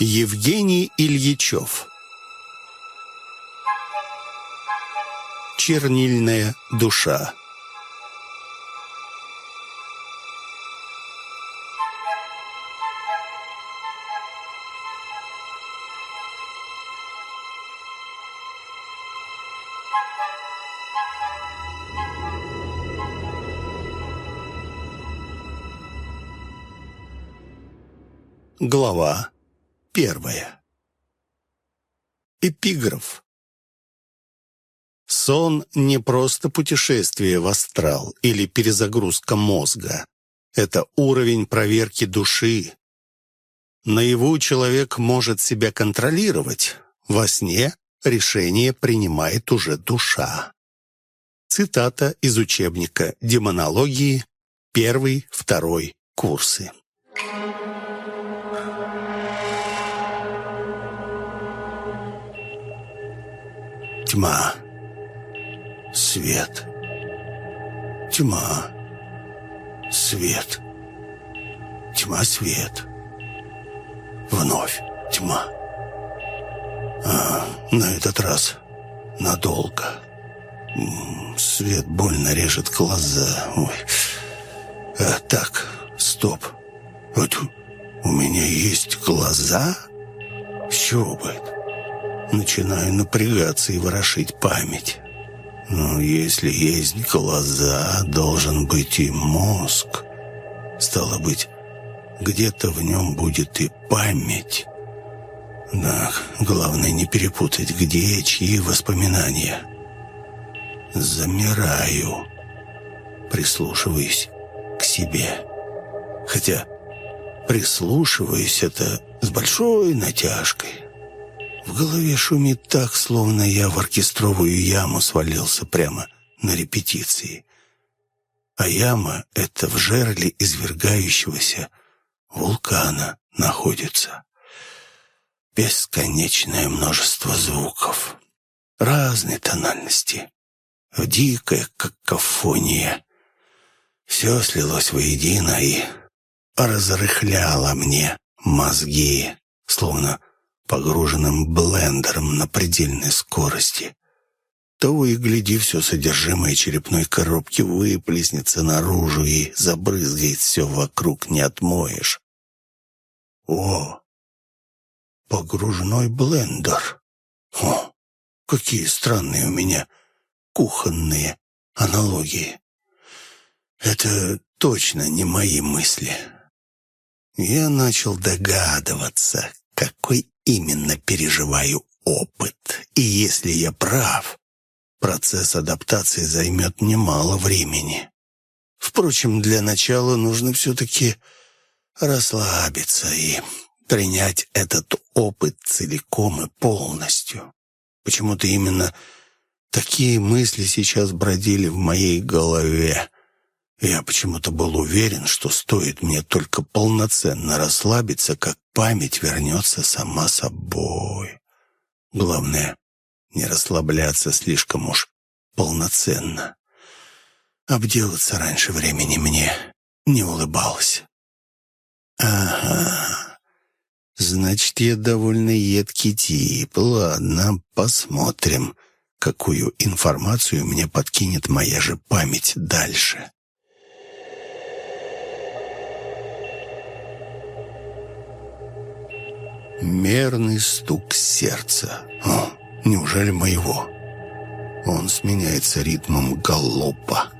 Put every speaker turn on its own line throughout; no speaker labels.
Евгений Ильичев. Чернильная душа. Глава первая Эпиграф Сон — не просто путешествие в астрал или перезагрузка мозга. Это уровень проверки души. Наяву человек может себя контролировать. Во сне решение принимает уже душа. Цитата из учебника «Демонологии», первый, второй курсы. Тьма. Свет. Тьма. Свет. Тьма, свет. Вновь тьма. А, на этот раз надолго. Свет больно режет глаза. Ой. А, так, стоп. Вот у меня есть глаза? С чего бы это? Начинаю напрягаться и ворошить память. Но если есть глаза, должен быть и мозг. Стало быть, где-то в нем будет и память. Да, главное не перепутать, где чьи воспоминания. Замираю, прислушиваюсь к себе. Хотя прислушиваюсь это с большой натяжкой. В голове шумит так, словно я в оркестровую яму свалился прямо на репетиции. А яма — это в жерле извергающегося вулкана находится. Бесконечное множество звуков, разной тональности, дикая какофония. Все слилось воедино и разрыхляло мне мозги, словно погруженным блендером на предельной скорости. Того и гляди, все содержимое черепной коробки выплеснется наружу и забрызгает все вокруг, не отмоешь. О, погружной блендер. О, какие странные у меня кухонные аналогии. Это точно не мои мысли. Я начал догадываться, какой именно переживаю опыт. И если я прав, процесс адаптации займет немало времени. Впрочем, для начала нужно все-таки расслабиться и принять этот опыт целиком и полностью. Почему-то именно такие мысли сейчас бродили в моей голове. Я почему-то был уверен, что стоит мне только полноценно расслабиться, как память вернется сама собой. Главное, не расслабляться слишком уж полноценно. Обделаться раньше времени мне не улыбалось. Ага, значит, я довольно едкий тип. Ладно, посмотрим, какую информацию мне подкинет моя же память дальше. Мерный стук сердца. О, неужели моего? Он сменяется ритмом галопа.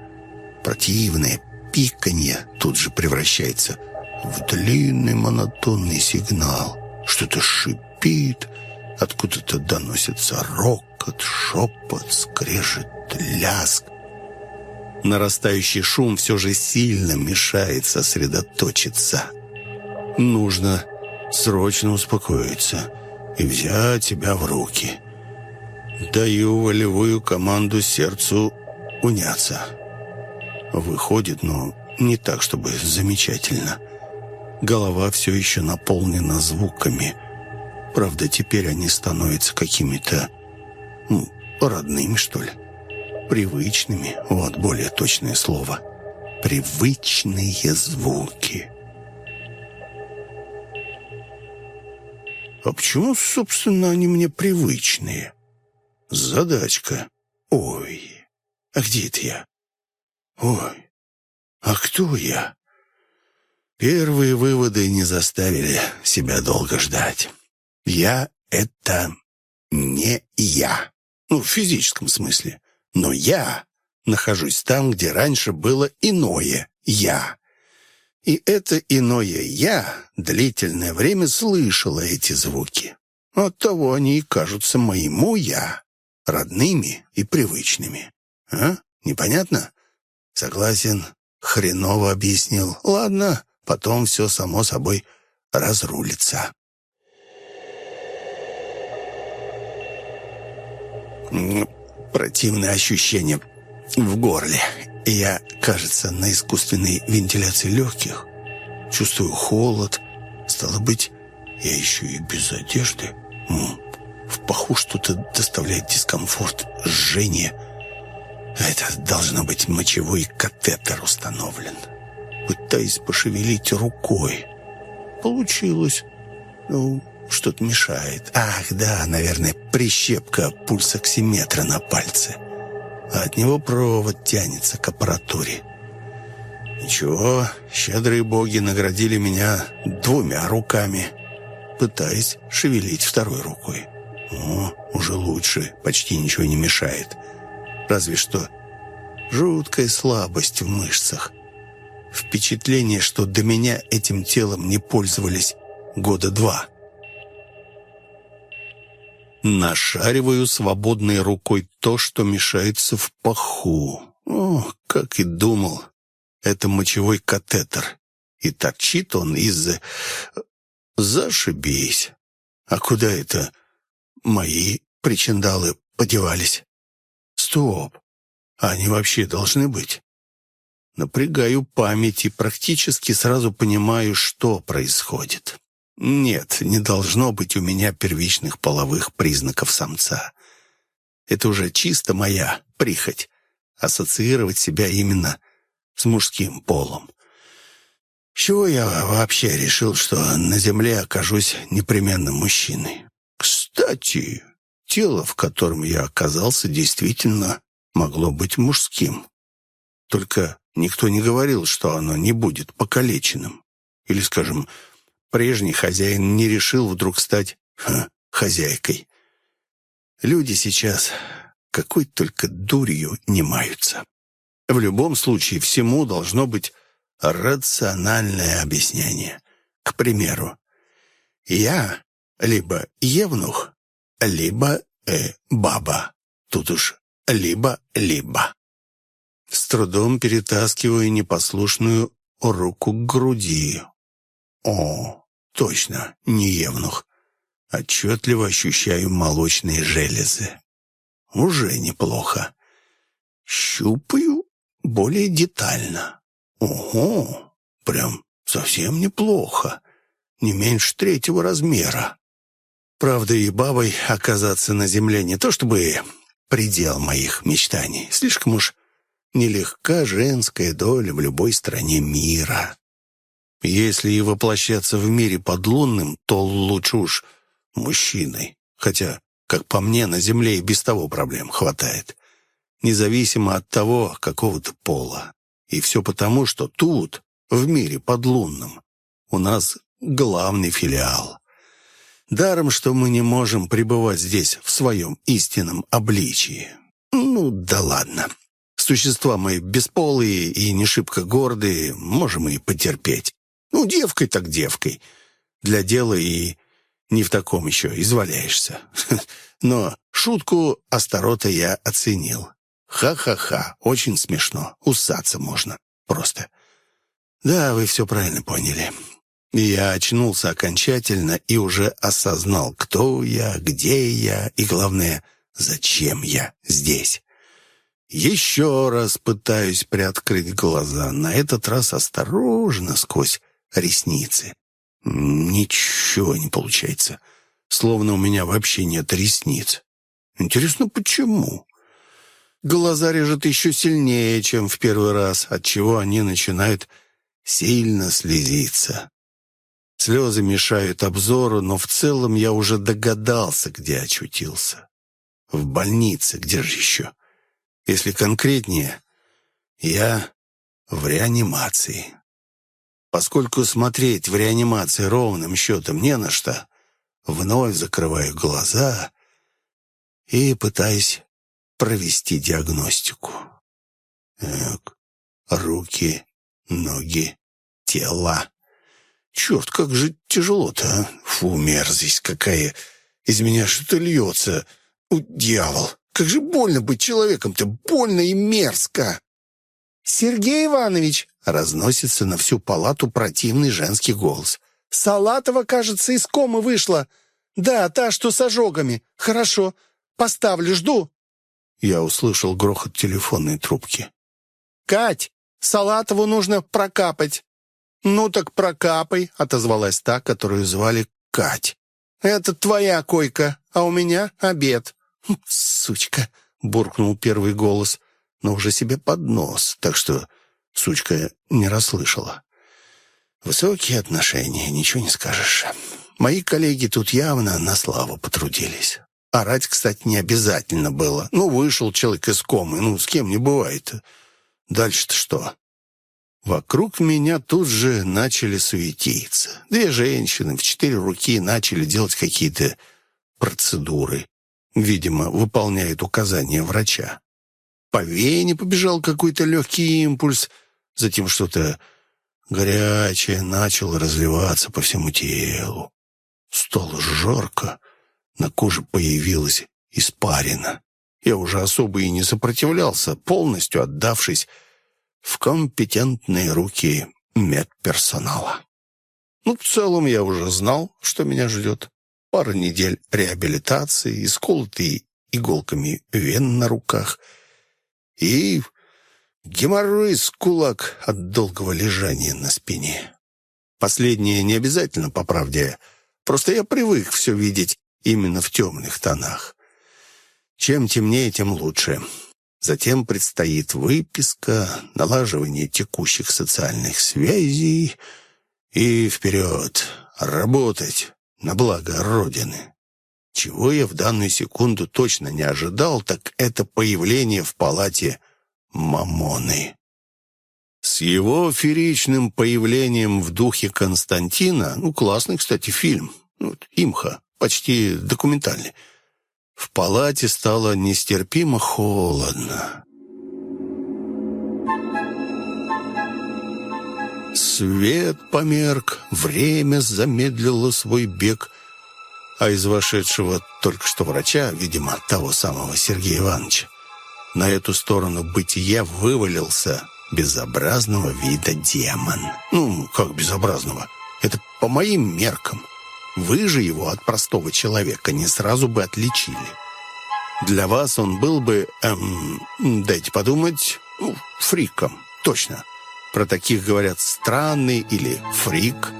Противное пиканье тут же превращается в длинный монотонный сигнал. Что-то шипит, откуда-то доносится рокот, шепот, скрежет, ляск. Нарастающий шум все же сильно мешает сосредоточиться. Нужно срочно успокоиться и взять себя в руки. Даю волевую команду сердцу уняться. Выходит, но не так, чтобы замечательно. Голова все еще наполнена звуками. Правда, теперь они становятся какими-то ну, родными, что ли. Привычными, вот более точное слово. Привычные звуки. А почему, собственно, они мне привычные? Задачка. Ой, а где это я? Ой, а кто я? Первые выводы не заставили себя долго ждать. Я — это не я. Ну, в физическом смысле. Но я нахожусь там, где раньше было иное «я». И это иное «я» длительное время слышало эти звуки. Оттого они и кажутся моему «я» родными и привычными. А? Непонятно? Согласен, хреново объяснил. Ладно, потом все само собой разрулится. Противное ощущение в горле. Я, кажется, на искусственной вентиляции легких. Чувствую холод. Стало быть, я еще и без одежды. В паху что-то доставляет дискомфорт, жжение. Это должно быть мочевой катетер установлен. Пытаюсь пошевелить рукой. Получилось. Ну, что-то мешает. Ах, да, наверное, прищепка пульсоксиметра на пальце. А от него провод тянется к аппаратуре. Ничего, щедрые боги наградили меня двумя руками. Пытаюсь шевелить второй рукой. О, уже лучше, почти ничего не мешает. Разве что жуткая слабость в мышцах. Впечатление, что до меня этим телом не пользовались года два. Нашариваю свободной рукой то, что мешается в паху. О, как и думал, это мочевой катетер. И торчит он из-за... Зашибись. А куда это мои причиндалы подевались? Стоп. Они вообще должны быть. Напрягаю память и практически сразу понимаю, что происходит. Нет, не должно быть у меня первичных половых признаков самца. Это уже чисто моя прихоть — ассоциировать себя именно с мужским полом. чего я вообще решил, что на земле окажусь непременно мужчиной? Кстати, тело, в котором я оказался, действительно могло быть мужским. Только никто не говорил, что оно не будет покалеченным. Или, скажем, прежний хозяин не решил вдруг стать ха, хозяйкой. Люди сейчас какой только дурью не маются. В любом случае, всему должно быть рациональное объяснение. К примеру, я либо евнух, либо э, баба. Тут уж либо-либо. С трудом перетаскиваю непослушную руку к груди. О, Точно, не евнух. Отчетливо ощущаю молочные железы. Уже неплохо. Щупаю более детально. Ого, прям совсем неплохо. Не меньше третьего размера. Правда, и бабой оказаться на земле не то чтобы предел моих мечтаний. Слишком уж нелегка женская доля в любой стране мира. Если и воплощаться в мире подлунным, то лучше уж мужчиной. Хотя, как по мне, на Земле и без того проблем хватает. Независимо от того, какого-то пола. И все потому, что тут, в мире подлунном, у нас главный филиал. Даром, что мы не можем пребывать здесь в своем истинном обличии. Ну, да ладно. Существа мы бесполые и не шибко гордые, можем и потерпеть. Ну, девкой так девкой. Для дела и не в таком еще изваляешься. Но шутку Астарота я оценил. Ха-ха-ха, очень смешно. Усаться можно. Просто. Да, вы все правильно поняли. Я очнулся окончательно и уже осознал, кто я, где я и, главное, зачем я здесь. Еще раз пытаюсь приоткрыть глаза, на этот раз осторожно сквозь ресницы. Ничего не получается. Словно у меня вообще нет ресниц. Интересно, почему? Глаза режут еще сильнее, чем в первый раз, отчего они начинают сильно слезиться. Слезы мешают обзору, но в целом я уже догадался, где очутился. В больнице, где же еще? Если конкретнее, я в реанимации. Поскольку смотреть в реанимации ровным счетом не на что, вновь закрываю глаза и пытаюсь провести диагностику. Так, руки, ноги, тело. Черт, как же тяжело-то, а? Фу, мерзость какая! Из меня что-то льется. У, дьявол! Как же больно быть человеком-то! Больно и мерзко! «Сергей Иванович!» — разносится на всю палату противный женский голос. «Салатова, кажется, из комы вышла. Да, та, что с ожогами. Хорошо. Поставлю, жду». Я услышал грохот телефонной трубки. «Кать, Салатову нужно прокапать». «Ну так прокапай», — отозвалась та, которую звали Кать. «Это твоя койка, а у меня обед». «Хм, «Сучка», — буркнул первый голос, но уже себе под нос, так что сучка не расслышала. «Высокие отношения, ничего не скажешь. Мои коллеги тут явно на славу потрудились. Орать, кстати, не обязательно было. Ну, вышел человек из комы, ну, с кем не бывает. Дальше-то что?» Вокруг меня тут же начали суетиться. Две женщины в четыре руки начали делать какие-то процедуры. Видимо, выполняют указания врача. По вене побежал какой-то легкий импульс, затем что-то горячее начало разливаться по всему телу. Стало жарко, на коже появилась испарина. Я уже особо и не сопротивлялся, полностью отдавшись в компетентные руки медперсонала. Ну, в целом я уже знал, что меня ждет. Пара недель реабилитации, исколотые иголками вен на руках и геморрой с кулак от долгого лежания на спине. Последнее не обязательно, по правде. Просто я привык все видеть именно в темных тонах. Чем темнее, тем лучше. Затем предстоит выписка, налаживание текущих социальных связей и вперед, работать на благо Родины. Чего я в данную секунду точно не ожидал, так это появление в палате Мамоны. С его фееричным появлением в духе Константина, ну, классный, кстати, фильм, ну, имха, почти документальный, в палате стало нестерпимо холодно. Свет померк, время замедлило свой бег, а из вошедшего только что врача, видимо, того самого Сергея Ивановича, на эту сторону бытия вывалился безобразного вида демон. Ну, как безобразного? Это по моим меркам. Вы же его от простого человека не сразу бы отличили. Для вас он был бы, эм, дайте подумать, ну, фриком, точно. Про таких говорят странный или фрик.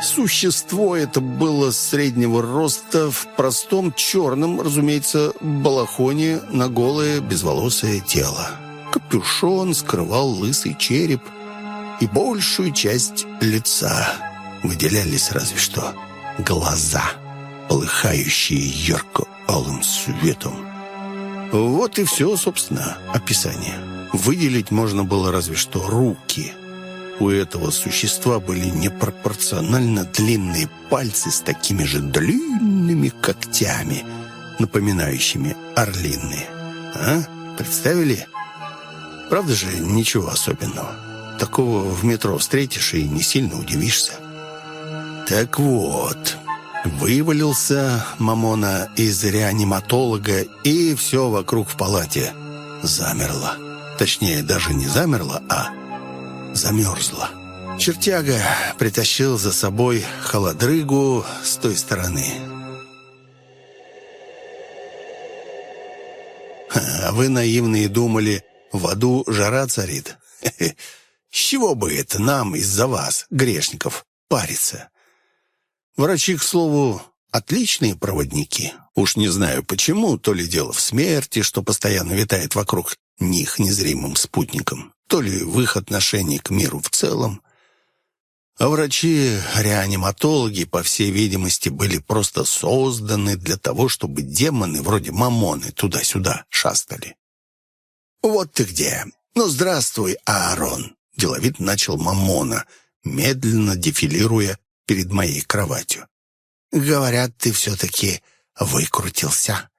Существо это было среднего роста в простом черном, разумеется, балахоне на голое безволосое тело. Капюшон скрывал лысый череп и большую часть лица. Выделялись разве что глаза, полыхающие ярко-алым светом. Вот и все, собственно, описание. Выделить можно было разве что руки. У этого существа были непропорционально длинные пальцы с такими же длинными когтями, напоминающими орлиные. А? Представили? Правда же, ничего особенного. Такого в метро встретишь и не сильно удивишься. Так вот, вывалился Мамона из реаниматолога, и все вокруг в палате замерло. Точнее, даже не замерло, а замерзло. Чертяга притащил за собой холодрыгу с той стороны. А вы, наивные, думали, в аду жара царит? С чего бы это нам из-за вас, грешников, париться? Врачи, к слову, отличные проводники. Уж не знаю почему, то ли дело в смерти, что постоянно витает вокруг них незримым спутником, то ли в их отношении к миру в целом. А врачи-реаниматологи, по всей видимости, были просто созданы для того, чтобы демоны вроде Мамоны туда-сюда шастали. «Вот ты где! Ну, здравствуй, Аарон!» — деловит начал Мамона, медленно дефилируя перед моей кроватью. «Говорят, ты все-таки выкрутился».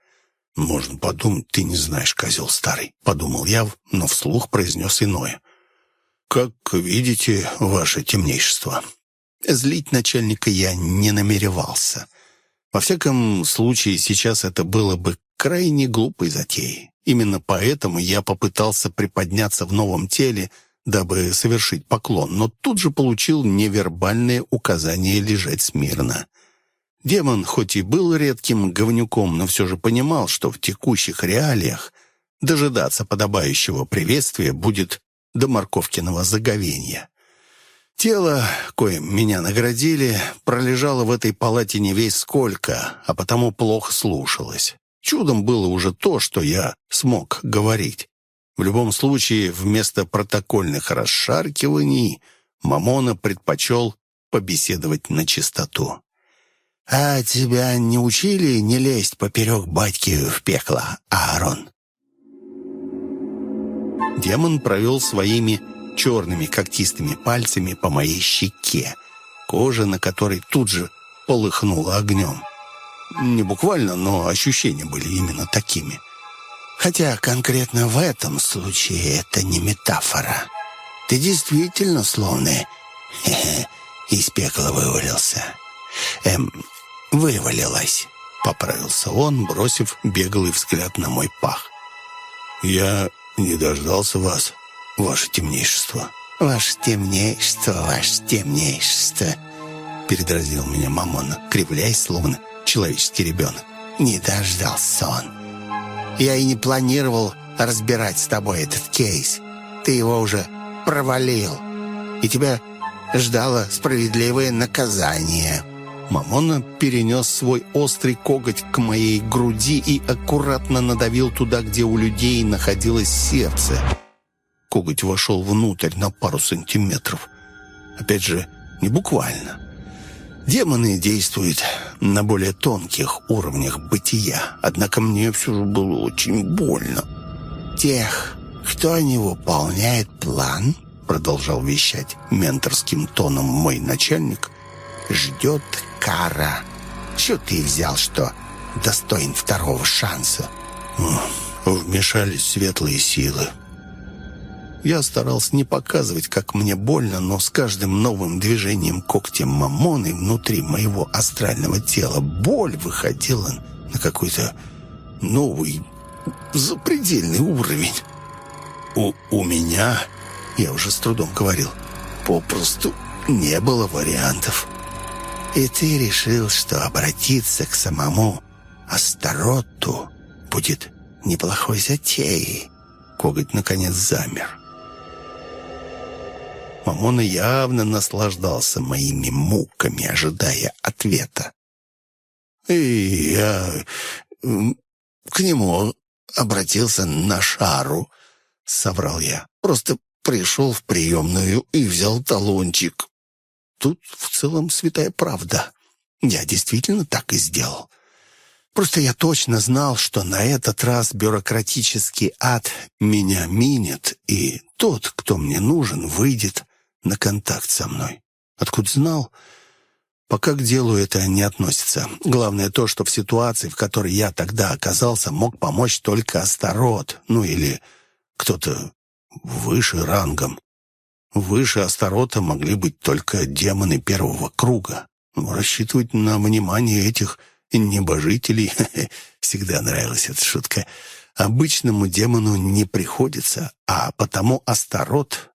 «Можно подумать, ты не знаешь, козел старый», — подумал я, но вслух произнес иное. «Как видите, ваше темнейшество». Злить начальника я не намеревался. Во всяком случае, сейчас это было бы крайне глупой затеей. Именно поэтому я попытался приподняться в новом теле, дабы совершить поклон, но тут же получил невербальное указание лежать смирно. Демон хоть и был редким говнюком, но все же понимал, что в текущих реалиях дожидаться подобающего приветствия будет до морковкиного заговения. Тело, коим меня наградили, пролежало в этой палате не весь сколько, а потому плохо слушалось. Чудом было уже то, что я смог говорить. В любом случае, вместо протокольных расшаркиваний Мамона предпочел побеседовать на чистоту. «А тебя не учили не лезть поперек батьки в пекло, Аарон?» Демон провел своими черными когтистыми пальцами по моей щеке, кожа на которой тут же полыхнула огнем. Не буквально, но ощущения были именно такими. Хотя конкретно в этом случае это не метафора. Ты действительно словно хе -хе, из пекла вывалился. Эм, вывалилась, поправился он, бросив беглый взгляд на мой пах. Я не дождался вас, ваше темнейшество. Ваше темнейшество, ваше темнейшество, передразнил меня Мамона, кривляясь, словно человеческий ребенок. Не дождался он. Я и не планировал разбирать с тобой этот кейс. Ты его уже провалил. И тебя ждало справедливое наказание. Мамона перенес свой острый коготь к моей груди и аккуратно надавил туда, где у людей находилось сердце. Коготь вошел внутрь на пару сантиметров. Опять же, не буквально. Демоны действуют на более тонких уровнях бытия, однако мне все же было очень больно. «Тех, кто не выполняет план», продолжал вещать менторским тоном мой начальник, ждет кара. Что ты взял, что достоин второго шанса? Вмешались светлые силы. Я старался не показывать, как мне больно, но с каждым новым движением когтем мамоны внутри моего астрального тела боль выходила на какой-то новый, запредельный уровень. У, у меня, я уже с трудом говорил, попросту не было вариантов. И ты решил, что обратиться к самому Астароту будет неплохой затеей. Коготь, наконец, замер. Мамона явно наслаждался моими муками, ожидая ответа. И я к нему обратился на шару, соврал я. Просто пришел в приемную и взял талончик. Тут в целом святая правда. Я действительно так и сделал. Просто я точно знал, что на этот раз бюрократический ад меня минет, и тот, кто мне нужен, выйдет на контакт со мной. Откуда знал? Пока к делу это не относится. Главное то, что в ситуации, в которой я тогда оказался, мог помочь только Астарот, ну или кто-то выше рангом. Выше Астарота могли быть только демоны первого круга. Рассчитывать на внимание этих небожителей всегда нравилась эта шутка. Обычному демону не приходится, а потому Астарот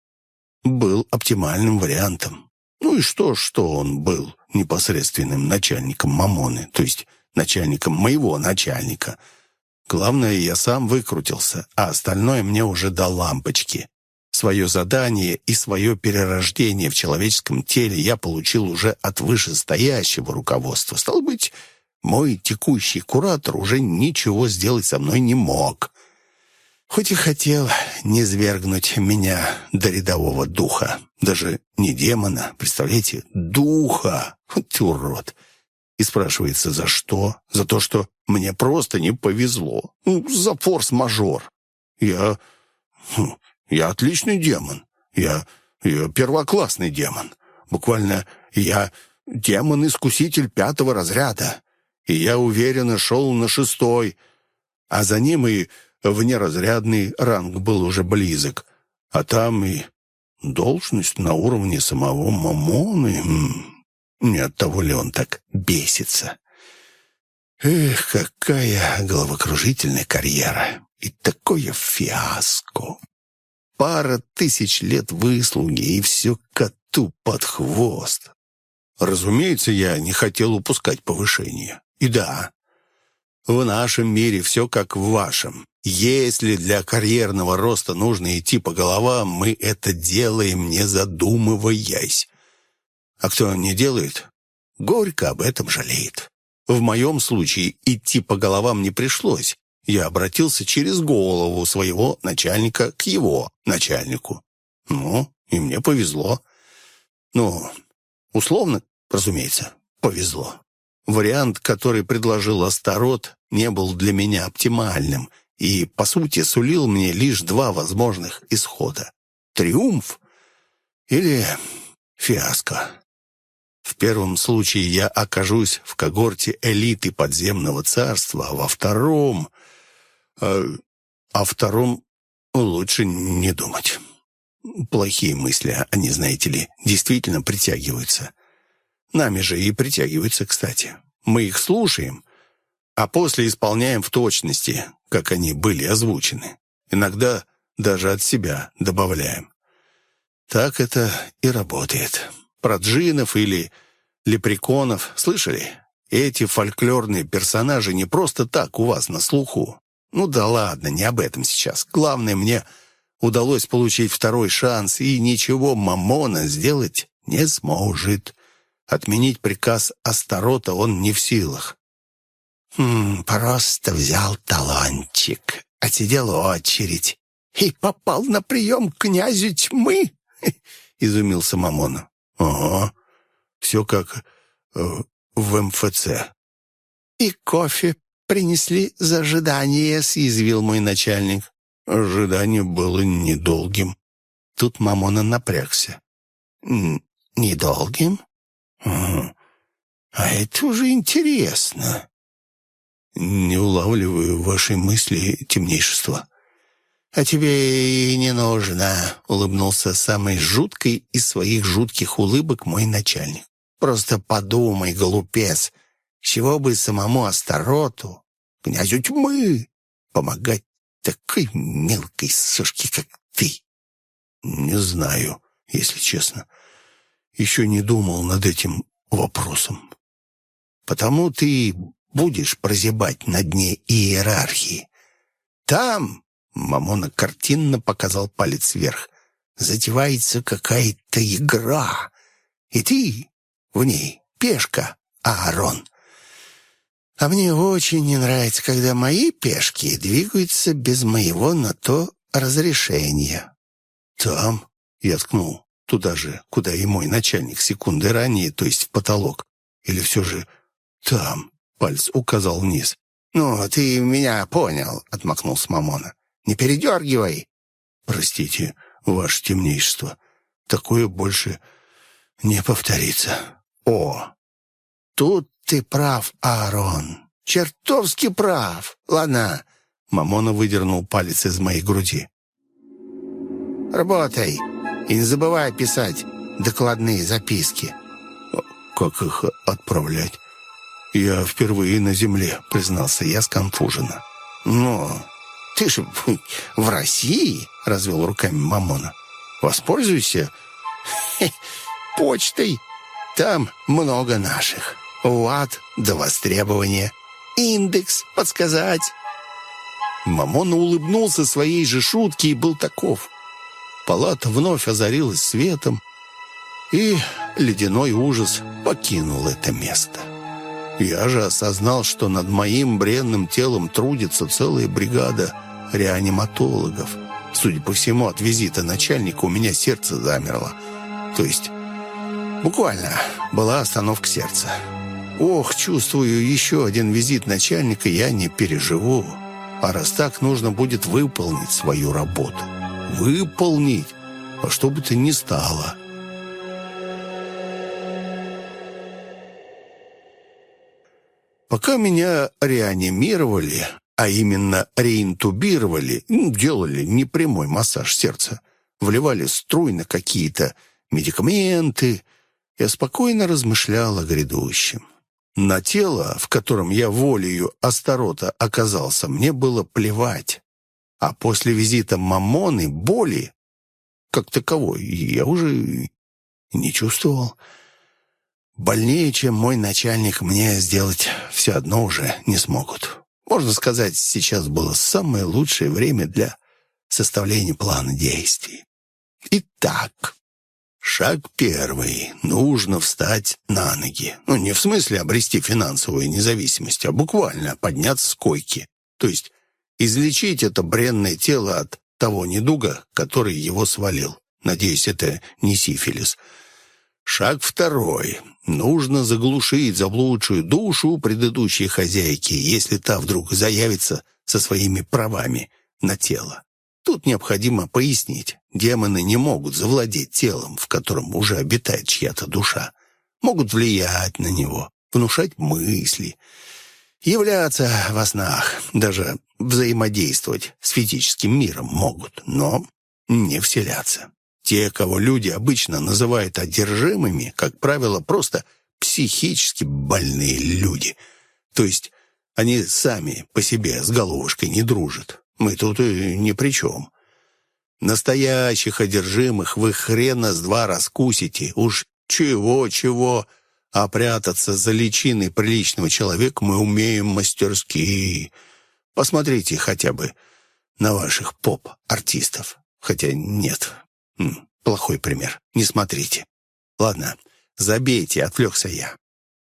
был оптимальным вариантом. Ну и что, что он был непосредственным начальником Мамоны, то есть начальником моего начальника. Главное, я сам выкрутился, а остальное мне уже до лампочки. Свое задание и свое перерождение в человеческом теле я получил уже от вышестоящего руководства. Стало быть, мой текущий куратор уже ничего сделать со мной не мог. Хоть и хотел не свергнуть меня до рядового духа. Даже не демона, представляете? Духа! Вот урод! И спрашивается, за что? За то, что мне просто не повезло. Ну, за форс-мажор. Я... Хм, я отличный демон. Я... я первоклассный демон. Буквально я демон-искуситель пятого разряда. И я уверенно шел на шестой, а за ним и внеразрядный ранг был уже близок. А там и должность на уровне самого Мамоны. Не от того ли он так бесится? Эх, какая головокружительная карьера! И такое фиаско! Пара тысяч лет выслуги, и все коту под хвост. Разумеется, я не хотел упускать повышение. И да, в нашем мире все как в вашем. Если для карьерного роста нужно идти по головам, мы это делаем, не задумываясь. А кто не делает, горько об этом жалеет. В моем случае идти по головам не пришлось. Я обратился через голову своего начальника к его начальнику. Ну, и мне повезло. Ну, условно, разумеется, повезло. Вариант, который предложил Астарот, не был для меня оптимальным и, по сути, сулил мне лишь два возможных исхода. Триумф или фиаско. В первом случае я окажусь в когорте элиты подземного царства, а во втором... Э, о втором лучше не думать. Плохие мысли, они, знаете ли, действительно притягиваются. Нами же и притягиваются, кстати. Мы их слушаем, а после исполняем в точности, как они были озвучены. Иногда даже от себя добавляем. Так это и работает. Про джинов или лепреконов слышали? Эти фольклорные персонажи не просто так у вас на слуху. Ну да ладно, не об этом сейчас. Главное, мне удалось получить второй шанс, и ничего Мамона сделать не сможет. Отменить приказ Астарота он не в силах. «Хм, просто взял талончик, отсидел очередь и попал на прием к князю тьмы?» — изумился Мамона. «Ага, все как э, в МФЦ». «И кофе принесли за ожидание», — съязвил мой начальник. Ожидание было недолгим. Тут Мамона напрягся. «Недолгим? А это уже интересно». «Не улавливаю ваши мысли, темнейшество». «А тебе и не нужно», — улыбнулся самой жуткой из своих жутких улыбок мой начальник. «Просто подумай, глупец, чего бы самому Астароту, князю тьмы, помогать такой мелкой сушке, как ты?» «Не знаю, если честно. Еще не думал над этим вопросом. Потому ты будешь прозябать на дне иерархии. Там Мамона картинно показал палец вверх. «Затевается какая-то игра, и ты в ней пешка, Аарон. А мне очень не нравится, когда мои пешки двигаются без моего на то разрешения». «Там?» — я ткнул. «Туда же, куда и мой начальник секунды ранее, то есть в потолок. Или все же там?» — палец указал вниз. «Ну, ты меня понял», — отмахнулся Мамона. Не передергивай!» «Простите, ваше темнейшество, такое больше не повторится». «О, тут ты прав, Аарон, чертовски прав. Ладно». Мамона выдернул палец из моей груди. «Работай и не забывай писать докладные записки». «Как их отправлять?» «Я впервые на земле», — признался я сконфуженно. «Ну, ты же в России, развел руками Мамона. Воспользуйся почтой. Там много наших. Ват до востребования. Индекс подсказать. Мамон улыбнулся своей же шутке и был таков. Палата вновь озарилась светом, и ледяной ужас покинул это место. Я же осознал, что над моим бренным телом трудится целая бригада реаниматологов. Судя по всему, от визита начальника у меня сердце замерло. То есть, буквально, была остановка сердца. Ох, чувствую, еще один визит начальника я не переживу. А раз так, нужно будет выполнить свою работу. Выполнить, во что бы то ни стало. Пока меня реанимировали, а именно реинтубировали, ну, делали непрямой массаж сердца, вливали струйно какие-то медикаменты, я спокойно размышлял о грядущем. На тело, в котором я волею Астарота оказался, мне было плевать. А после визита Мамоны боли, как таковой, я уже не чувствовал. Больнее, чем мой начальник, мне сделать все одно уже не смогут. Можно сказать, сейчас было самое лучшее время для составления плана действий. Итак, Шаг первый. Нужно встать на ноги. Ну, не в смысле обрести финансовую независимость, а буквально подняться с койки. То есть излечить это бренное тело от того недуга, который его свалил. Надеюсь, это не сифилис. Шаг второй. Нужно заглушить заблудшую душу предыдущей хозяйки, если та вдруг заявится со своими правами на тело. Тут необходимо пояснить, демоны не могут завладеть телом, в котором уже обитает чья-то душа. Могут влиять на него, внушать мысли, являться во снах, даже взаимодействовать с физическим миром могут, но не вселяться. Те, кого люди обычно называют одержимыми, как правило, просто психически больные люди. То есть они сами по себе с головушкой не дружат. Мы тут и ни при чем. Настоящих одержимых вы хрена с два раскусите. Уж чего-чего, а прятаться за личиной приличного человека мы умеем мастерски. Посмотрите хотя бы на ваших поп-артистов. Хотя нет, плохой пример. Не смотрите. Ладно, забейте, отвлекся я.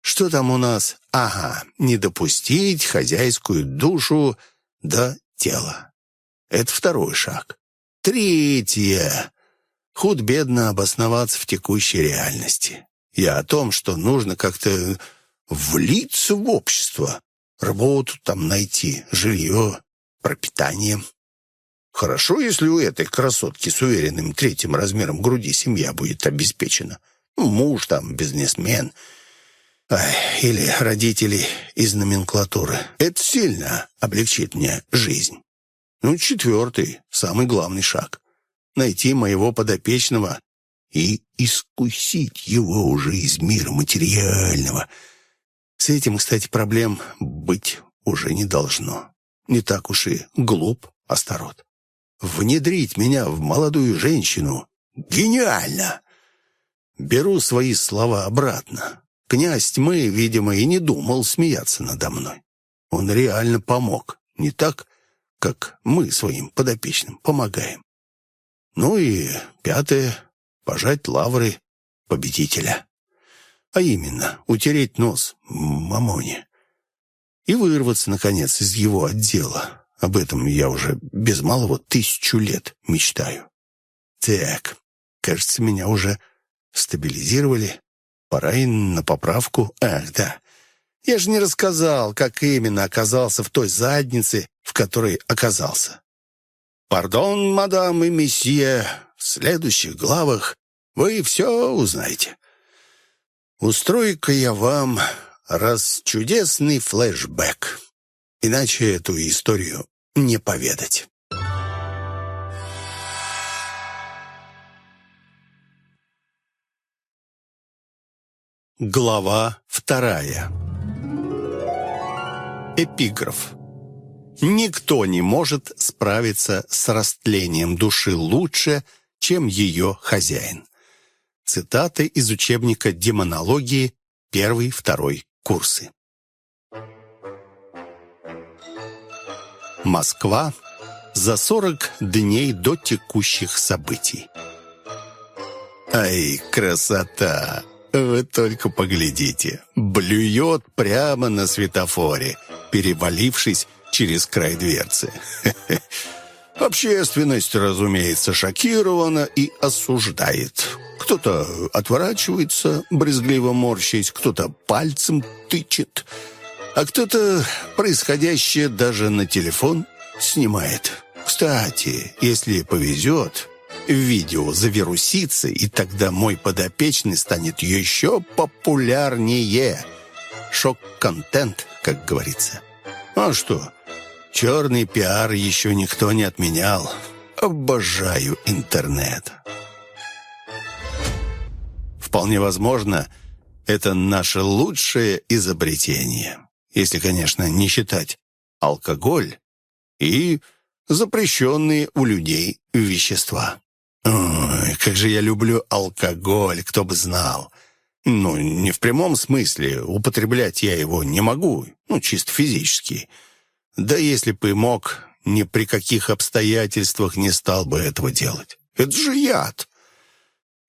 Что там у нас? Ага, не допустить хозяйскую душу до тело. Это второй шаг. Третье. Худ-бедно обосноваться в текущей реальности. Я о том, что нужно как-то влиться в общество, работу там найти, жилье, пропитание. Хорошо, если у этой красотки с уверенным третьим размером груди семья будет обеспечена. Муж там, бизнесмен — или родители из номенклатуры. Это сильно облегчит мне жизнь. Ну, четвертый, самый главный шаг. Найти моего подопечного и искусить его уже из мира материального. С этим, кстати, проблем быть уже не должно. Не так уж и глуп Астарот. Внедрить меня в молодую женщину — гениально! Беру свои слова обратно. Князь тьмы, видимо, и не думал смеяться надо мной. Он реально помог, не так, как мы своим подопечным помогаем. Ну и пятое — пожать лавры победителя. А именно, утереть нос Мамоне. И вырваться, наконец, из его отдела. Об этом я уже без малого тысячу лет мечтаю. Так, кажется, меня уже стабилизировали. Пора и на поправку. Ах, да. Я же не рассказал, как именно оказался в той заднице, в которой оказался. Пардон, мадам и месье, в следующих главах вы все узнаете. Устрою-ка я вам раз чудесный флешбэк. Иначе эту историю не поведать. Глава вторая. Эпиграф. Никто не может справиться с растлением души лучше, чем ее хозяин. Цитаты из учебника демонологии первый-второй курсы. Москва за 40 дней до текущих событий. Ай, красота! Вы только поглядите. Блюет прямо на светофоре, перевалившись через край дверцы. Общественность, разумеется, шокирована и осуждает. Кто-то отворачивается, брезгливо морщись, кто-то пальцем тычет, а кто-то происходящее даже на телефон снимает. Кстати, если повезет, видео завирусится, и тогда мой подопечный станет еще популярнее. Шок-контент, как говорится. А что, черный пиар еще никто не отменял. Обожаю интернет. Вполне возможно, это наше лучшее изобретение. Если, конечно, не считать алкоголь и запрещенные у людей вещества. Ой, как же я люблю алкоголь, кто бы знал. Ну, не в прямом смысле, употреблять я его не могу, ну, чисто физически. Да если бы мог, ни при каких обстоятельствах не стал бы этого делать. Это же яд.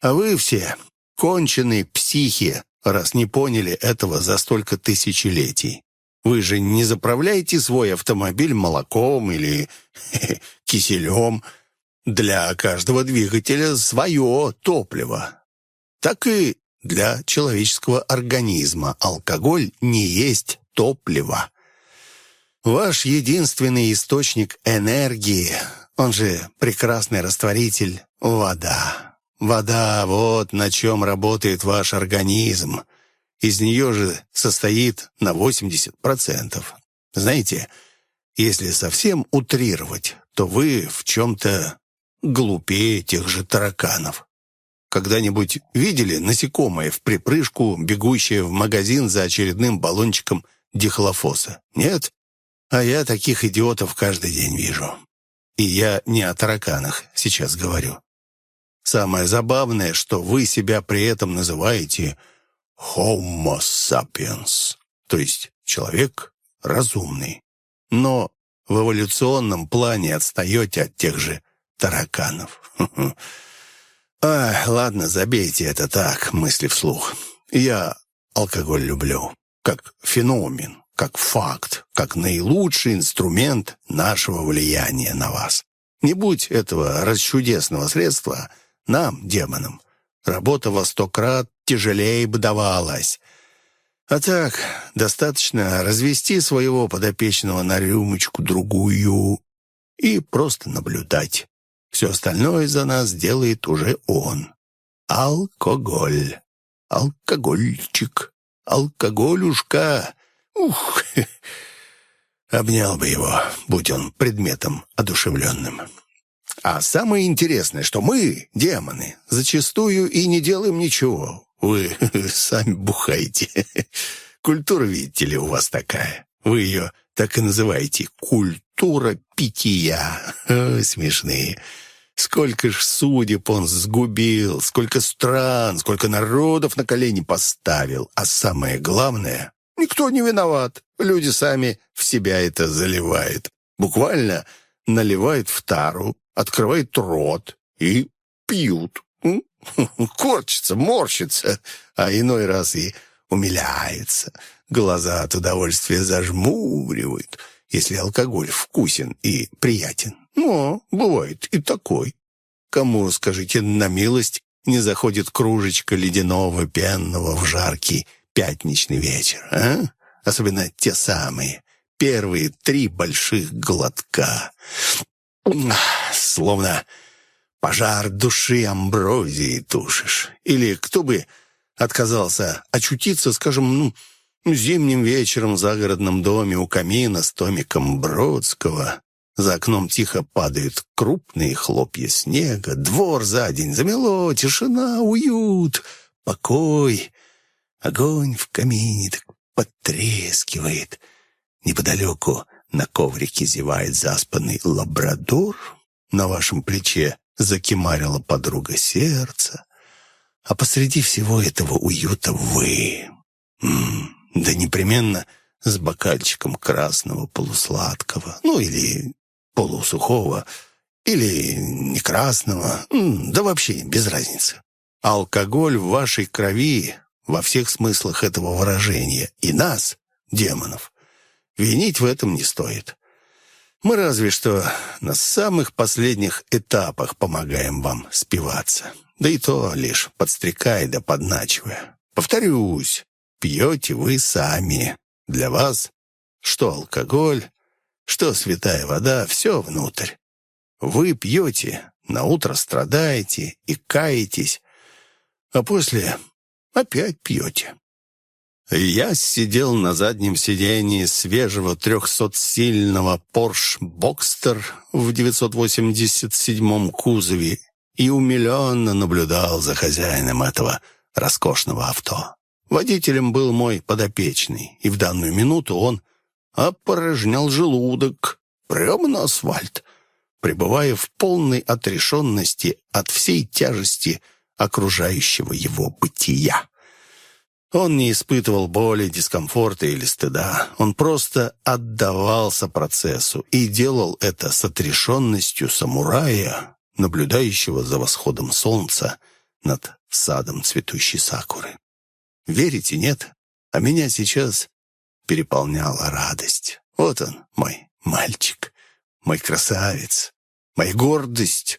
А вы все конченые психи, раз не поняли этого за столько тысячелетий. Вы же не заправляете свой автомобиль молоком или киселем. Для каждого двигателя свое топливо. Так и для человеческого организма алкоголь не есть топливо. Ваш единственный источник энергии, он же прекрасный растворитель, вода. Вода — вот на чем работает ваш организм. Из нее же состоит на 80%. Знаете, если совсем утрировать, то вы в чем-то глупее тех же тараканов. Когда-нибудь видели насекомое в припрыжку, бегущее в магазин за очередным баллончиком дихлофоса? Нет? А я таких идиотов каждый день вижу. И я не о тараканах сейчас говорю. Самое забавное, что вы себя при этом называете «homo sapiens», то есть человек разумный. Но в эволюционном плане отстаете от тех же тараканов. А, ладно, забейте это так, мысли вслух. Я алкоголь люблю, как феномен, как факт, как наилучший инструмент нашего влияния на вас. Не будь этого расчудесного средства, нам, демонам, работа во сто крат тяжелее бы давалась. А так, достаточно развести своего подопечного на рюмочку-другую и просто наблюдать. Все остальное за нас делает уже он. Алкоголь. Алкогольчик. Алкоголюшка. Ух! Обнял бы его, будь он предметом одушевленным. А самое интересное, что мы, демоны, зачастую и не делаем ничего. Вы сами бухаете. Культура, видите ли, у вас такая. Вы ее так и называете «культура питья». Смешные. Сколько ж судеб он сгубил, сколько стран, сколько народов на колени поставил. А самое главное, никто не виноват. Люди сами в себя это заливают. Буквально наливают в тару, открывает рот и пьют. Корчится, морщится, а иной раз и умиляется. Глаза от удовольствия зажмуривают, если алкоголь вкусен и приятен. Но бывает и такой. Кому, скажите, на милость не заходит кружечка ледяного пенного в жаркий пятничный вечер, а? Особенно те самые, первые три больших глотка словно пожар души амброзии тушишь. Или кто бы отказался очутиться, скажем, ну, зимним вечером в загородном доме у камина с томиком Бродского. За окном тихо падают крупные хлопья снега, двор за день замело, тишина, уют, покой. Огонь в камине так потрескивает. Неподалеку на коврике зевает заспанный лабрадор. На вашем плече закимарила подруга сердца. А посреди всего этого уюта вы. М -м, да непременно с бокальчиком красного полусладкого. Ну, или полусухого, или не красного. Да вообще без разницы. Алкоголь в вашей крови во всех смыслах этого выражения. И нас, демонов, Винить в этом не стоит. Мы разве что на самых последних этапах помогаем вам спиваться. Да и то лишь подстрекая да подначивая. Повторюсь, пьете вы сами. Для вас что алкоголь, что святая вода, все внутрь. Вы пьете, на утро страдаете и каетесь, а после опять пьете. Я сидел на заднем сидении свежего трехсотсильного Porsche Boxster в 987-м кузове и умиленно наблюдал за хозяином этого роскошного авто. Водителем был мой подопечный, и в данную минуту он опорожнял желудок прямо на асфальт, пребывая в полной отрешенности от всей тяжести окружающего его бытия. Он не испытывал боли, дискомфорта или стыда. Он просто отдавался процессу и делал это с отрешенностью самурая, наблюдающего за восходом солнца над садом цветущей сакуры. Верите, нет? А меня сейчас переполняла радость. Вот он, мой мальчик, мой красавец, моя гордость,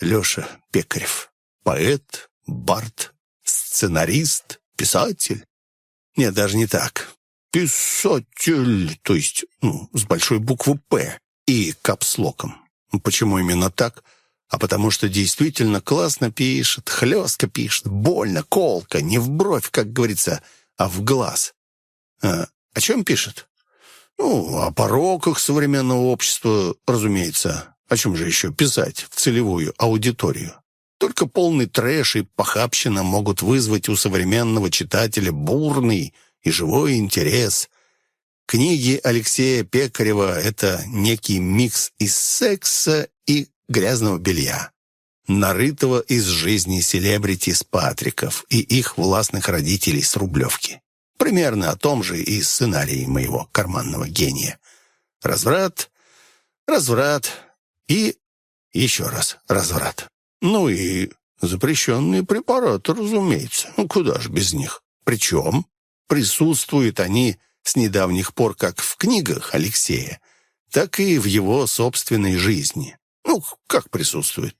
Леша Пекарев, поэт, бард, сценарист, писатель. Нет, даже не так. Писатель, то есть, ну, с большой буквы «П» и капслоком. Почему именно так? А потому что действительно классно пишет, хлестко пишет, больно, колко, не в бровь, как говорится, а в глаз. А, о чем пишет? Ну, о пороках современного общества, разумеется. О чем же еще писать в целевую аудиторию? Только полный трэш и похабщина могут вызвать у современного читателя бурный и живой интерес. Книги Алексея Пекарева — это некий микс из секса и грязного белья, нарытого из жизни селебрити с Патриков и их властных родителей с Рублевки. Примерно о том же и сценарии моего карманного гения. Разврат, разврат и еще раз разврат. Ну и запрещенные препараты, разумеется. Ну, куда же без них? Причем присутствуют они с недавних пор как в книгах Алексея, так и в его собственной жизни. Ну, как присутствуют?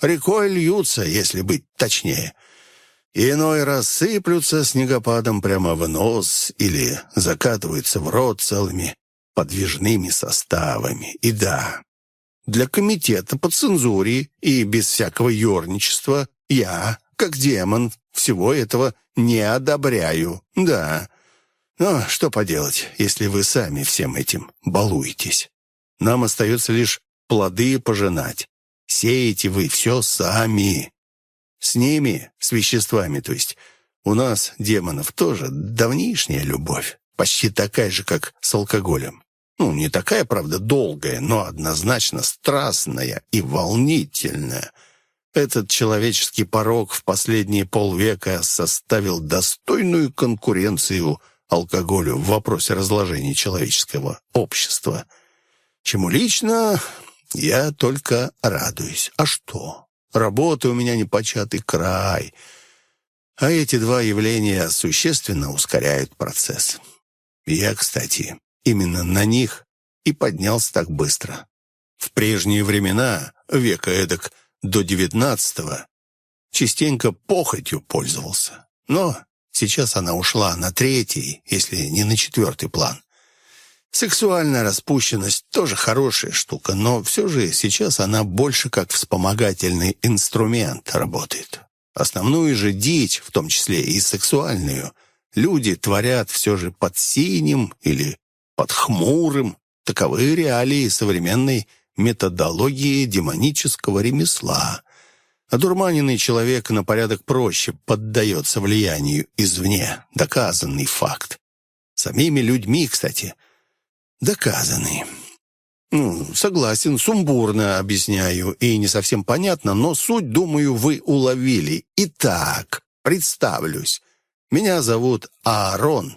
Рекой льются, если быть точнее – иной раз сыплются снегопадом прямо в нос или закатываются в рот целыми подвижными составами. И да, для комитета по цензуре и без всякого ерничества я, как демон, всего этого не одобряю. Да, но что поделать, если вы сами всем этим балуетесь? Нам остается лишь плоды пожинать. Сеете вы все сами. С ними, с веществами, то есть. У нас, демонов, тоже давнишняя любовь. Почти такая же, как с алкоголем. Ну, не такая, правда, долгая, но однозначно страстная и волнительная. Этот человеческий порог в последние полвека составил достойную конкуренцию алкоголю в вопросе разложения человеческого общества. Чему лично я только радуюсь. А что? Работы у меня непочатый край. А эти два явления существенно ускоряют процесс. Я, кстати, именно на них и поднялся так быстро. В прежние времена, века эдак до девятнадцатого, частенько похотью пользовался. Но сейчас она ушла на третий, если не на четвертый план. Сексуальная распущенность тоже хорошая штука, но все же сейчас она больше как вспомогательный инструмент работает. Основную же дичь, в том числе и сексуальную, люди творят все же под синим или под хмурым. Таковы реалии современной методологии демонического ремесла. Одурманенный человек на порядок проще поддается влиянию извне. Доказанный факт. Самими людьми, кстати – доказаны. Ну, согласен, сумбурно объясняю и не совсем понятно, но суть, думаю, вы уловили. Итак, представлюсь. Меня зовут Аарон,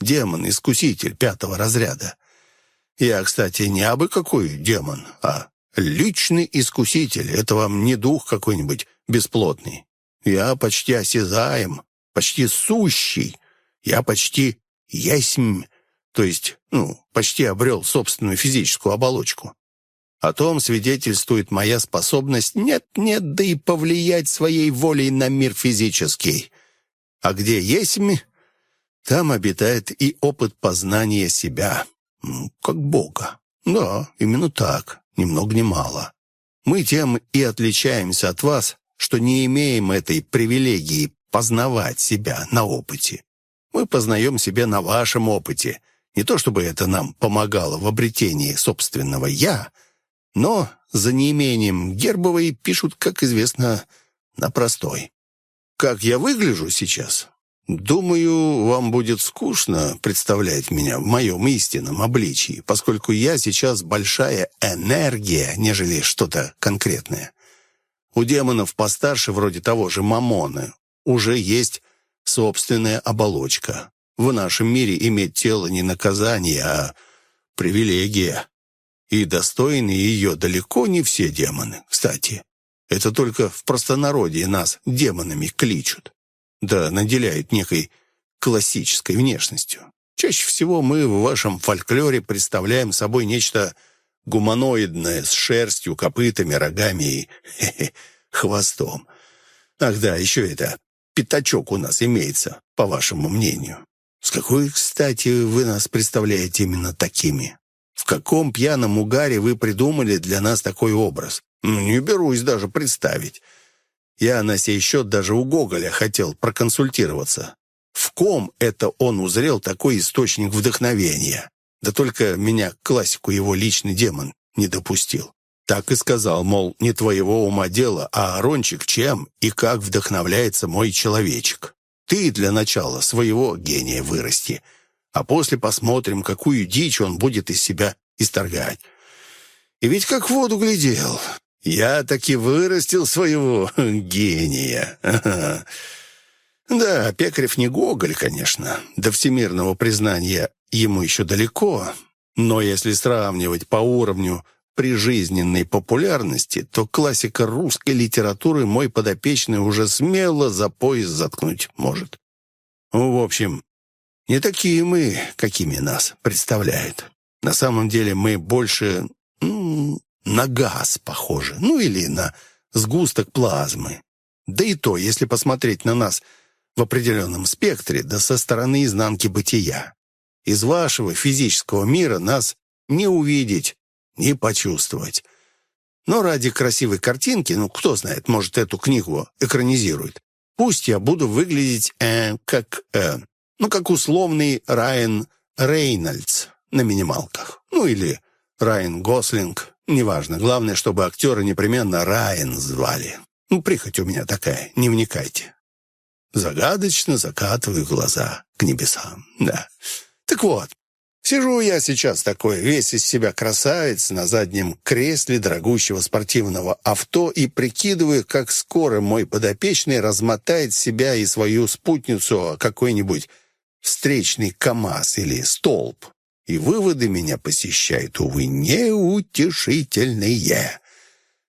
демон-искуситель пятого разряда. Я, кстати, не абы какой демон, а личный искуситель. Это вам не дух какой-нибудь бесплотный. Я почти осязаем, почти сущий. Я почти ясмь то есть, ну, почти обрел собственную физическую оболочку. О том свидетельствует моя способность нет-нет, да и повлиять своей волей на мир физический. А где есть там обитает и опыт познания себя, как Бога. Да, именно так, ни много ни мало. Мы тем и отличаемся от вас, что не имеем этой привилегии познавать себя на опыте. Мы познаем себя на вашем опыте. Не то чтобы это нам помогало в обретении собственного «я», но за неимением гербовой пишут, как известно, на простой. Как я выгляжу сейчас? Думаю, вам будет скучно представлять меня в моем истинном обличии, поскольку я сейчас большая энергия, нежели что-то конкретное. У демонов постарше, вроде того же Мамоны, уже есть собственная оболочка. В нашем мире иметь тело не наказание, а привилегия. И достойны ее далеко не все демоны, кстати. Это только в простонародье нас демонами кличут. Да наделяют некой классической внешностью. Чаще всего мы в вашем фольклоре представляем собой нечто гуманоидное с шерстью, копытами, рогами и хе -хе, хвостом. Ах да, еще это пятачок у нас имеется, по вашему мнению. С какой, кстати, вы нас представляете именно такими? В каком пьяном угаре вы придумали для нас такой образ? Ну, не берусь даже представить. Я на сей счет даже у Гоголя хотел проконсультироваться. В ком это он узрел такой источник вдохновения? Да только меня к классику его личный демон не допустил. Так и сказал, мол, не твоего ума дело, а Арончик чем и как вдохновляется мой человечек. Ты для начала своего гения вырасти, а после посмотрим, какую дичь он будет из себя исторгать. И ведь как в воду глядел. Я таки вырастил своего гения. Да, Пекарев не Гоголь, конечно. До всемирного признания ему еще далеко. Но если сравнивать по уровню прижизненной популярности, то классика русской литературы мой подопечный уже смело за пояс заткнуть может. В общем, не такие мы, какими нас представляют. На самом деле мы больше ну, на газ похожи, ну или на сгусток плазмы. Да и то, если посмотреть на нас в определенном спектре, да со стороны изнанки бытия. Из вашего физического мира нас не увидеть, не почувствовать. Но ради красивой картинки, ну, кто знает, может, эту книгу экранизируют. Пусть я буду выглядеть э, как, э, ну, как условный Райан Рейнольдс на минималках. Ну, или Райан Гослинг, неважно. Главное, чтобы актера непременно Райан звали. Ну, прихоть у меня такая, не вникайте. Загадочно закатываю глаза к небесам, да. Так вот, Сижу я сейчас такой, весь из себя красавец, на заднем кресле дорогущего спортивного авто и прикидываю, как скоро мой подопечный размотает себя и свою спутницу какой-нибудь встречный КАМАЗ или столб. И выводы меня посещают, увы, неутешительные.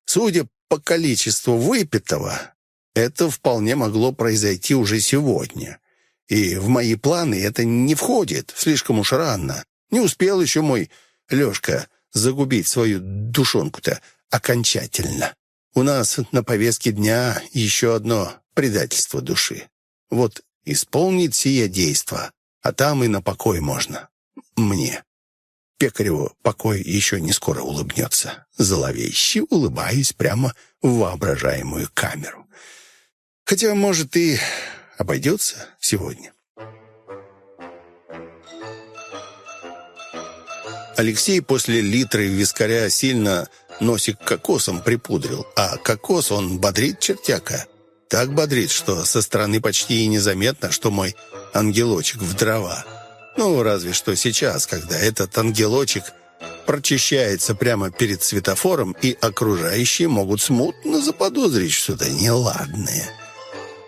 Судя по количеству выпитого, это вполне могло произойти уже сегодня. И в мои планы это не входит, слишком уж рано. Не успел еще мой Лешка загубить свою душонку-то окончательно. У нас на повестке дня еще одно предательство души. Вот исполнит сие действо, а там и на покой можно. Мне. Пекареву покой еще не скоро улыбнется. Зловеще улыбаюсь прямо в воображаемую камеру. Хотя, может, и обойдется сегодня. Алексей после литры вискаря сильно носик кокосом припудрил, а кокос он бодрит чертяка. Так бодрит, что со стороны почти и незаметно, что мой ангелочек в дрова. Ну, разве что сейчас, когда этот ангелочек прочищается прямо перед светофором, и окружающие могут смутно заподозрить что-то неладное.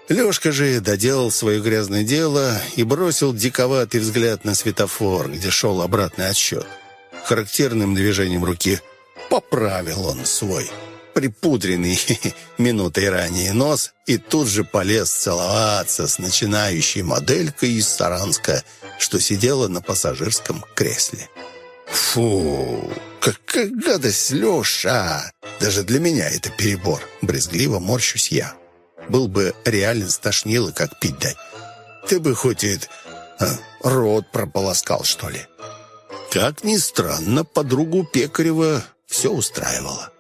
Лёшка же доделал свое грязное дело и бросил диковатый взгляд на светофор, где шел обратный отсчет. Характерным движением руки поправил он свой припудренный минутой ранее нос и тут же полез целоваться с начинающей моделькой из Саранска что сидела на пассажирском кресле. «Фу, какая гадость, Леша! Даже для меня это перебор!» Брезгливо морщусь я. Был бы реально стошнило, как пить дать. Ты бы хоть и а, рот прополоскал, что ли. Как ни странно, подругу Пекарева все устраивало.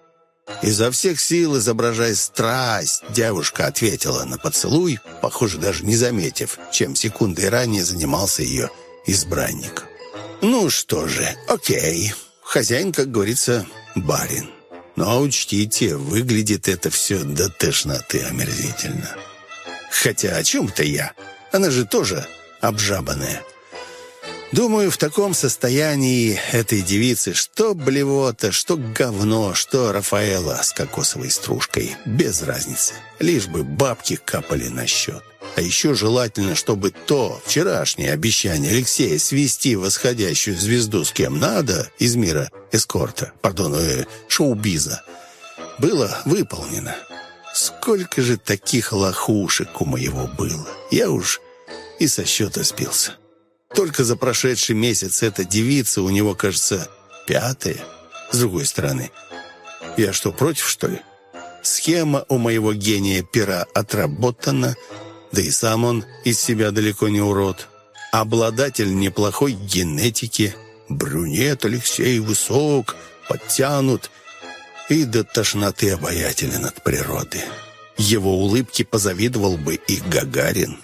Изо всех сил, изображая страсть, девушка ответила на поцелуй, похоже, даже не заметив, чем секундой ранее занимался ее избранник. «Ну что же, окей. Хозяин, как говорится, барин. Но учтите, выглядит это все до тошноты омерзительно. Хотя о чем-то я? Она же тоже обжабанная». Думаю, в таком состоянии этой девицы что блевота, что говно, что Рафаэла с кокосовой стружкой. Без разницы. Лишь бы бабки капали на счет. А еще желательно, чтобы то вчерашнее обещание Алексея свести восходящую звезду с кем надо из мира эскорта, пардон, э, шоу-биза, было выполнено. Сколько же таких лохушек у моего было. Я уж и со счета сбился. Только за прошедший месяц эта девица у него, кажется, пятая. С другой стороны, я что, против, что ли? Схема у моего гения пера отработана, да и сам он из себя далеко не урод. Обладатель неплохой генетики, брюнет Алексей высок, подтянут и до тошноты обаятелен от природы. Его улыбки позавидовал бы и Гагарин.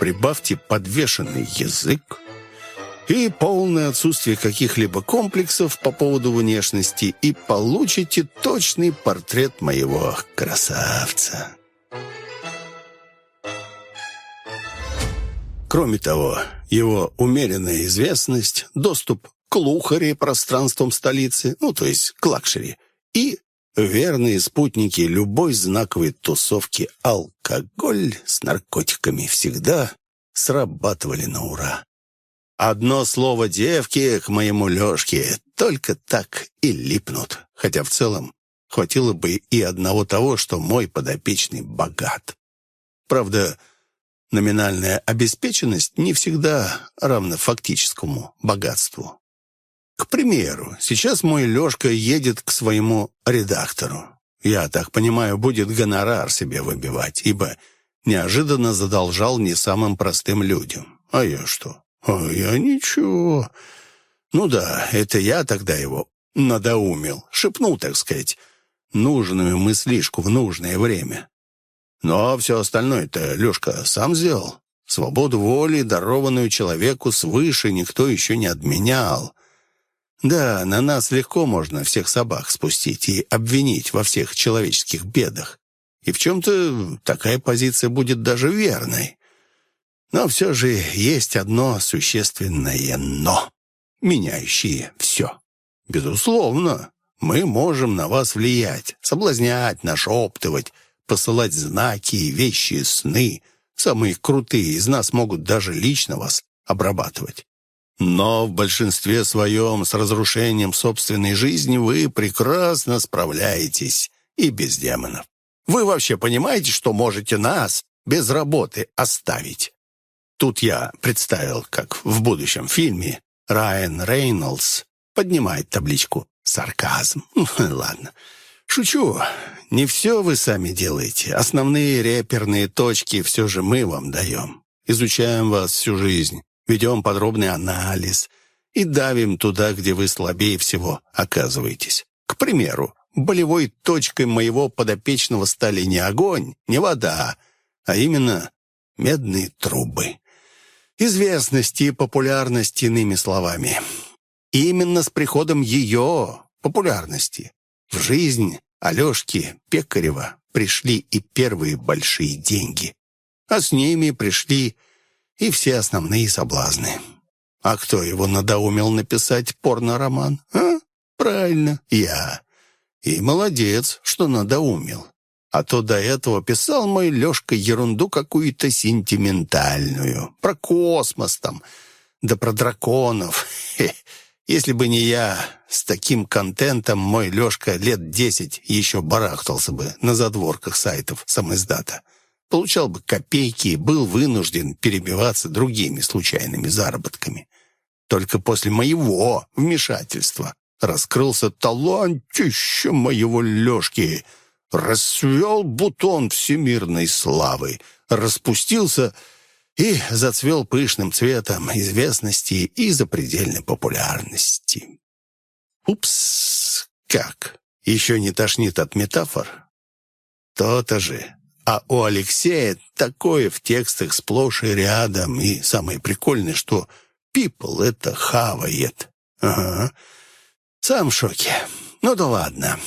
Прибавьте подвешенный язык, и полное отсутствие каких-либо комплексов по поводу внешности, и получите точный портрет моего красавца. Кроме того, его умеренная известность, доступ к luxury пространствам столицы, ну, то есть к luxury, и верные спутники любой знаковой тусовки алкоголь с наркотиками всегда срабатывали на ура. Одно слово девки к моему Лешке только так и липнут. Хотя в целом хватило бы и одного того, что мой подопечный богат. Правда, номинальная обеспеченность не всегда равна фактическому богатству. К примеру, сейчас мой Лешка едет к своему редактору. Я так понимаю, будет гонорар себе выбивать, ибо неожиданно задолжал не самым простым людям. А я что? «А я ничего. Ну да, это я тогда его надоумил, шепнул, так сказать, нужную мыслишку в нужное время. Но все остальное-то Лешка сам сделал. Свободу воли, дарованную человеку свыше, никто еще не отменял. Да, на нас легко можно всех собак спустить и обвинить во всех человеческих бедах. И в чем-то такая позиция будет даже верной. Но все же есть одно существенное «но», меняющее все. Безусловно, мы можем на вас влиять, соблазнять, нашептывать, посылать знаки вещи, сны. Самые крутые из нас могут даже лично вас обрабатывать. Но в большинстве своем с разрушением собственной жизни вы прекрасно справляетесь и без демонов. Вы вообще понимаете, что можете нас без работы оставить? Тут я представил, как в будущем фильме Райан Рейнольдс поднимает табличку «Сарказм». Ладно, шучу. Не все вы сами делаете. Основные реперные точки все же мы вам даем. Изучаем вас всю жизнь, ведем подробный анализ и давим туда, где вы слабее всего оказываетесь. К примеру, болевой точкой моего подопечного стали не огонь, не вода, а именно медные трубы известности и популярности, иными словами. И именно с приходом ее популярности в жизнь Алешки Пекарева пришли и первые большие деньги, а с ними пришли и все основные соблазны. А кто его надоумил написать порно-роман? А? Правильно, я. И молодец, что надоумил. А то до этого писал мой Лешка ерунду какую-то сентиментальную. Про космос там, да про драконов. Если бы не я, с таким контентом мой Лешка лет десять еще барахтался бы на задворках сайтов самиздата. получал бы копейки и был вынужден перебиваться другими случайными заработками. Только после моего вмешательства раскрылся талантище моего Лешки, расцвел бутон всемирной славы, распустился и зацвел пышным цветом известности и запредельной популярности. Упс, как? Еще не тошнит от метафор? То-то же. А у Алексея такое в текстах сплошь и рядом. И самое прикольное, что Пипл это хавает. Ага. Сам в шоке. Ну да ладно.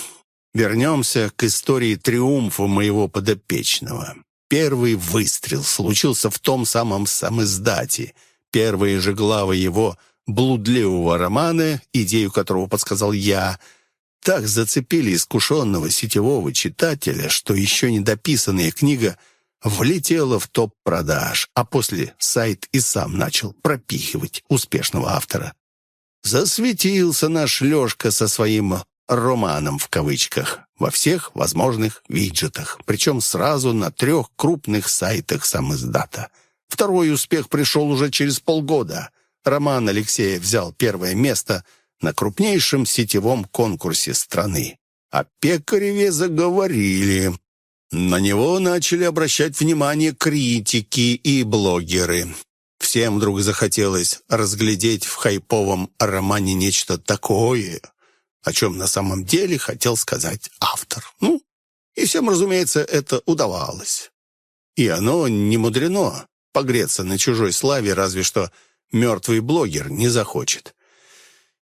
Вернемся к истории триумфа моего подопечного. Первый выстрел случился в том самом самоиздате. Первые же главы его блудливого романа, идею которого подсказал я, так зацепили искушенного сетевого читателя, что еще недописанная книга влетела в топ продаж, а после сайт и сам начал пропихивать успешного автора. Засветился наш Лешка со своим «романом» в кавычках во всех возможных виджетах, причем сразу на трех крупных сайтах самиздата. Второй успех пришел уже через полгода. Роман Алексея взял первое место на крупнейшем сетевом конкурсе страны. О Пекареве заговорили. На него начали обращать внимание критики и блогеры. Всем вдруг захотелось разглядеть в хайповом романе нечто такое, о чем на самом деле хотел сказать автор. Ну, и всем, разумеется, это удавалось. И оно не мудрено погреться на чужой славе, разве что мертвый блогер не захочет.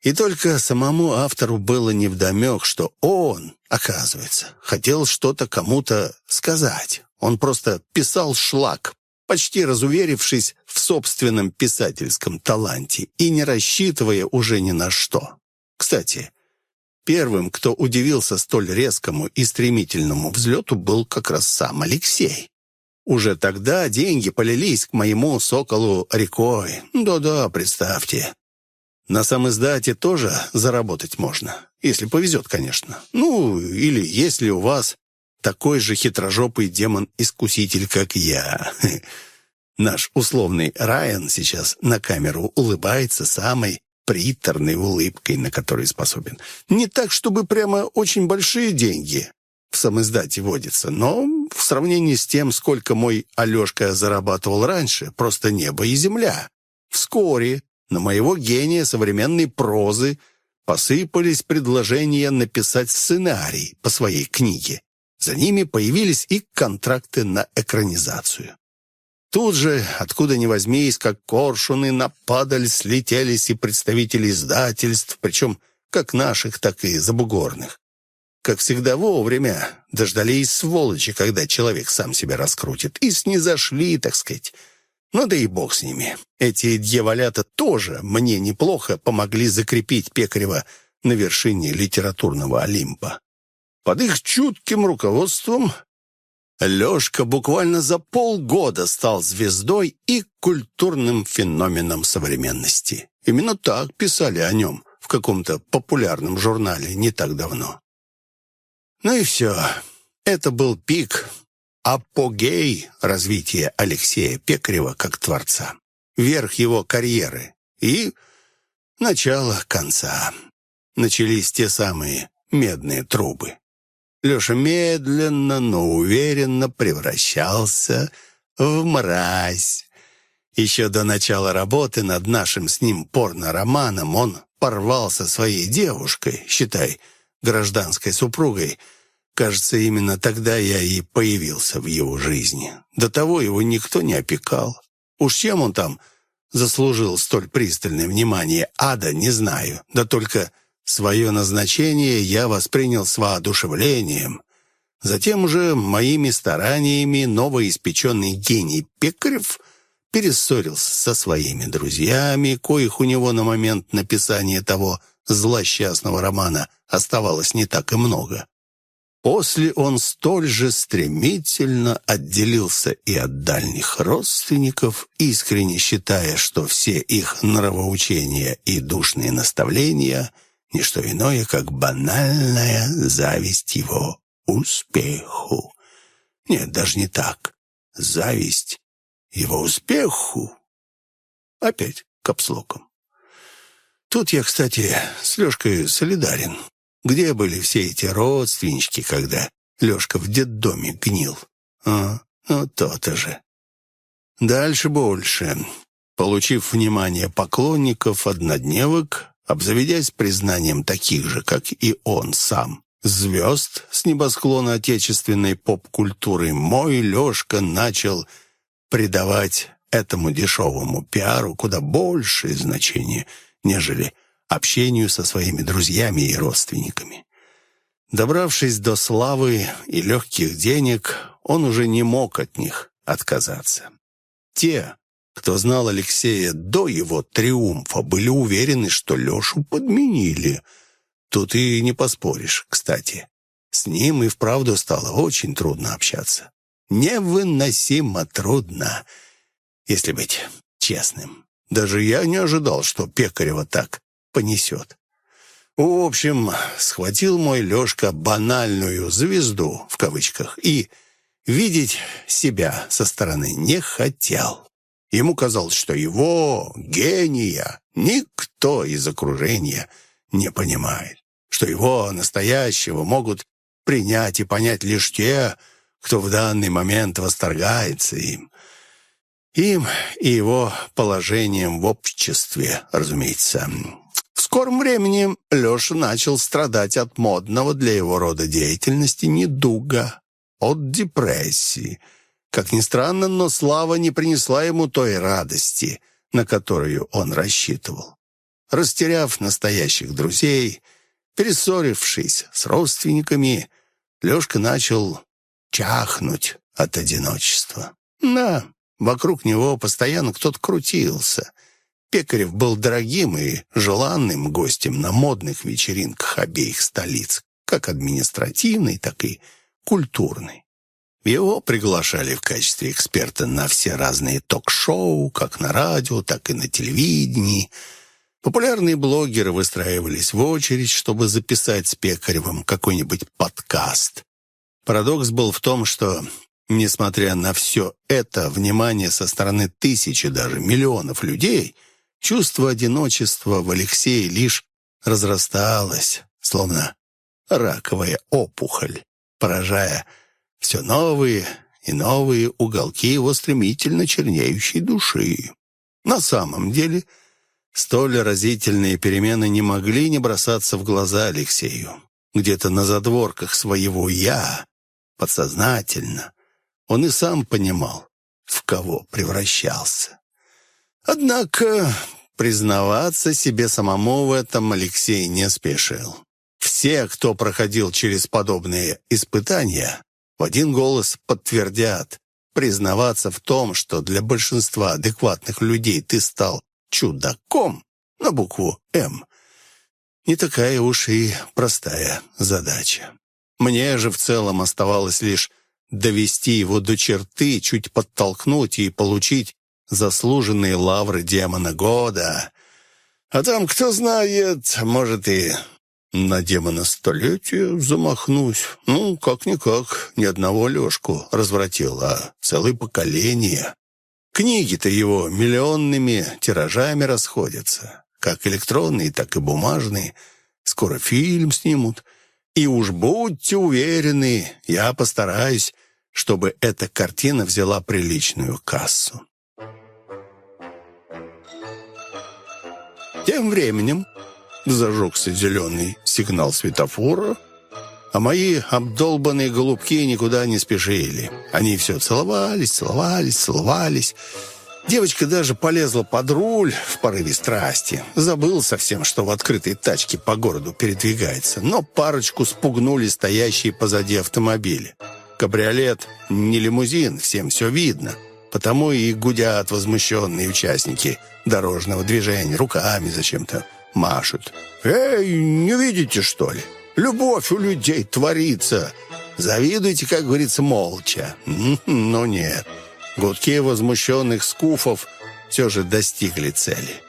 И только самому автору было невдомек, что он, оказывается, хотел что-то кому-то сказать. Он просто писал шлак, почти разуверившись в собственном писательском таланте и не рассчитывая уже ни на что. Кстати, первым, кто удивился столь резкому и стремительному взлету, был как раз сам Алексей. Уже тогда деньги полились к моему соколу рекой. Да-да, представьте. На самоиздате тоже заработать можно, если повезет, конечно. Ну, или если у вас такой же хитрожопый демон-искуситель, как я. Наш условный Райан сейчас на камеру улыбается самой приторной улыбкой, на которой способен. Не так, чтобы прямо очень большие деньги в самоиздате водятся, но в сравнении с тем, сколько мой Алешка зарабатывал раньше, просто небо и земля. Вскоре на моего гения современной прозы посыпались предложения написать сценарий по своей книге. За ними появились и контракты на экранизацию. Тут же, откуда ни возьмись, как коршуны, нападали, слетелись и представители издательств, причем как наших, так и забугорных. Как всегда вовремя дождались сволочи, когда человек сам себя раскрутит, и снизошли, так сказать. Ну да и бог с ними. Эти дьяволята тоже мне неплохо помогли закрепить Пекарева на вершине литературного Олимпа. Под их чутким руководством Лёшка буквально за полгода стал звездой и культурным феноменом современности. Именно так писали о нем в каком-то популярном журнале не так давно. Ну и все. Это был пик, апогей развития Алексея Пекарева как творца. Верх его карьеры и начало конца. Начались те самые медные трубы. Леша медленно, но уверенно превращался в мразь. Еще до начала работы над нашим с ним порно-романом он порвал со своей девушкой, считай, гражданской супругой. Кажется, именно тогда я и появился в его жизни. До того его никто не опекал. Уж чем он там заслужил столь пристальное внимание ада, не знаю. Да только Свое назначение я воспринял с воодушевлением. Затем уже моими стараниями новоиспеченный гений Пекарев перессорился со своими друзьями, коих у него на момент написания того злосчастного романа оставалось не так и много. После он столь же стремительно отделился и от дальних родственников, искренне считая, что все их нравоучения и душные наставления — не что иное, как банальная зависть его успеху. Нет, даже не так. зависть его успеху. Опять капслоком. Тут я, кстати, с Лешкой солидарен. Где были все эти родственнички, когда Лешка в детдоме гнил? А, ну то-то же. Дальше больше. Получив внимание поклонников однодневок, обзаведясь признанием таких же, как и он сам, звезд с небосклона отечественной поп-культуры, мой Лешка начал придавать этому дешевому пиару куда большее значение, нежели общению со своими друзьями и родственниками. Добравшись до славы и легких денег, он уже не мог от них отказаться. Те, кто знал Алексея до его триумфа, были уверены, что Лешу подменили. Тут и не поспоришь, кстати. С ним и вправду стало очень трудно общаться. Невыносимо трудно, если быть честным. Даже я не ожидал, что Пекарева так понесет. В общем, схватил мой Лешка банальную «звезду» в кавычках и видеть себя со стороны не хотел. Ему казалось, что его, гения, никто из окружения не понимает, что его настоящего могут принять и понять лишь те, кто в данный момент восторгается им. Им и его положением в обществе, разумеется. В скором времени Леша начал страдать от модного для его рода деятельности недуга, от депрессии – как ни странно, но слава не принесла ему той радости, на которую он рассчитывал. Растеряв настоящих друзей, перессорившись с родственниками, Лешка начал чахнуть от одиночества. Да, вокруг него постоянно кто-то крутился. Пекарев был дорогим и желанным гостем на модных вечеринках обеих столиц, как административной, так и культурной. Его приглашали в качестве эксперта на все разные ток-шоу, как на радио, так и на телевидении. Популярные блогеры выстраивались в очередь, чтобы записать с Пекаревым какой-нибудь подкаст. Парадокс был в том, что, несмотря на все это внимание со стороны тысячи, даже миллионов людей, чувство одиночества в Алексее лишь разрасталось, словно раковая опухоль, поражая все новые и новые уголки его стремительно чернеющей души. На самом деле, столь разительные перемены не могли не бросаться в глаза Алексею. Где-то на задворках своего «я», подсознательно, он и сам понимал, в кого превращался. Однако признаваться себе самому в этом Алексей не спешил. Все, кто проходил через подобные испытания, в один голос подтвердят, признаваться в том, что для большинства адекватных людей ты стал чудаком на букву «М», не такая уж и простая задача. Мне же в целом оставалось лишь довести его до черты, чуть подтолкнуть и получить заслуженные лавры демона года. А там, кто знает, может и на демона столетия замахнусь. Ну, как-никак, ни одного Лешку развратил, а целое поколение. Книги-то его миллионными тиражами расходятся. Как электронные, так и бумажные. Скоро фильм снимут. И уж будьте уверены, я постараюсь, чтобы эта картина взяла приличную кассу. Тем временем Зажегся зеленый сигнал светофора, а мои обдолбанные голубки никуда не спешили. Они все целовались, целовались, целовались. Девочка даже полезла под руль в порыве страсти. Забыл совсем, что в открытой тачке по городу передвигается. Но парочку спугнули стоящие позади автомобили. Кабриолет не лимузин, всем все видно. Потому и гудят возмущенные участники дорожного движения руками зачем-то машут. «Эй, не видите, что ли? Любовь у людей творится. Завидуйте, как говорится, молча». Но нет. Гудки возмущенных скуфов все же достигли цели.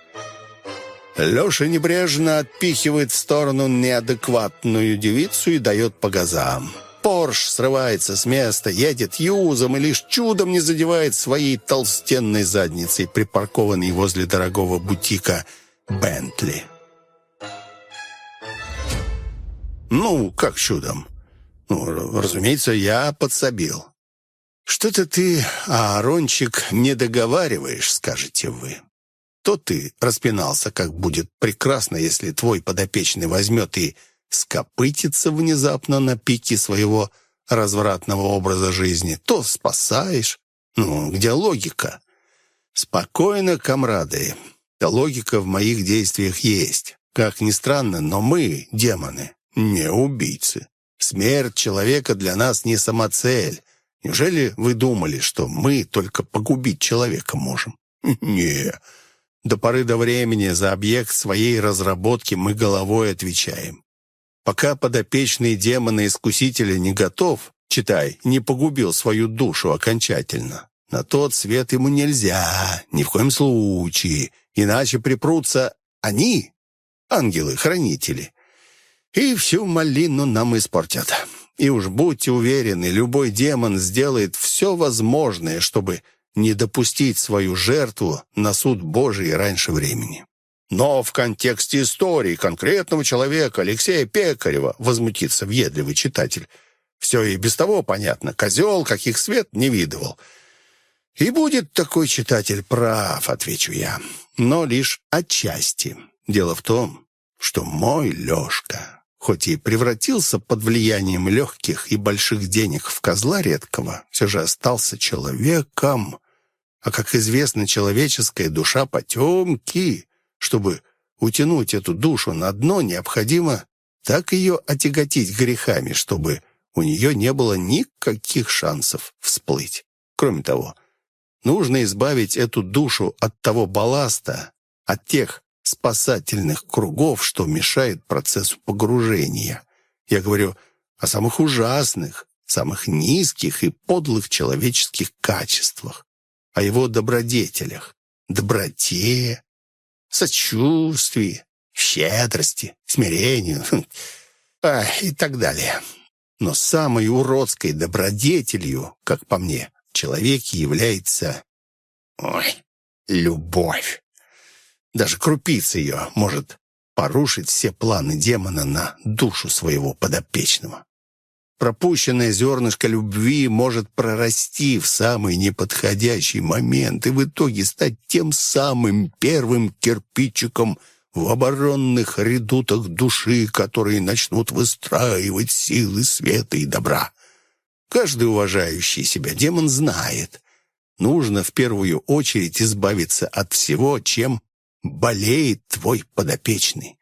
Леша небрежно отпихивает в сторону неадекватную девицу и дает по газам. Порш срывается с места, едет юзом и лишь чудом не задевает своей толстенной задницей, припаркованной возле дорогого бутика «Бентли». Ну, как чудом? Ну, разумеется, я подсобил. «Что-то ты, Аарончик, не договариваешь, скажете вы. То ты распинался, как будет прекрасно, если твой подопечный возьмет и скопытится внезапно на пике своего развратного образа жизни, то спасаешь. Ну, где логика? Спокойно, комрады. Логика в моих действиях есть. Как ни странно, но мы, демоны, не убийцы. Смерть человека для нас не самоцель. Неужели вы думали, что мы только погубить человека можем? Не. До поры до времени за объект своей разработки мы головой отвечаем. Пока подопечный демона-искусителя не готов, читай, не погубил свою душу окончательно, на тот свет ему нельзя, ни в коем случае, иначе припрутся они, ангелы-хранители, и всю малину нам испортят. И уж будьте уверены, любой демон сделает все возможное, чтобы не допустить свою жертву на суд Божий раньше времени. Но в контексте истории конкретного человека, Алексея Пекарева, возмутится въедливый читатель. Все и без того понятно. Козел, каких свет не видывал. И будет такой читатель прав, отвечу я. Но лишь отчасти. Дело в том, что мой Лешка, хоть и превратился под влиянием легких и больших денег в козла редкого, все же остался человеком. А, как известно, человеческая душа потемки. Чтобы утянуть эту душу на дно, необходимо так ее отяготить грехами, чтобы у нее не было никаких шансов всплыть. Кроме того, нужно избавить эту душу от того балласта, от тех спасательных кругов, что мешает процессу погружения. Я говорю о самых ужасных, самых низких и подлых человеческих качествах, о его добродетелях, доброте, сочувствии, щедрости, смирению хм, а, и так далее. Но самой уродской добродетелью, как по мне, в человеке является... Ой, любовь. Даже крупица ее может порушить все планы демона на душу своего подопечного. Пропущенное зернышко любви может прорасти в самый неподходящий момент и в итоге стать тем самым первым кирпичиком в оборонных редутах души, которые начнут выстраивать силы света и добра. Каждый уважающий себя демон знает, нужно в первую очередь избавиться от всего, чем болеет твой подопечный.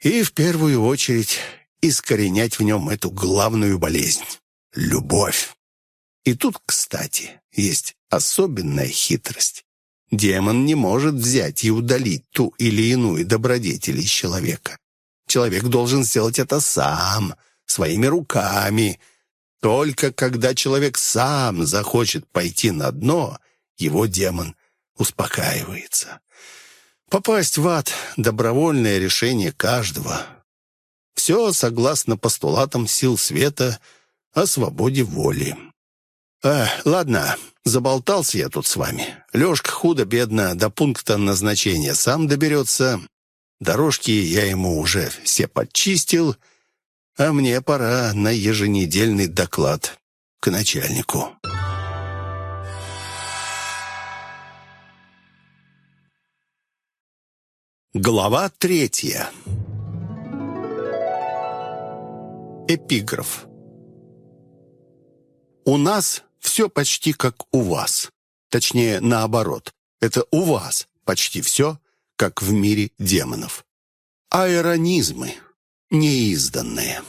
И в первую очередь искоренять в нем эту главную болезнь — любовь. И тут, кстати, есть особенная хитрость. Демон не может взять и удалить ту или иную добродетель из человека. Человек должен сделать это сам, своими руками. Только когда человек сам захочет пойти на дно, его демон успокаивается. Попасть в ад — добровольное решение каждого. Все согласно постулатам сил света о свободе воли. А, ладно, заболтался я тут с вами. Лешка худо-бедно до пункта назначения сам доберется. Дорожки я ему уже все подчистил, а мне пора на еженедельный доклад к начальнику. Глава третья Эпиграф. У нас все почти как у вас. Точнее, наоборот. Это у вас почти все, как в мире демонов. Аэронизмы, неизданные.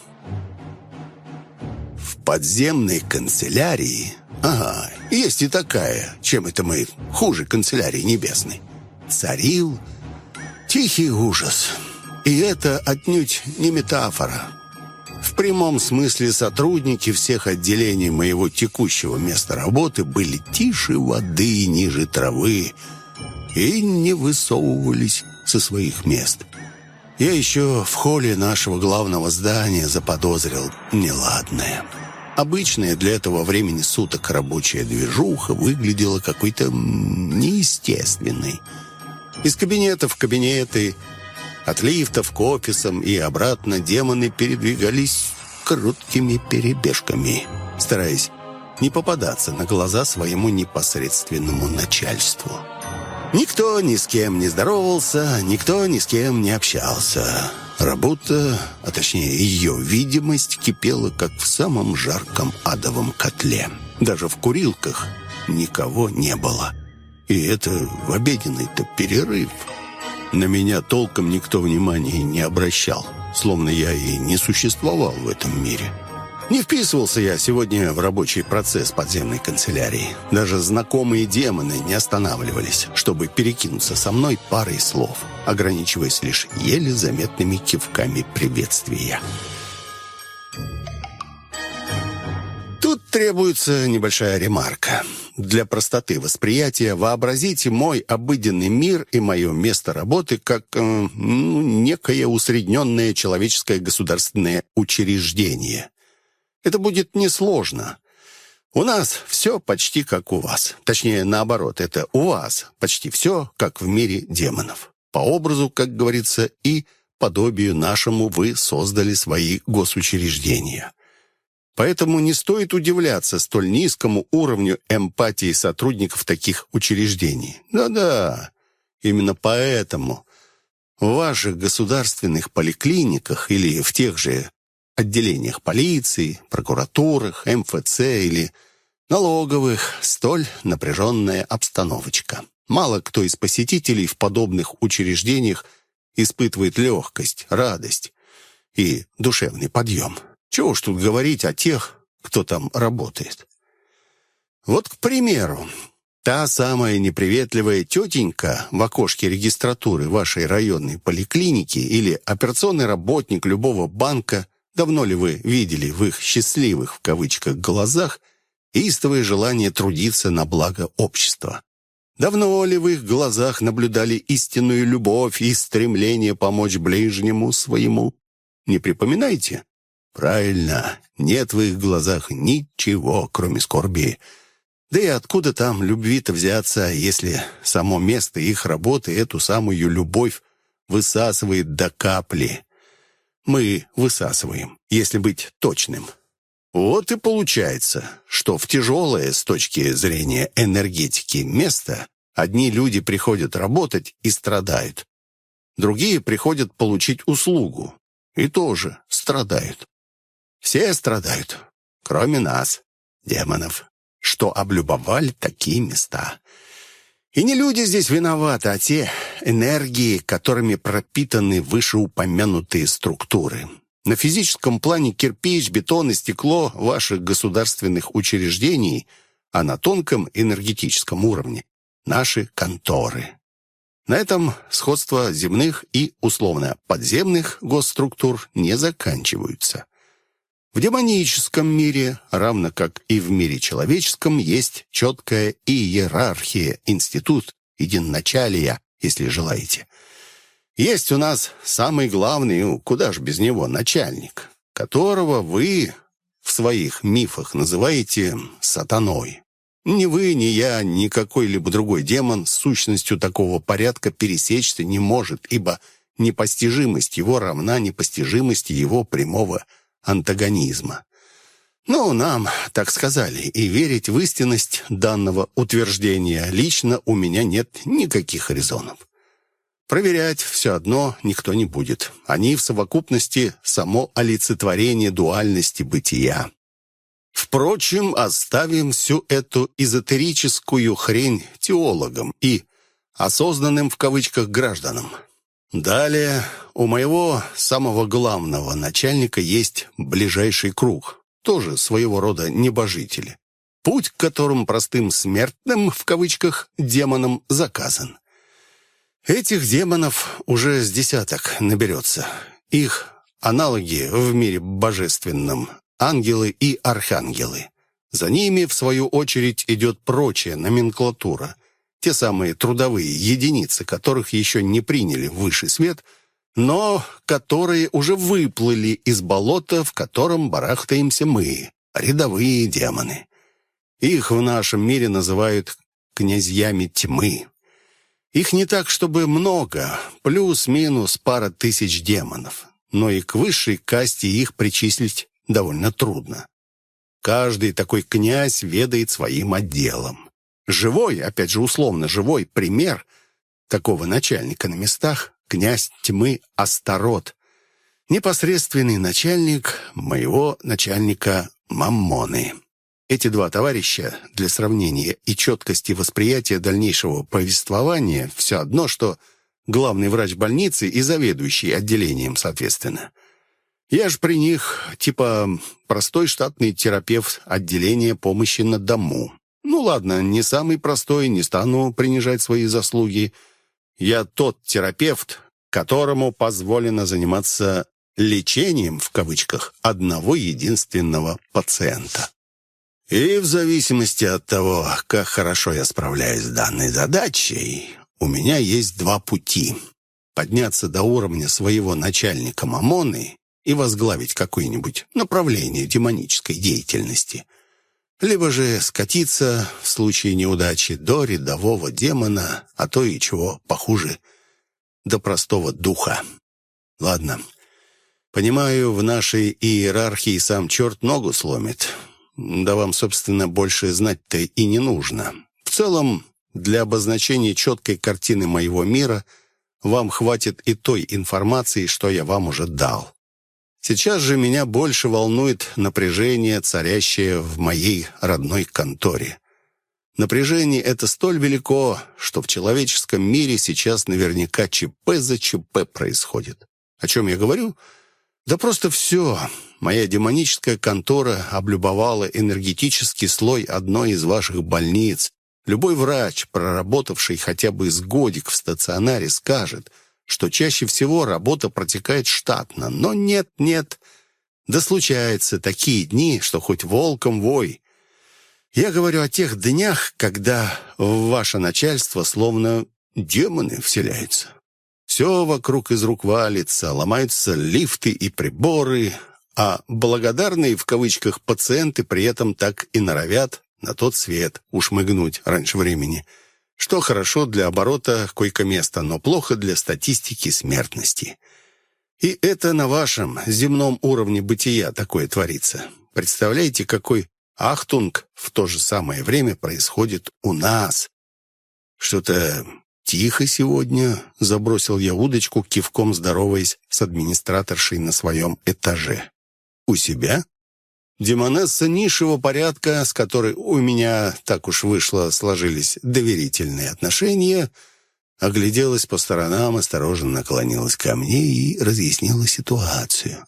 В подземной канцелярии... Ага, есть и такая, чем это мы хуже канцелярии небесной. Царил тихий ужас. И это отнюдь не метафора. В прямом смысле сотрудники всех отделений моего текущего места работы были тише воды ниже травы и не высовывались со своих мест. Я еще в холле нашего главного здания заподозрил неладное. Обычная для этого времени суток рабочая движуха выглядела какой-то неестественной. Из кабинета в кабинеты, от лифтов к офисам и обратно демоны передвигались короткими перебежками, стараясь не попадаться на глаза своему непосредственному начальству. Никто ни с кем не здоровался, никто ни с кем не общался. Работа, а точнее ее видимость, кипела, как в самом жарком адовом котле. Даже в курилках никого не было. И это в обеденный-то перерыв. На меня толком никто внимания не обращал, словно я и не существовал в этом мире. Не вписывался я сегодня в рабочий процесс подземной канцелярии. Даже знакомые демоны не останавливались, чтобы перекинуться со мной парой слов, ограничиваясь лишь еле заметными кивками приветствия. Требуется небольшая ремарка. Для простоты восприятия вообразите мой обыденный мир и мое место работы как э, ну, некое усредненное человеческое государственное учреждение – это будет несложно. У нас все почти как у вас. Точнее, наоборот, это у вас почти все как в мире демонов. По образу, как говорится, и подобию нашему вы создали свои госучреждения. Поэтому не стоит удивляться столь низкому уровню эмпатии сотрудников таких учреждений. Да-да, именно поэтому в ваших государственных поликлиниках или в тех же отделениях полиции, прокуратурах, МФЦ или налоговых столь напряженная обстановочка. Мало кто из посетителей в подобных учреждениях испытывает легкость, радость и душевный подъем. Чего уж тут говорить о тех, кто там работает. Вот, к примеру, та самая неприветливая тетенька в окошке регистратуры вашей районной поликлиники или операционный работник любого банка Давно ли вы видели в их «счастливых» в кавычках глазах истовое желание трудиться на благо общества? Давно ли в их глазах наблюдали истинную любовь и стремление помочь ближнему своему? Не припоминаете? Правильно, нет в их глазах ничего, кроме скорби. Да и откуда там любви-то взяться, если само место их работы эту самую любовь высасывает до капли? мы высасываем, если быть точным. Вот и получается, что в тяжелое с точки зрения энергетики место одни люди приходят работать и страдают, другие приходят получить услугу и тоже страдают. Все страдают, кроме нас, демонов, что облюбовали такие места. И не люди здесь виноваты, а те энергии, которыми пропитаны вышеупомянутые структуры. На физическом плане кирпич, бетон и стекло ваших государственных учреждений, а на тонком энергетическом уровне – наши конторы. На этом сходство земных и, условно, подземных госструктур не заканчиваются. В демоническом мире, равно как и в мире человеческом, есть четкая иерархия, институт единоначалия, если желаете. Есть у нас самый главный, ну, куда ж без него, начальник, которого вы в своих мифах называете сатаной. Ни вы, ни я, ни какой-либо другой демон с сущностью такого порядка пересечься не может, ибо непостижимость его равна непостижимости его прямого антагонизма. Ну, нам так сказали, и верить в истинность данного утверждения лично у меня нет никаких резонов. Проверять все одно никто не будет. Они в совокупности само олицетворение дуальности бытия. Впрочем, оставим всю эту эзотерическую хрень теологам и осознанным в кавычках гражданам. Далее у моего самого главного начальника есть ближайший круг, тоже своего рода небожители, путь к которым простым смертным, в кавычках, демонам заказан. Этих демонов уже с десяток наберется. Их аналоги в мире божественном – ангелы и архангелы. За ними, в свою очередь, идет прочая номенклатура – те самые трудовые единицы, которых еще не приняли в высший свет, но которые уже выплыли из болота, в котором барахтаемся мы, рядовые демоны. Их в нашем мире называют князьями тьмы. Их не так, чтобы много, плюс-минус пара тысяч демонов. Но и к высшей касте их причислить довольно трудно. Каждый такой князь ведает своим отделом. Живой, опять же условно живой, пример такого начальника на местах — князь тьмы Астарот. Непосредственный начальник моего начальника Маммоны. Эти два товарища, для сравнения и четкости восприятия дальнейшего повествования, все одно, что главный врач больницы и заведующий отделением, соответственно. Я ж при них, типа, простой штатный терапевт отделения помощи на дому. Ну ладно, не самый простой, не стану принижать свои заслуги. Я тот терапевт, которому позволено заниматься «лечением» в кавычках одного единственного пациента. И в зависимости от того, как хорошо я справляюсь с данной задачей, у меня есть два пути. Подняться до уровня своего начальника Мамоны и возглавить какое-нибудь направление демонической деятельности. Либо же скатиться в случае неудачи до рядового демона, а то и чего похуже, до простого духа. Ладно, понимаю, в нашей иерархии сам черт ногу сломит, да вам, собственно, больше знать-то и не нужно. В целом, для обозначения четкой картины моего мира вам хватит и той информации, что я вам уже дал. Сейчас же меня больше волнует напряжение, царящее в моей родной конторе. Напряжение это столь велико, что в человеческом мире сейчас наверняка ЧП за ЧП происходит. О чем я говорю? Да просто все. Моя демоническая контора облюбовала энергетический слой одной из ваших больниц. Любой врач, проработавший хотя бы с годик в стационаре, скажет, что чаще всего работа протекает штатно. Но нет, нет. Да случаются такие дни, что хоть волком вой. Я говорю о тех днях, когда в ваше начальство словно демоны вселяются. Все вокруг из рук валится, ломаются лифты и приборы, а благодарные в кавычках пациенты при этом так и норовят на тот свет ушмыгнуть раньше времени, что хорошо для оборота койко-места, но плохо для статистики смертности. И это на вашем земном уровне бытия такое творится. Представляете, какой ахтунг в то же самое время происходит у нас? Что-то «Тихо сегодня», — забросил я удочку, кивком здороваясь с администраторшей на своем этаже. «У себя?» Демонесса низшего порядка, с которой у меня, так уж вышло, сложились доверительные отношения, огляделась по сторонам, осторожно наклонилась ко мне и разъяснила ситуацию.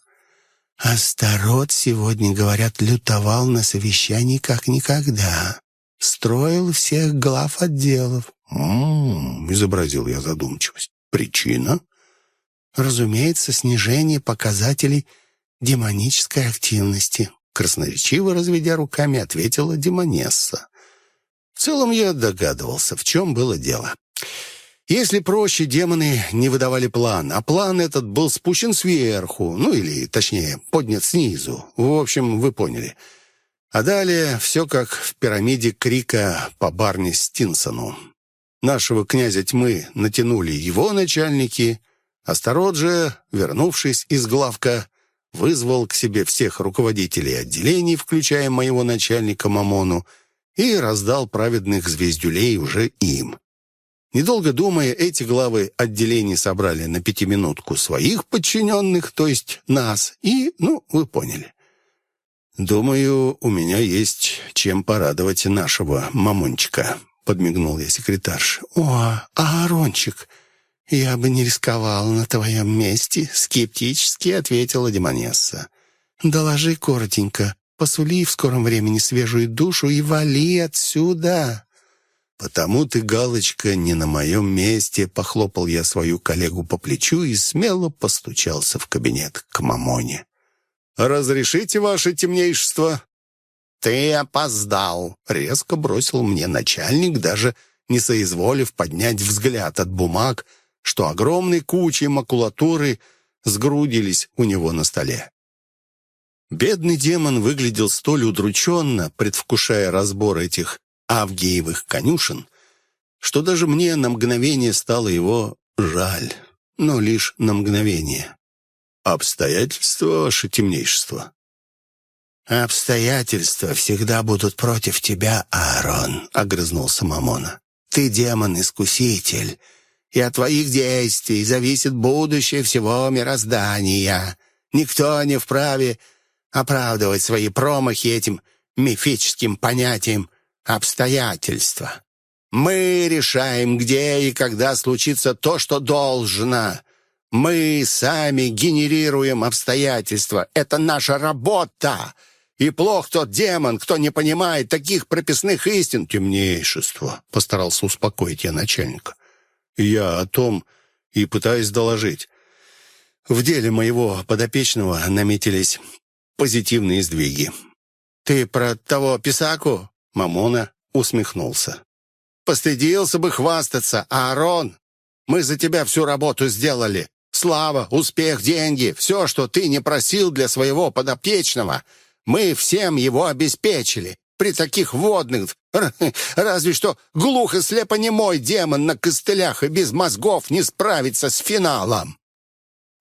«Астарот сегодня, говорят, лютовал на совещании как никогда. Строил всех глав отделов. «М-м-м», изобразил я задумчивость. «Причина?» «Разумеется, снижение показателей демонической активности», красноречиво разведя руками, ответила демонесса. В целом я догадывался, в чем было дело. Если проще, демоны не выдавали план, а план этот был спущен сверху, ну или, точнее, поднят снизу. В общем, вы поняли. А далее все как в пирамиде крика по Барни Стинсону. Нашего князя тьмы натянули его начальники. Астарот же, вернувшись из главка, вызвал к себе всех руководителей отделений, включая моего начальника Мамону, и раздал праведных звездюлей уже им. Недолго думая, эти главы отделений собрали на пятиминутку своих подчиненных, то есть нас, и, ну, вы поняли. Думаю, у меня есть чем порадовать нашего мамончика подмигнул я секретарше. «О, Аарончик, я бы не рисковал на твоем месте», — скептически ответила Демонесса. «Доложи коротенько, посули в скором времени свежую душу и вали отсюда». «Потому ты, Галочка, не на моем месте», — похлопал я свою коллегу по плечу и смело постучался в кабинет к Мамоне. «Разрешите, ваше темнейшество?» «Ты опоздал!» — резко бросил мне начальник, даже не соизволив поднять взгляд от бумаг, что огромной кучей макулатуры сгрудились у него на столе. Бедный демон выглядел столь удрученно, предвкушая разбор этих авгиевых конюшен, что даже мне на мгновение стало его жаль, но лишь на мгновение. «Обстоятельства, ваше темнейшество?»
«Обстоятельства всегда будут против тебя, Аарон», — огрызнулся Мамона. «Ты демон-искуситель, и от твоих действий зависит будущее всего мироздания. Никто не вправе оправдывать свои промахи этим мифическим понятием «обстоятельства». Мы решаем, где и когда случится то, что должно. Мы сами генерируем обстоятельства. Это наша работа. И плох тот демон, кто не понимает таких прописных истин.
Темнейшество, постарался успокоить я начальника. Я о том и пытаюсь доложить. В деле моего подопечного наметились позитивные сдвиги.
«Ты про того писаку?»
Мамона усмехнулся.
«Постыдился бы хвастаться, Аарон! Мы за тебя всю работу сделали. Слава, успех, деньги, все, что ты не просил для своего подопечного. Мы всем его обеспечили. При таких водных, разве что глухо слепонемой демон на костылях и без мозгов не справится с финалом.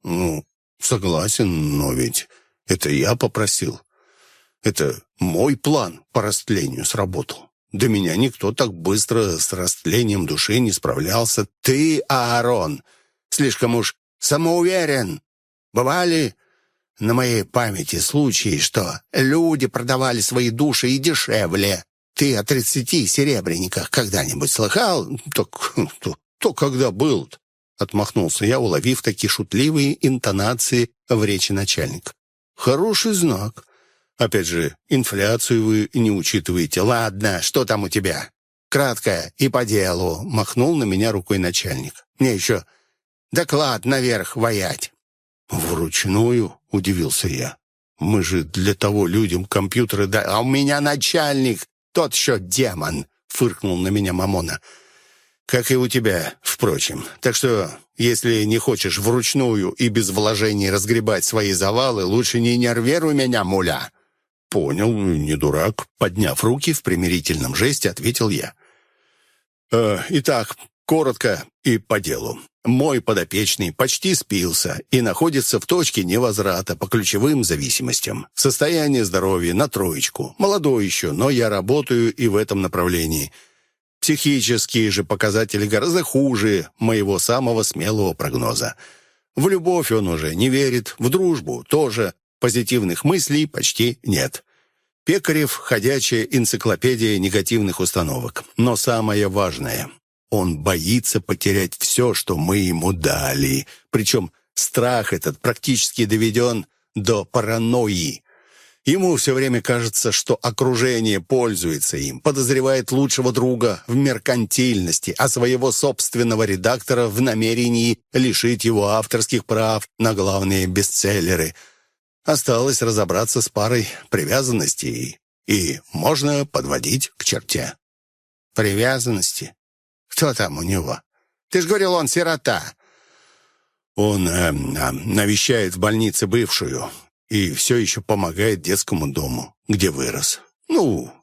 Ну, согласен, но ведь это я попросил. Это мой план по растлению сработал. До меня никто так быстро с растлением души не справлялся. Ты, Аарон, слишком уж самоуверен. Бывали на моей памяти случаи, что люди продавали свои души и дешевле. Ты о тридцати серебряниках когда-нибудь слыхал? Так, то, то когда был -то? Отмахнулся я, уловив такие шутливые интонации в речи начальника. Хороший знак. Опять же, инфляцию вы не учитываете. Ладно, что там у тебя? Кратко и по делу. Махнул на меня рукой начальник. Мне еще доклад наверх воять. «Вручную?» — удивился я. «Мы же для того людям компьютеры да... А у меня начальник, тот еще демон!» — фыркнул на меня Мамона. «Как и у тебя, впрочем. Так что, если не хочешь вручную и без вложений разгребать свои завалы, лучше не нервируй меня, муля!» «Понял, не дурак», — подняв руки в примирительном жесте, ответил я. «Э, «Итак, коротко и по делу. Мой подопечный почти спился и находится в точке невозврата по ключевым зависимостям. Состояние здоровья на троечку. Молодой еще, но я работаю и в этом направлении. Психические же показатели гораздо хуже моего самого смелого прогноза. В любовь он уже не верит, в дружбу тоже. Позитивных мыслей почти нет. Пекарев – ходячая энциклопедия негативных установок. Но самое важное он боится потерять все, что мы ему дали. Причем страх этот практически доведен до паранойи. Ему все время кажется, что окружение пользуется им, подозревает лучшего друга в меркантильности, а своего собственного редактора в намерении лишить его авторских прав на главные бестселлеры. Осталось разобраться с парой привязанностей, и можно подводить к черте.
Привязанности? Кто там у него? Ты ж говорил, он сирота.
Он э, навещает в больнице бывшую и все еще помогает детскому дому, где вырос. Ну,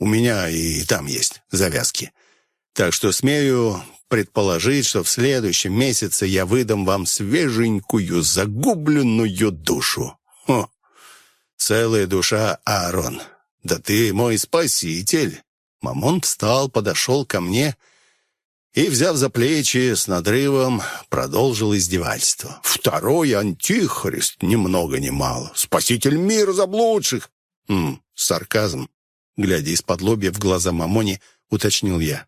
у меня и там есть завязки. Так что смею предположить, что в следующем месяце я выдам вам свеженькую загубленную душу. Хо, целая душа, Аарон. Да ты мой спаситель. Мамон встал, подошел ко мне и, взяв за плечи с надрывом, продолжил издевательство. «Второй антихрист, ни много ни мало, спаситель мира заблудших!» «Хм, сарказм!» Глядя из-под лобья в глаза Мамони, уточнил я.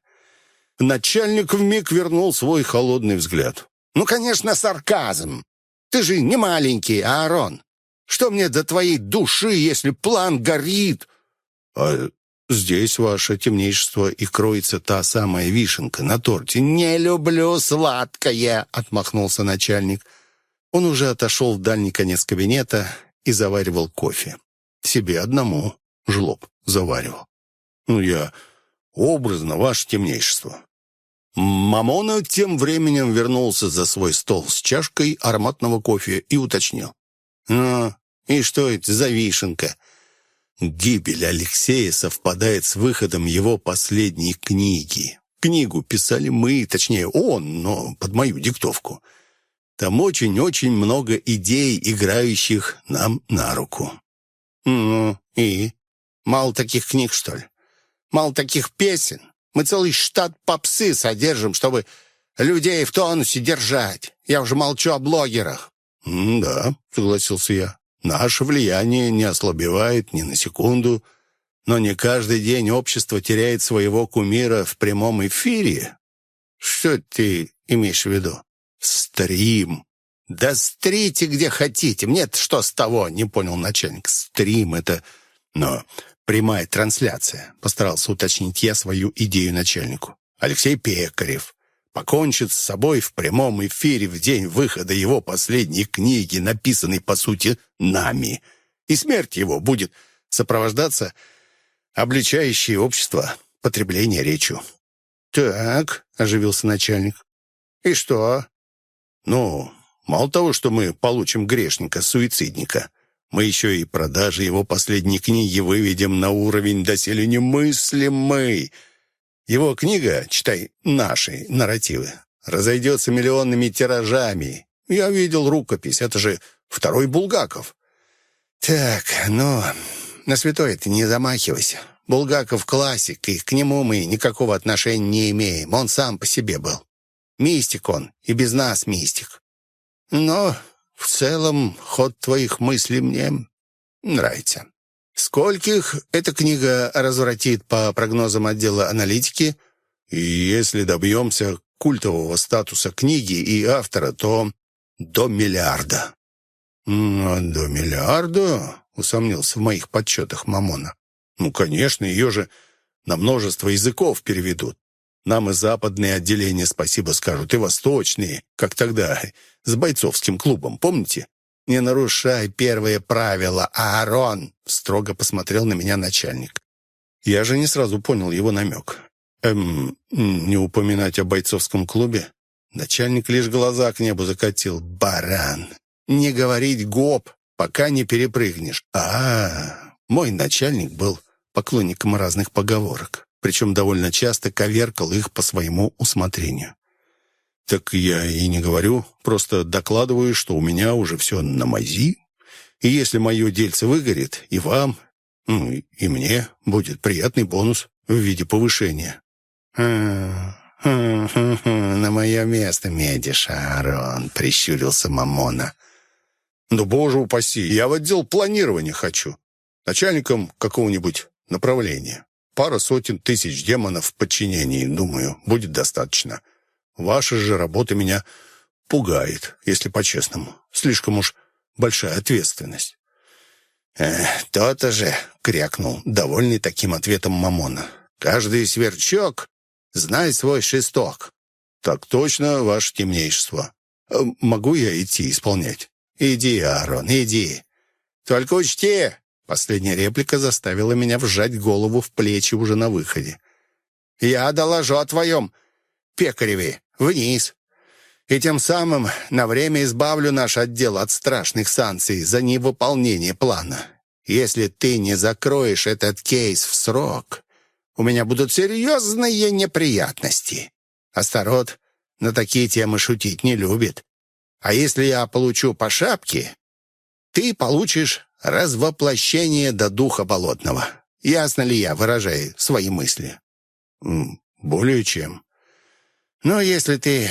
Начальник вмиг вернул свой холодный взгляд.
«Ну, конечно, сарказм! Ты же не маленький, Аарон! Что мне до твоей души, если план горит?»
«А Здесь, ваше темнейшество, и кроется та самая вишенка на торте.
«Не люблю сладкое!» — отмахнулся начальник.
Он уже отошел в дальний конец кабинета и заваривал кофе. Себе одному жлоб заваривал. Ну, я образно, ваше темнейшество. Мамона тем временем вернулся за свой стол с чашкой ароматного кофе и уточнил. «Ну,
И что это за вишенка?
Гибель Алексея совпадает с выходом его последней книги. Книгу писали мы, точнее он, но под мою диктовку. Там очень-очень много идей, играющих нам на руку.
Ну, и? Мало таких книг, что ли? Мало таких песен? Мы целый штат попсы содержим, чтобы людей в тонусе держать. Я уже молчу о блогерах.
«Да», — согласился я. «Наше влияние не ослабевает ни на секунду, но не каждый день общество теряет своего кумира в прямом эфире».
«Что ты имеешь в виду?»
«Стрим».
«Да стрите где хотите. Мне-то что с того?» — не понял начальник.
«Стрим — это...» «Но прямая трансляция», — постарался уточнить я свою идею начальнику. «Алексей Пекарев покончит с собой в прямом эфире в день выхода его последней книги, написанной, по сути, нами. И смерть его будет сопровождаться обличающей общество потребление речью.
«Так», — оживился начальник. «И что?»
«Ну, мало того, что мы получим грешника-суицидника, мы еще и продажи его последней книги выведем на уровень доселе немыслимый». Его книга, читай наши нарративы, разойдется миллионными тиражами. Я видел рукопись, это же второй Булгаков.
Так, ну, на святой ты не замахивайся. Булгаков классик, и к нему мы никакого отношения не имеем. Он сам по себе был. Мистик он, и без нас мистик. Но в целом ход твоих мыслей мне нравится. Скольких эта книга развратит по прогнозам отдела аналитики?
И если добьемся культового статуса книги и автора, то до миллиарда.
«А до миллиарда?» — усомнился в моих подсчетах Мамона.
«Ну, конечно, ее же на множество языков переведут. Нам и западные отделения спасибо скажут, и восточные, как тогда, с бойцовским клубом, помните?
«Не нарушай первые правила, Аарон!» — строго посмотрел на меня начальник.
Я же не сразу понял его намек. «Эм, не упоминать о бойцовском клубе?» Начальник лишь глаза к небу закатил. «Баран! Не говорить гоп, пока не перепрыгнешь!» а, -а, -а Мой начальник был поклонником разных поговорок, причем довольно часто коверкал их по своему усмотрению. Так я и не говорю, просто докладываю, что у меня уже все на мази. И если мое дельце выгорит, и вам, ну, и мне будет приятный бонус в виде повышения.
«На мое место медишь, Аарон», — прищурился Мамона.
«Ну, боже упаси, я в отдел планирования хочу. Начальником какого-нибудь направления. Пара сотен тысяч демонов в подчинении, думаю, будет достаточно. Ваша же работа меня пугает, если по-честному. Слишком уж большая ответственность».
«То-то же!» — крякнул, довольный таким ответом Мамона. «Каждый сверчок знай свой шесток».
«Так точно, ваше темнейшество. Э, могу я идти исполнять?»
«Иди, Аарон, иди. Только учти!» Последняя реплика заставила меня вжать голову в плечи уже на выходе. «Я доложу о твоем Пекареве вниз. И тем самым на время избавлю наш отдел от страшных санкций за невыполнение плана. Если ты не закроешь этот кейс в срок, у меня будут серьезные неприятности. Астарот на такие темы шутить не любит. А если я получу по шапке, ты получишь развоплощение до духа болотного. Ясно ли я выражаю свои мысли?
Более чем.
Но если ты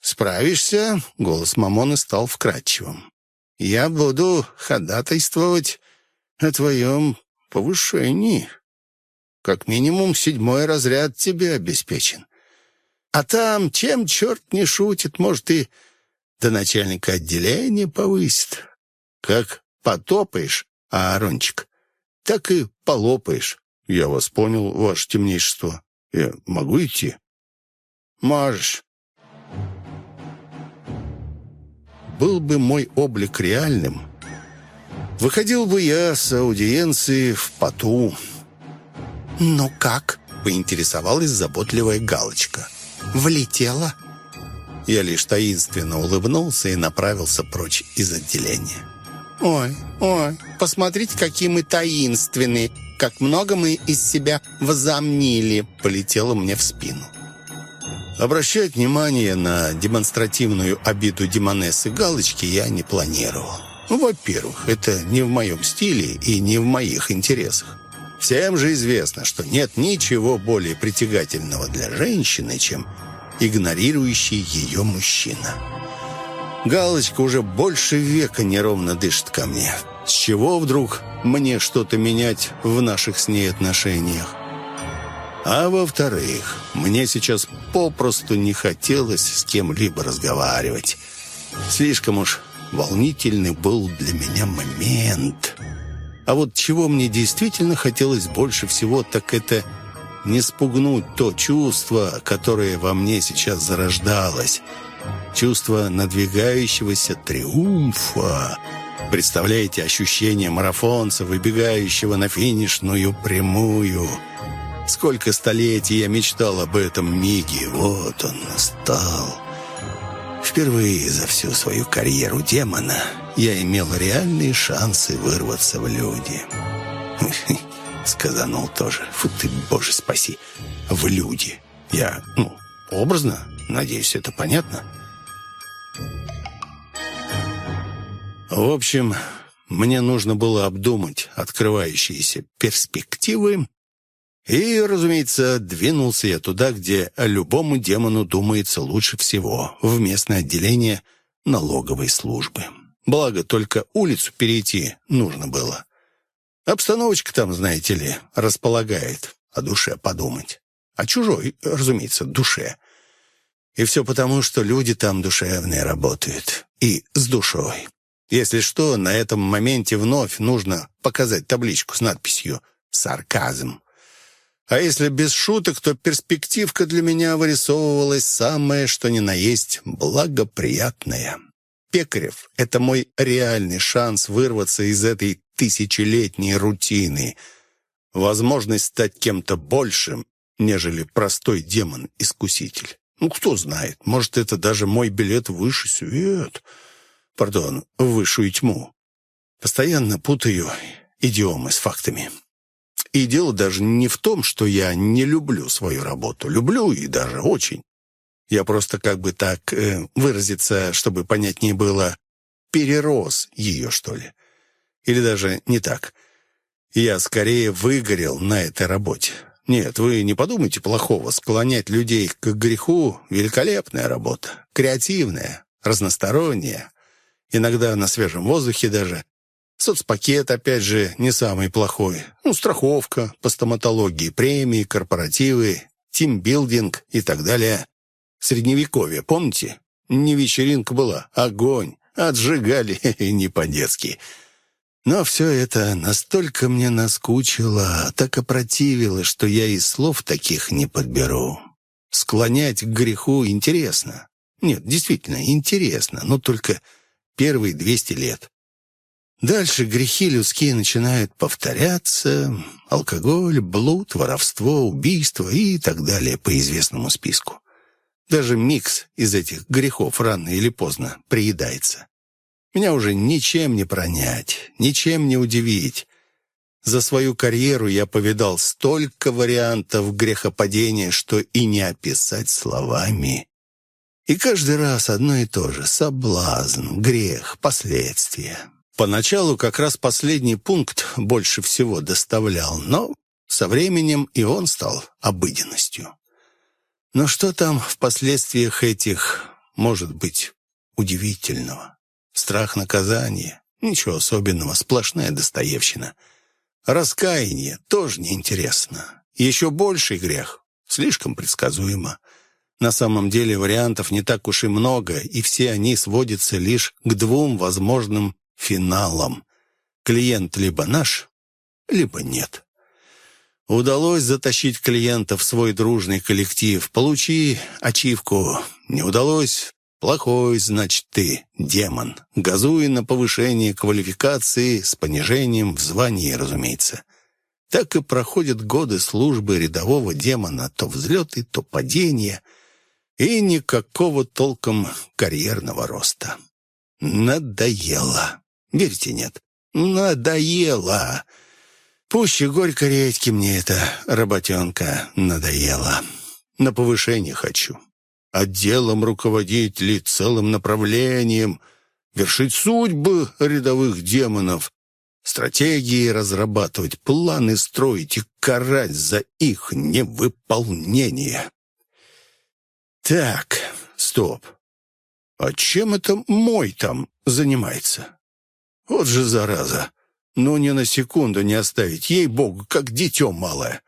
справишься, голос Мамона стал вкрадчивым. Я буду ходатайствовать о твоем повышении. Как минимум седьмой разряд тебе обеспечен. А там, чем черт не шутит, может, и до начальника отделения повысит. Как потопаешь, Аарончик, так и полопаешь.
Я вас понял, ваше темнейшество. Я могу идти?
Можешь.
Был бы мой облик реальным, выходил бы я с аудиенции в поту.
«Ну как?» — поинтересовалась заботливая галочка. «Влетела?»
Я лишь таинственно улыбнулся и направился прочь из отделения.
Ой, ой, посмотрите, какие мы таинственные, как много мы из себя возомнили, полетело мне в спину.
Обращать внимание на демонстративную обиду Демонессы Галочки я не планировал. Ну, во-первых, это не в моем стиле и не в моих интересах. Всем же известно, что нет ничего более притягательного для женщины, чем игнорирующий ее мужчина. Галочка уже больше века неровно дышит ко мне. С чего вдруг мне что-то менять в наших с ней отношениях? А во-вторых, мне сейчас попросту не хотелось с кем-либо разговаривать. Слишком уж волнительный был для меня момент. А вот чего мне действительно хотелось больше всего, так это не спугнуть то чувство, которое во мне сейчас зарождалось. Чувство надвигающегося триумфа. Представляете ощущение марафонца, выбегающего на финишную прямую – Сколько столетий я мечтал об этом миге. Вот он настал. Впервые за всю свою карьеру демона я имел реальные шансы вырваться в люди. Сказанул тоже. Фу ты, боже, спаси. В люди. Я, ну, образно, надеюсь, это понятно. В общем, мне нужно было обдумать открывающиеся перспективы и, разумеется, двинулся я туда, где любому демону думается лучше всего, в местное отделение налоговой службы. Благо, только улицу перейти нужно было. Обстановочка там, знаете ли, располагает о душе подумать. О чужой, разумеется, душе. И все потому, что люди там душевные работают. И с душой. Если что, на этом моменте вновь нужно показать табличку с надписью «Сарказм». А если без шуток, то перспективка для меня вырисовывалась самая, что ни на есть, благоприятная. Пекарев — это мой реальный шанс вырваться из этой тысячелетней рутины. Возможность стать кем-то большим, нежели простой демон-искуситель. Ну, кто знает, может, это даже мой билет в высший свет. Пардон, в высшую тьму. Постоянно путаю идиомы с фактами. И дело даже не в том, что я не люблю свою работу. Люблю и даже очень. Я просто как бы так э, выразиться, чтобы понятнее было, перерос ее, что ли. Или даже не так. Я скорее выгорел на этой работе. Нет, вы не подумайте плохого. Склонять людей к греху — великолепная работа. Креативная, разносторонняя. Иногда на свежем воздухе даже. Соцпакет, опять же, не самый плохой. Ну, страховка по стоматологии, премии, корпоративы, тимбилдинг и так далее. Средневековье, помните? Не вечеринка была, огонь. Отжигали не по-детски. Но все это настолько мне наскучило, так опротивило, что я и слов таких не подберу. Склонять к греху интересно. Нет, действительно, интересно, но только первые 200 лет. Дальше грехи людские начинают повторяться. Алкоголь, блуд, воровство, убийство и так далее по известному списку. Даже микс из этих грехов рано или поздно приедается. Меня уже ничем не пронять, ничем не удивить. За свою карьеру я повидал столько вариантов грехопадения, что и не описать словами. И каждый раз одно и то же — соблазн, грех, последствия. Поначалу как раз последний пункт больше всего доставлял, но со временем и он стал обыденностью. Но что там в последствиях этих может быть удивительного? Страх наказания? Ничего особенного, сплошная достоевщина. Раскаяние тоже неинтересно. Еще больший грех. Слишком предсказуемо. На самом деле вариантов не так уж и много, и все они сводятся лишь к двум возможным финалом. Клиент либо наш, либо нет. Удалось затащить клиента в свой дружный коллектив. Получи ачивку. Не удалось. Плохой, значит, ты, демон. Газуй на повышение квалификации с понижением в звании, разумеется. Так и проходят годы службы рядового демона. То взлеты, то падения. И никакого толком карьерного роста. Надоело.
Верите, нет? Надоело. Пуще горько редьки мне эта работенка надоела. На повышение хочу. Отделом руководить ли целым направлением, вершить судьбы рядовых демонов, стратегии разрабатывать, планы строить и карать за их невыполнение. Так, стоп. А чем это мой там занимается? Вот же зараза. Ну, ни на секунду не оставить, ей-богу, как дитё малое.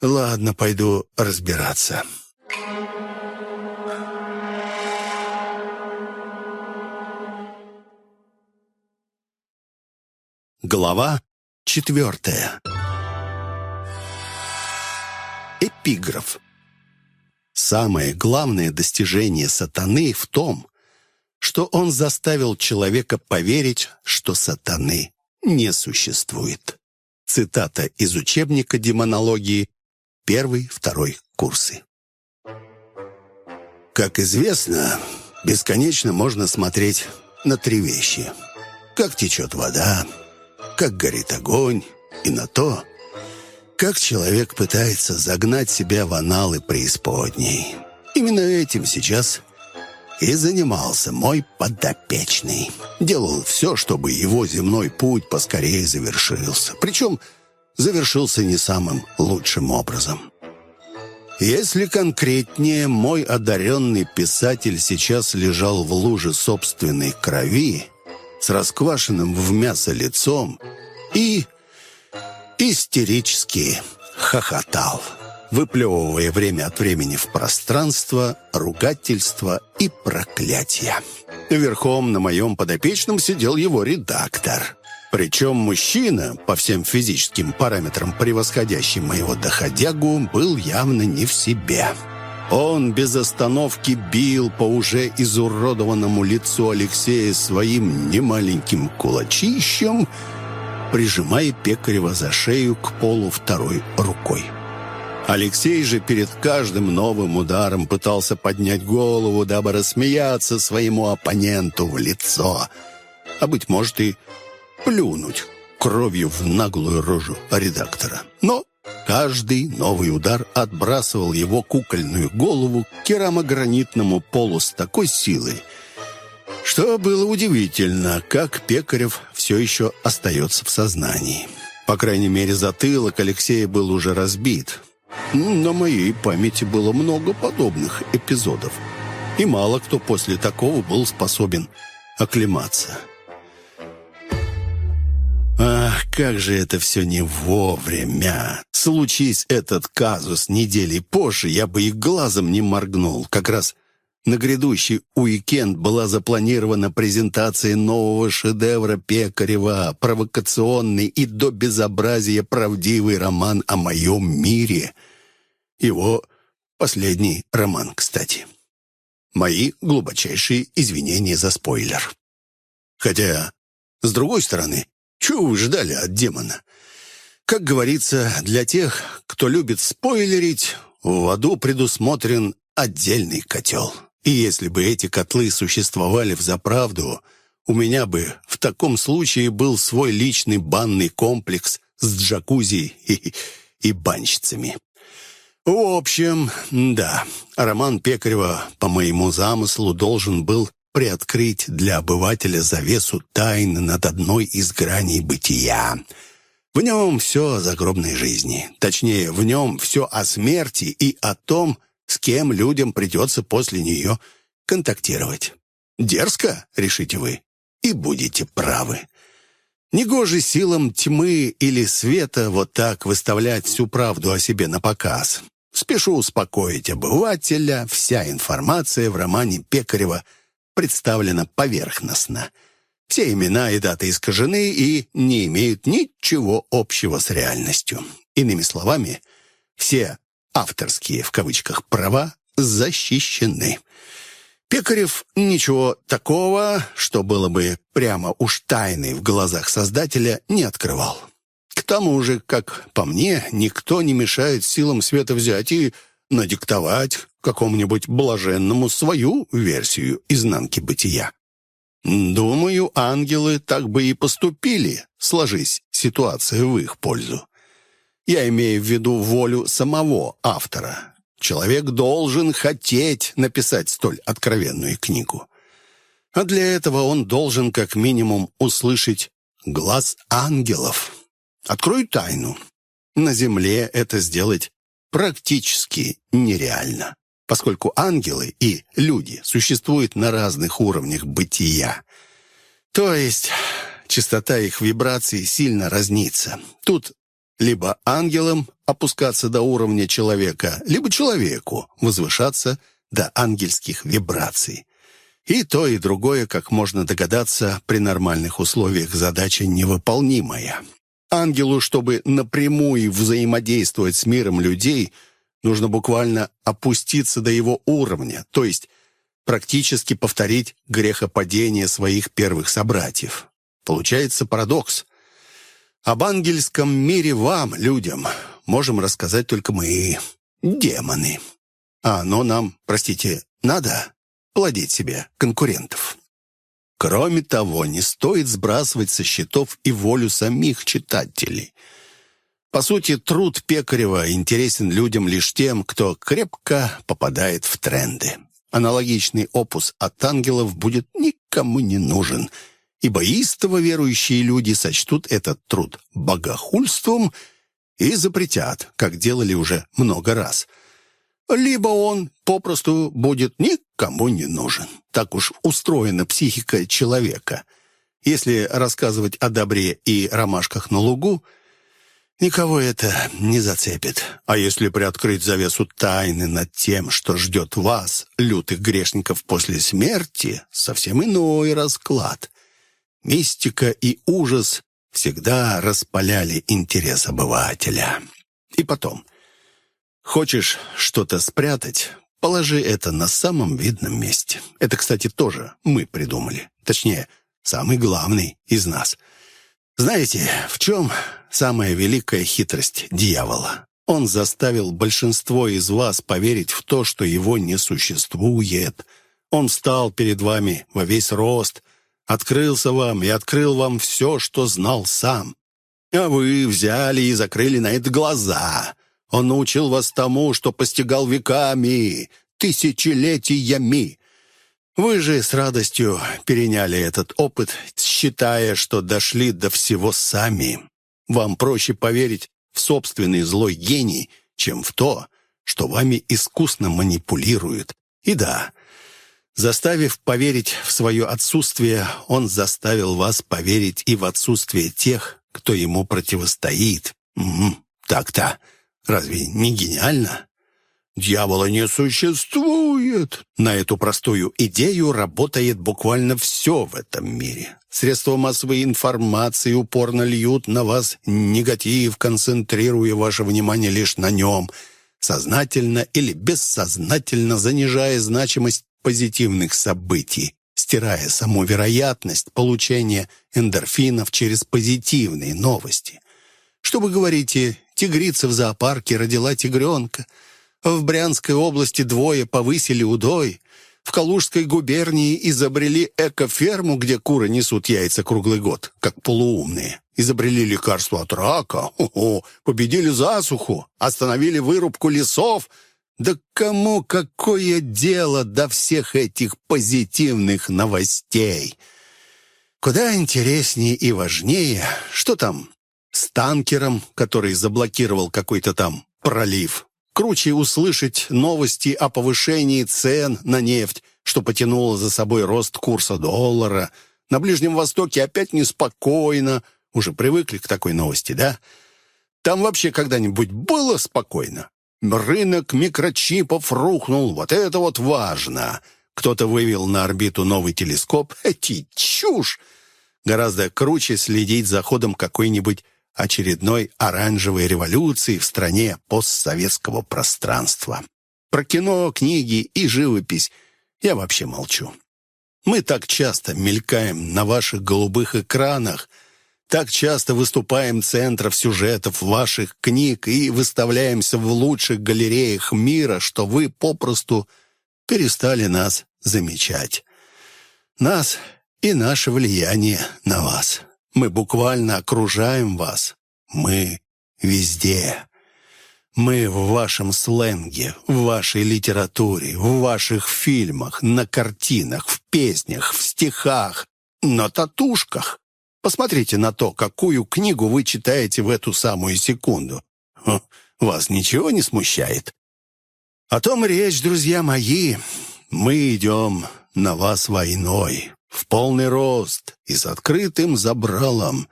Ладно, пойду разбираться. Глава четвертая. Эпиграф. Самое главное достижение сатаны в том, что он заставил человека поверить, что сатаны не существует. Цитата из учебника демонологии, первый, второй курсы. Как известно, бесконечно можно смотреть на три вещи. Как течет вода, как горит огонь, и на то, как человек пытается загнать себя в аналы преисподней. Именно этим сейчас и занимался мой подопечный. Делал все, чтобы его земной путь поскорее завершился. Причем завершился не самым лучшим образом. Если конкретнее, мой одаренный писатель сейчас лежал в луже собственной крови, с расквашенным в мясо лицом и истерически хохотал выплевывая время от времени в пространство ругательства и проклятия. Верхом на моем подопечном сидел его редактор. Причем мужчина, по всем физическим параметрам превосходящий моего доходягу, был явно не в себе. Он без остановки бил по уже изуродованному лицу Алексея своим немаленьким кулачищем, прижимая Пекарева за шею к полу второй рукой. Алексей же перед каждым новым ударом пытался поднять голову, дабы рассмеяться своему оппоненту в лицо, а, быть может, и плюнуть кровью в наглую рожу редактора. Но каждый новый удар отбрасывал его кукольную голову к керамогранитному полу с такой силой, что было удивительно, как Пекарев все еще остается в сознании. По крайней мере, затылок Алексея был уже разбит, на моей памяти было много подобных эпизодов, и мало кто после такого был способен оклематься. Ах, как же это все не вовремя! Случись этот казус недели позже, я бы и глазом не моргнул. Как раз на грядущий уикенд была запланирована презентация нового шедевра Пекарева, провокационный и до безобразия правдивый роман о моем мире — его последний роман, кстати. Мои глубочайшие извинения за спойлер. Хотя, с другой стороны, чего вы ждали от демона? Как говорится, для тех, кто любит спойлерить, в аду предусмотрен отдельный котел. И если бы эти котлы существовали в заправду, у меня бы в таком случае был свой личный банный комплекс с джакузи и, и банщицами. В общем, да, роман Пекарева, по моему замыслу, должен был приоткрыть для обывателя завесу тайны над одной из граней бытия. В нем все о загробной жизни. Точнее, в нем все о смерти и о том, с кем людям придется после нее контактировать. Дерзко, решите вы, и будете правы. Негоже силам тьмы или света вот так выставлять всю правду о себе на показ. Спешу успокоить обывателя, вся информация в романе Пекарева представлена поверхностно. Все имена и даты искажены и не имеют ничего общего с реальностью. Иными словами, все авторские, в кавычках, права защищены. Пекарев ничего такого, что было бы прямо уж тайной в глазах создателя, не открывал. К тому же, как по мне, никто не мешает силам света взять и надиктовать какому-нибудь блаженному свою версию изнанки бытия.
Думаю, ангелы так бы и поступили, сложись ситуация в их пользу. Я имею в виду волю самого автора. Человек должен хотеть написать столь откровенную книгу. А для этого он должен как минимум услышать глаз ангелов. Открою тайну. На земле это сделать практически нереально, поскольку ангелы и люди существуют на разных уровнях бытия. То есть частота их вибраций сильно разнится. Тут либо ангелам опускаться до уровня человека, либо человеку возвышаться до ангельских вибраций. И то, и другое, как можно догадаться, при нормальных условиях задача невыполнимая. Ангелу, чтобы напрямую взаимодействовать с миром людей, нужно буквально опуститься до его уровня, то есть практически повторить грехопадение своих первых собратьев. Получается парадокс. Об ангельском мире вам, людям, можем рассказать только мы, демоны. А оно нам, простите, надо плодить себе конкурентов. Кроме того, не стоит сбрасывать со счетов и волю самих читателей. По сути, труд Пекарева интересен людям лишь тем, кто крепко попадает в тренды. Аналогичный опус от ангелов будет никому не нужен – ибо истово верующие люди сочтут этот труд богохульством и запретят, как делали уже много раз. Либо он попросту будет никому не нужен. Так уж устроена психика человека. Если рассказывать о добре и ромашках на лугу, никого это не зацепит. А если приоткрыть завесу тайны над тем, что ждет вас, лютых грешников после смерти, совсем иной расклад. Мистика и ужас всегда распаляли интерес обывателя. И потом, хочешь что-то спрятать, положи это на самом видном месте. Это, кстати, тоже мы придумали. Точнее, самый главный из нас. Знаете, в чем самая великая хитрость дьявола? Он заставил большинство из вас поверить в то, что его не существует. Он встал перед вами во весь рост, открылся вам и открыл вам все, что знал сам. А вы взяли и закрыли на это глаза. Он научил вас тому, что постигал веками, тысячелетиями. Вы же с радостью переняли этот опыт, считая, что дошли до всего сами. Вам проще поверить в собственный злой гений, чем в то, что вами искусно манипулируют. И да, Заставив поверить в свое отсутствие, он заставил вас поверить и в отсутствие тех, кто ему противостоит. Так-то. Разве не гениально? Дьявола не существует. На эту простую идею работает буквально все в этом мире. Средства массовой информации упорно льют на вас негатив, концентрируя ваше внимание лишь на нем, сознательно или бессознательно занижая значимость позитивных событий, стирая саму вероятность получения эндорфинов через позитивные новости. Что вы говорите, тигрица в зоопарке родила тигренка, в Брянской области двое повысили удой, в Калужской губернии изобрели экоферму, где куры несут яйца круглый год, как полуумные. Изобрели лекарство от рака, О -о, победили засуху, остановили вырубку лесов — да кому какое дело до всех этих позитивных новостей? Куда интереснее и важнее, что там с танкером, который заблокировал какой-то там пролив. Круче услышать новости о повышении цен на нефть, что потянуло за собой рост курса доллара. На Ближнем Востоке опять неспокойно. Уже привыкли к такой новости, да? Там вообще когда-нибудь было спокойно? Рынок микрочипов рухнул, вот это вот важно. Кто-то вывел на орбиту новый телескоп. Эти чушь! Гораздо круче следить за ходом какой-нибудь очередной оранжевой революции в стране постсоветского пространства. Про кино, книги и живопись я вообще молчу. Мы так часто мелькаем на ваших голубых экранах — так часто выступаем центров сюжетов ваших книг и выставляемся в лучших галереях мира, что вы попросту перестали нас замечать. Нас и наше влияние на вас. Мы буквально окружаем вас. Мы везде. Мы в вашем сленге, в вашей литературе, в ваших фильмах, на картинах, в песнях, в стихах, на татушках. Посмотрите на то, какую книгу вы читаете в эту самую секунду. Вас ничего не смущает? О том речь, друзья мои. Мы идем на вас войной, в полный рост и с открытым забралом.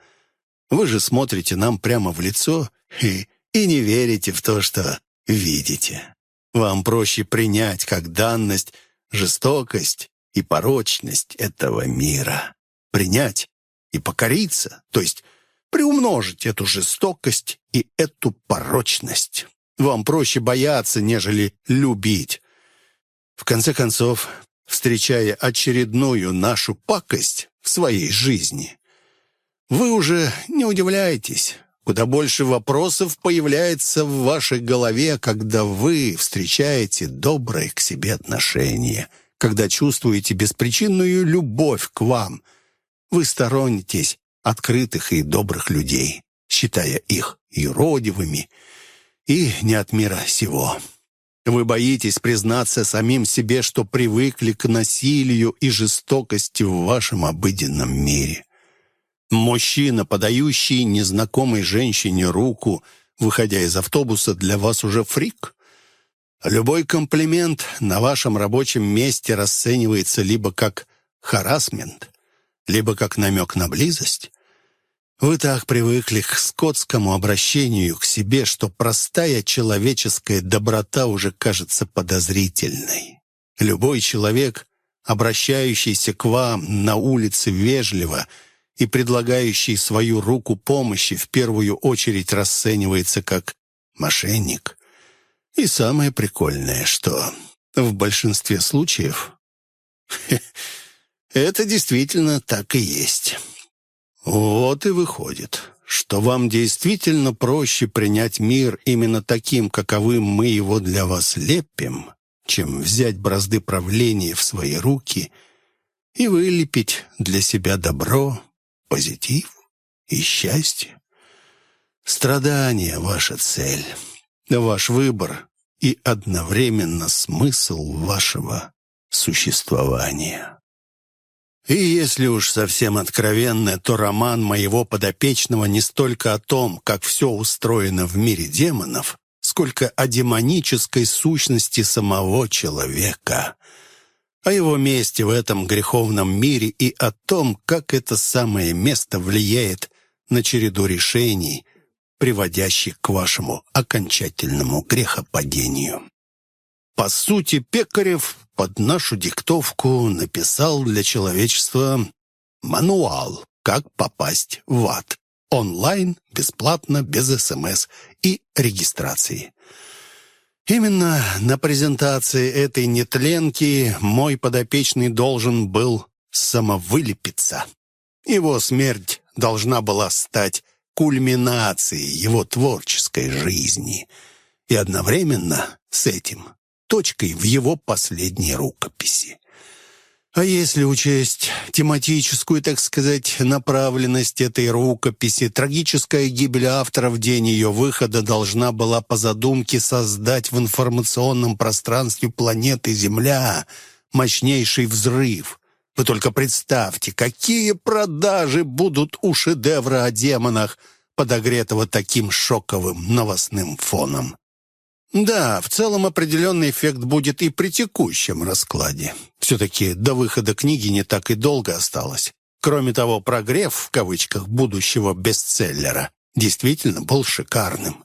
Вы же смотрите нам прямо в лицо и, и не верите в то, что видите. Вам проще принять как данность жестокость и порочность этого мира. Принять и покориться, то есть приумножить эту жестокость и эту порочность. Вам проще бояться, нежели любить. В конце концов, встречая очередную нашу пакость в своей жизни, вы уже не удивляетесь. Куда больше вопросов появляется в вашей голове, когда вы встречаете доброе к себе отношение, когда чувствуете беспричинную любовь к вам. Вы сторонитесь открытых и добрых людей, считая их юродивыми и не от мира сего. Вы боитесь признаться самим себе, что привыкли к насилию и жестокости в вашем обыденном мире. Мужчина, подающий незнакомой женщине руку, выходя из автобуса, для вас уже фрик. Любой комплимент на вашем рабочем месте расценивается либо как харасмент, либо как намек на близость. Вы так привыкли к скотскому обращению к себе, что простая человеческая доброта уже кажется подозрительной. Любой человек, обращающийся к вам на улице вежливо и предлагающий свою руку помощи, в первую очередь расценивается как мошенник. И самое прикольное, что в большинстве случаев это действительно так и есть. Вот и выходит, что вам действительно проще принять мир именно таким, каковым мы его для вас лепим, чем взять бразды правления в свои руки и вылепить для себя добро, позитив и счастье. Страдание — ваша цель, ваш выбор и одновременно смысл вашего существования. И если уж совсем откровенно, то роман моего подопечного не столько о том, как все устроено в мире демонов, сколько о демонической сущности самого человека, о его месте в этом греховном мире и о том, как это самое место влияет на череду решений, приводящих к вашему окончательному грехопадению. По сути, Пекарев под нашу диктовку написал для человечества мануал, как попасть в ад. Онлайн, бесплатно, без СМС и регистрации. Именно на презентации этой нетленки мой подопечный должен был самовылепиться. Его смерть должна была стать кульминацией его творческой жизни. И одновременно с этим точкой в его последней рукописи. А если учесть тематическую, так сказать, направленность этой рукописи, трагическая гибель автора в день ее выхода должна была по задумке создать в информационном пространстве планеты Земля мощнейший взрыв. Вы только представьте, какие продажи будут у шедевра о демонах, подогретого таким шоковым новостным фоном. Да, в целом определенный эффект будет и при текущем раскладе. Все-таки до выхода книги не так и долго осталось. Кроме того, прогрев, в кавычках, будущего бестселлера действительно был шикарным.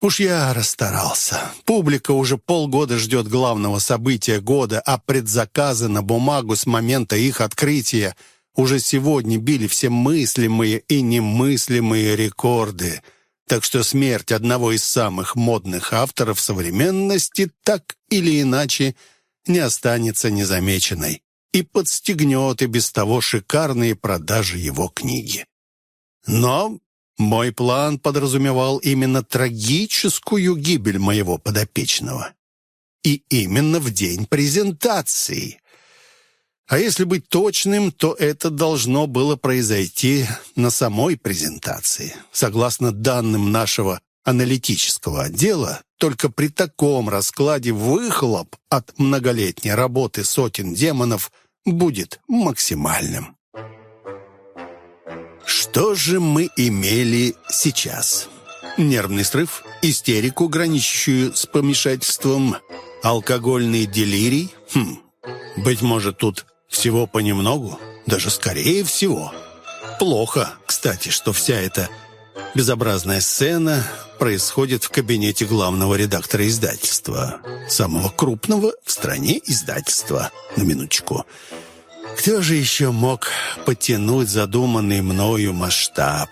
Уж я расстарался. Публика уже полгода ждет главного события года, а предзаказы на бумагу с момента их открытия уже сегодня били все мыслимые и немыслимые рекорды – так что смерть одного из самых модных авторов современности так или иначе не останется незамеченной и подстегнет и без того шикарные продажи его книги. Но мой план подразумевал именно трагическую гибель моего подопечного. И именно в день презентации. А если быть точным, то это должно было произойти на самой презентации. Согласно данным нашего аналитического отдела, только при таком раскладе выхлоп от многолетней работы сотен демонов будет максимальным. Что же мы имели сейчас? Нервный срыв, истерику, граничащую с помешательством, алкогольный делирий? Хм, быть может, тут всего понемногу, даже скорее всего. Плохо, кстати, что вся эта безобразная сцена происходит в кабинете главного редактора издательства. Самого крупного в стране издательства. На минуточку. Кто же еще мог потянуть задуманный мною масштаб?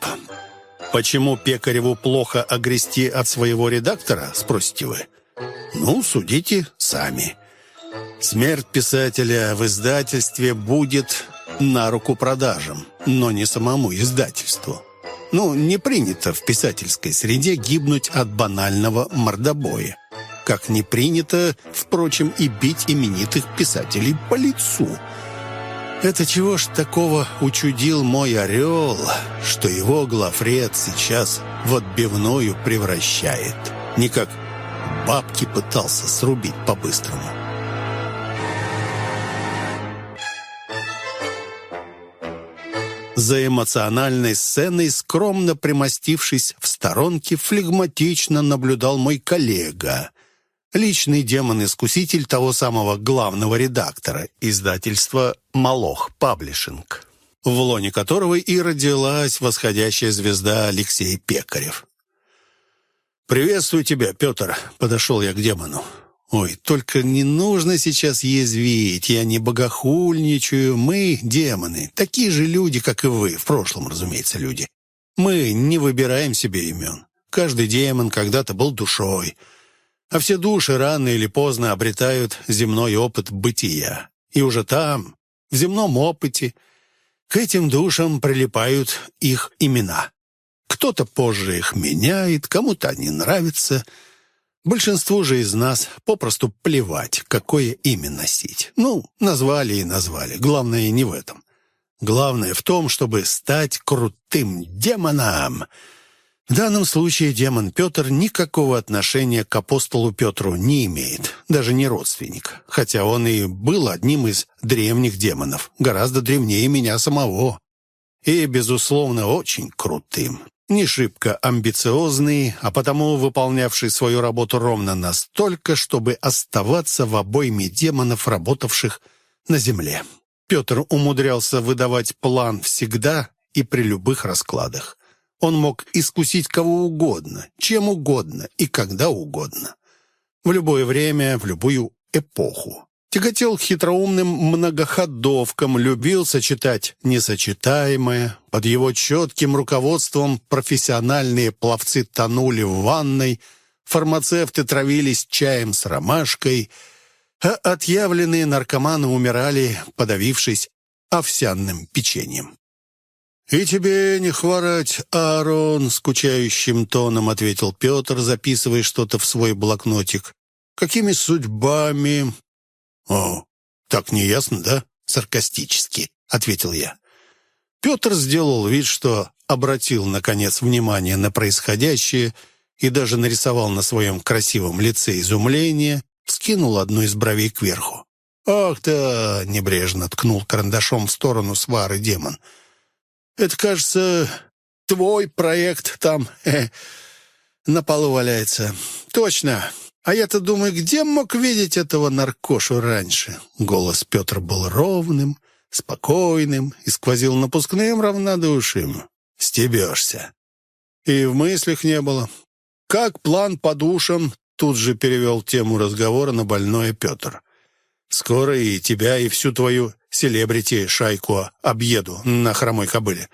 Почему Пекареву плохо огрести от своего редактора, спросите вы? Ну, судите сами. Смерть писателя в издательстве будет на руку продажам, но не самому издательству. Ну, не принято в писательской среде гибнуть от банального мордобоя. Как не принято, впрочем, и бить именитых писателей по лицу. Это чего ж такого учудил мой орел, что его глафред сейчас в отбивную превращает? Никак бабки пытался срубить по-быстрому. За эмоциональной сценой, скромно примостившись в сторонке, флегматично наблюдал мой коллега, личный демон-искуситель того самого главного редактора издательства «Молох Паблишинг», в лоне которого и родилась восходящая звезда Алексей Пекарев. «Приветствую тебя, Петр», — подошел я к демону. Ой, только не нужно сейчас язвить, я не богохульничаю. Мы, демоны, такие же люди, как и вы, в прошлом, разумеется, люди. Мы не выбираем себе имен. Каждый демон когда-то был душой, а все души рано или поздно обретают земной опыт бытия. И уже там, в земном опыте, к этим душам прилипают их имена. Кто-то позже их меняет, кому-то они нравятся — Большинству же из нас попросту плевать, какое имя носить. Ну, назвали и назвали. Главное не в этом. Главное в том, чтобы стать крутым демоном. В данном случае демон Петр никакого отношения к апостолу Петру не имеет, даже не родственник, хотя он и был одним из древних демонов, гораздо древнее меня самого, и, безусловно, очень крутым не шибко амбициозный, а потому выполнявший свою работу ровно настолько, чтобы оставаться в обойме демонов, работавших на земле. Петр умудрялся выдавать план всегда и при любых раскладах. Он мог искусить кого угодно, чем угодно и когда угодно. В любое время, в любую эпоху тяготел хитроумным многоходовкам, любил сочетать несочетаемое. Под его четким руководством профессиональные пловцы тонули в ванной, фармацевты травились чаем с ромашкой, а отъявленные наркоманы умирали, подавившись овсяным печеньем. «И тебе не хворать, Аарон!» — скучающим тоном ответил Петр, записывая что-то в свой блокнотик. «Какими судьбами «О, так неясно, да?» — саркастически ответил я. Петр сделал вид, что обратил, наконец, внимание на происходящее и даже нарисовал на своем красивом лице изумление, вскинул одну из бровей кверху. «Ах да!» — небрежно ткнул карандашом в сторону свары демон. «Это, кажется, твой проект там э, на полу валяется. Точно, а я-то думаю, где мог видеть этого наркошу раньше? Голос Петра был ровным, спокойным и сквозил напускным равнодушием. Стебешься. И в мыслях не было. Как план по душам, тут же перевел тему разговора на больное Петр. Скоро и тебя, и всю твою селебрити-шайку объеду на хромой кобыле.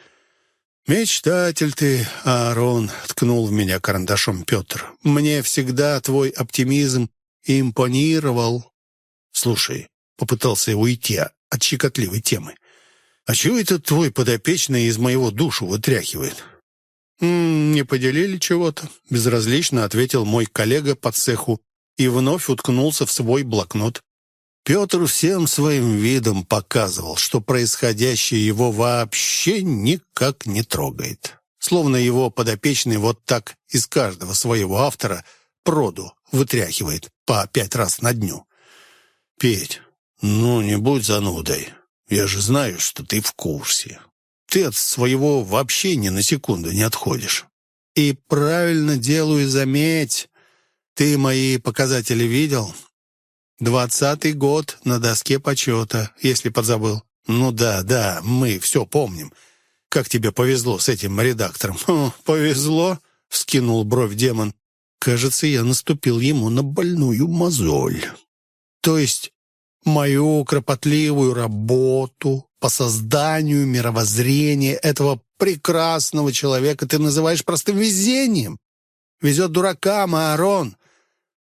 «Мечтатель ты, Аарон», — ткнул в меня карандашом Петр. «Мне всегда твой оптимизм импонировал». «Слушай», — попытался уйти от щекотливой темы, «а чего это твой подопечный из моего душу вытряхивает?» «М -м, «Не поделили чего-то», — безразлично ответил мой коллега по цеху и вновь уткнулся в свой блокнот. Петр всем своим видом показывал, что происходящее его вообще никак не трогает. Словно его подопечный вот так из каждого своего автора проду вытряхивает по пять раз на дню. «Петь, ну не будь занудой. Я же знаю, что ты в курсе. Ты от своего вообще ни на секунду не отходишь. И правильно делаю, заметь. Ты мои показатели видел? Двадцатый год на доске почета, если подзабыл. Ну да, да, мы все помним. Как тебе повезло с этим редактором? О, повезло? Вскинул бровь демон. Кажется, я наступил ему на больную мозоль. То есть мою кропотливую работу по созданию мировоззрения этого прекрасного человека ты называешь простым везением. Везет дуракам, Аарон.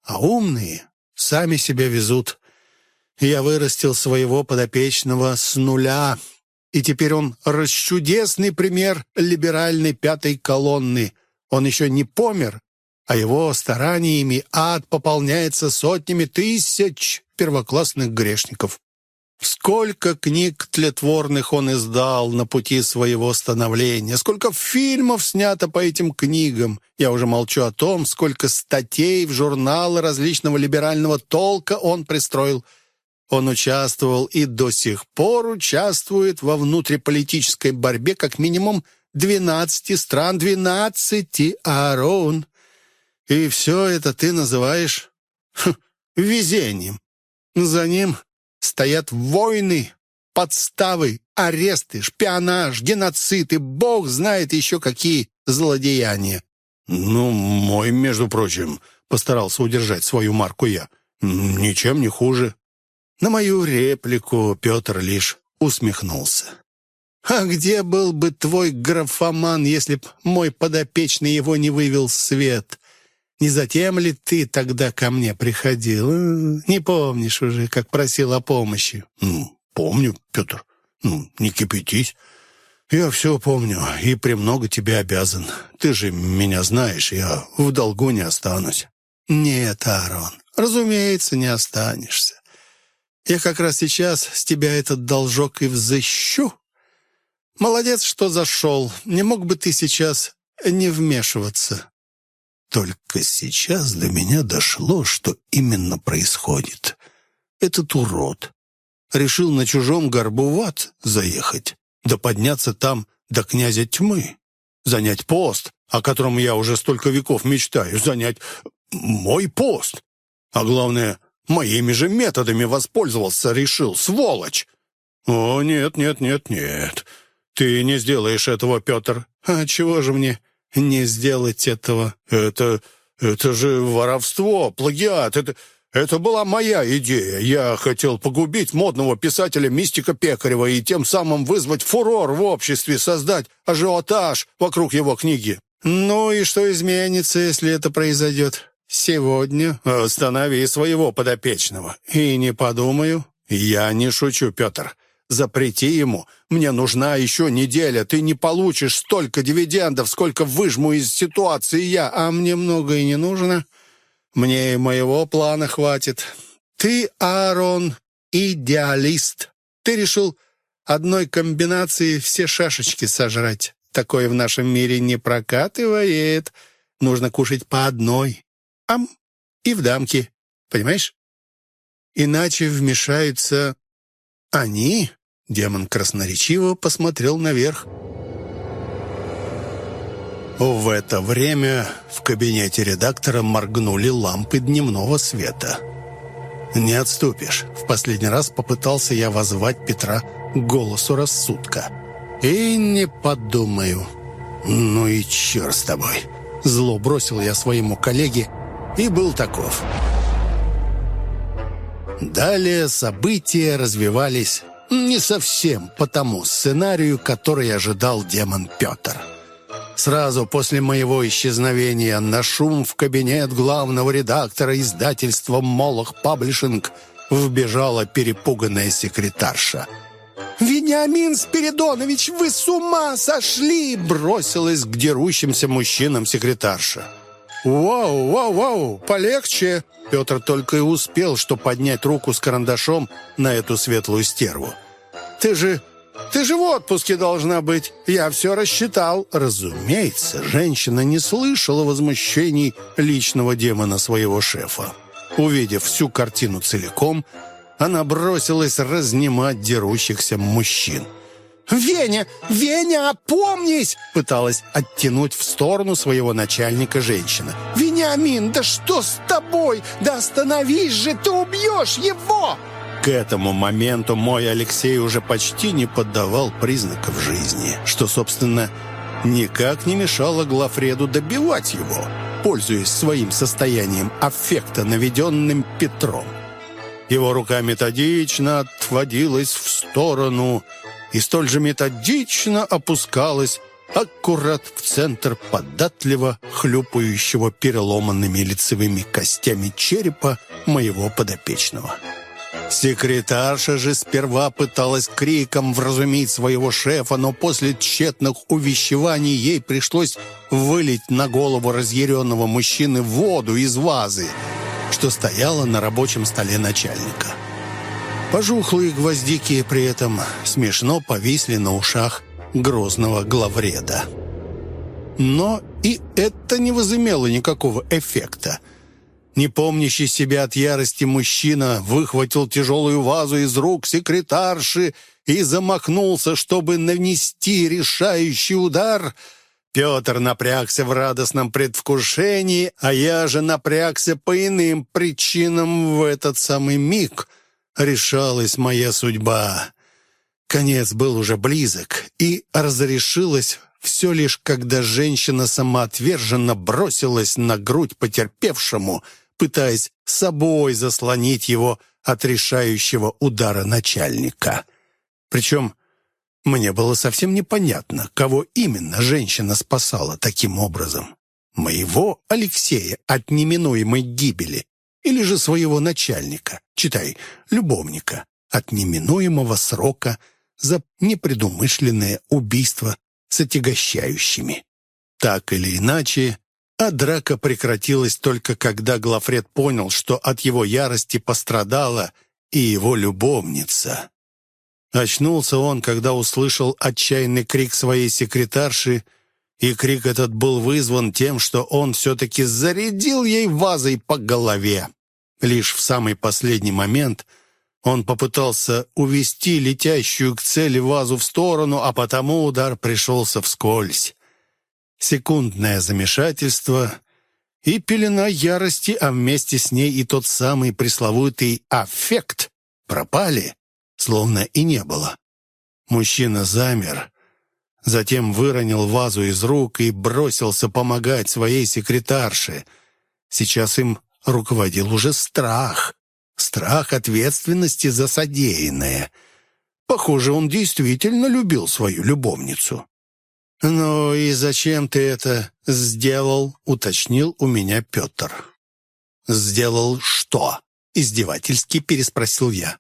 А умные сами себя везут. Я вырастил своего подопечного с нуля, и теперь он расчудесный пример либеральной пятой колонны. Он еще не помер, а его стараниями ад пополняется сотнями тысяч первоклассных грешников. Сколько книг тлетворных он издал на пути своего становления, сколько фильмов снято по этим книгам. Я уже молчу о том, сколько статей в журналы различного либерального толка он пристроил. Он участвовал и до сих пор участвует во внутриполитической борьбе как минимум 12 стран, 12 Аарон. И все это ты называешь хм, везением. За ним стоят войны, подставы, аресты, шпионаж, геноцид и бог знает еще какие злодеяния. «Ну, мой, между прочим», — постарался удержать свою марку я, «ничем не хуже». На мою реплику Петр лишь усмехнулся. «А где был бы твой графоман, если б мой подопечный его не вывел в свет? Не затем ли ты тогда ко мне приходил? Э, не помнишь уже, как просил о помощи?»
«Ну, помню, Петр. Ну, не кипятись. Я все помню и премного тебе обязан. Ты же меня знаешь, я в долгу не останусь».
«Нет, Аарон, разумеется, не останешься. Я как раз сейчас с тебя этот должок и взыщу. Молодец, что зашел. Не мог бы ты сейчас не вмешиваться?»
Только сейчас до меня дошло, что именно происходит. Этот урод решил на чужом горбу в ад заехать, да подняться там до князя тьмы, занять пост, о котором я уже столько веков мечтаю, занять мой пост. А главное, моими же методами воспользовался, решил, сволочь. О, нет, нет, нет, нет, ты не сделаешь этого, Петр.
А чего же мне не сделать этого.
Это... это же воровство, плагиат, это... Это была моя идея. Я хотел погубить модного писателя-мистика Пекарева и тем самым вызвать фурор в обществе, создать ажиотаж вокруг его книги.
Ну и что изменится, если это произойдет? Сегодня
останови своего подопечного.
И не подумаю.
Я не шучу, Петр. Запрети ему. Мне нужна еще неделя. Ты не получишь столько дивидендов, сколько выжму из ситуации я.
А мне много и не нужно. Мне и моего плана хватит. Ты, Аарон, идеалист. Ты решил одной комбинации все шашечки сожрать. Такое в нашем мире не прокатывает. Нужно кушать по одной. Ам, и в дамки. Понимаешь? Иначе вмешаются они Демон красноречиво посмотрел наверх. В это время в кабинете редактора моргнули лампы дневного света. «Не отступишь». В последний раз попытался я возвать Петра к голосу рассудка. «И не подумаю». «Ну и черт с тобой». Зло бросил я своему коллеге и был таков. Далее события развивались не совсем по тому сценарию, который ожидал демон Петр. Сразу после моего исчезновения на шум в кабинет главного редактора издательства «Молох Паблишинг» вбежала перепуганная секретарша. «Вениамин Спиридонович, вы с ума сошли!» бросилась к дерущимся мужчинам секретарша. «Вау, вау, вау, полегче!» Петр только и успел, что поднять руку с карандашом на эту светлую стерву. «Ты же... ты же в отпуске должна быть! Я все рассчитал!» Разумеется, женщина не слышала возмущений личного демона своего шефа. Увидев всю картину целиком, она бросилась разнимать дерущихся мужчин.
«Веня! Веня, опомнись!»
Пыталась оттянуть в сторону своего начальника женщина.
«Вениамин, да что с тобой? Да остановись же, ты убьешь его!»
К этому моменту мой Алексей уже почти не поддавал признаков жизни, что, собственно, никак не мешало Глафреду добивать его, пользуясь своим состоянием аффекта, наведенным Петром. Его рука методично отводилась в сторону и столь же методично опускалась аккурат в центр податливо хлюпающего переломанными лицевыми костями черепа моего подопечного. Секретарша же сперва пыталась криком вразумить своего шефа, но после тщетных увещеваний ей пришлось вылить на голову разъяренного мужчины воду из вазы, что стояла на рабочем столе начальника. Пожухлые гвоздики при этом смешно повисли на ушах грозного главреда. Но и это не возымело никакого эффекта. Не помнящий себя от ярости мужчина выхватил тяжелую вазу из рук секретарши и замахнулся, чтобы нанести решающий удар. Петр напрягся в радостном предвкушении, а я же напрягся по иным причинам в этот самый миг — решалась моя судьба. Конец был уже близок, и разрешилось все лишь, когда женщина самоотверженно бросилась на грудь потерпевшему, пытаясь собой заслонить его от решающего удара начальника. Причем мне было совсем непонятно, кого именно женщина спасала таким образом. Моего Алексея от неминуемой гибели или же своего начальника, читай, любовника, от неминуемого срока за непредумышленное убийство с отягощающими. Так или иначе, а драка прекратилась только когда Глафред понял, что от его ярости пострадала и его любовница. Очнулся он, когда услышал отчаянный крик своей секретарши, и крик этот был вызван тем, что он все-таки зарядил ей вазой по голове. Лишь в самый последний момент он попытался увести летящую к цели вазу в сторону, а потому удар пришелся вскользь. Секундное замешательство и пелена ярости, а вместе с ней и тот самый пресловутый аффект пропали, словно и не было. Мужчина замер, затем выронил вазу из рук и бросился помогать своей секретарше. Сейчас им руководил уже страх. Страх ответственности за содеянное. Похоже, он действительно любил свою любовницу. «Ну и зачем ты это сделал?» — уточнил у меня Петр. «Сделал что?» — издевательски переспросил я.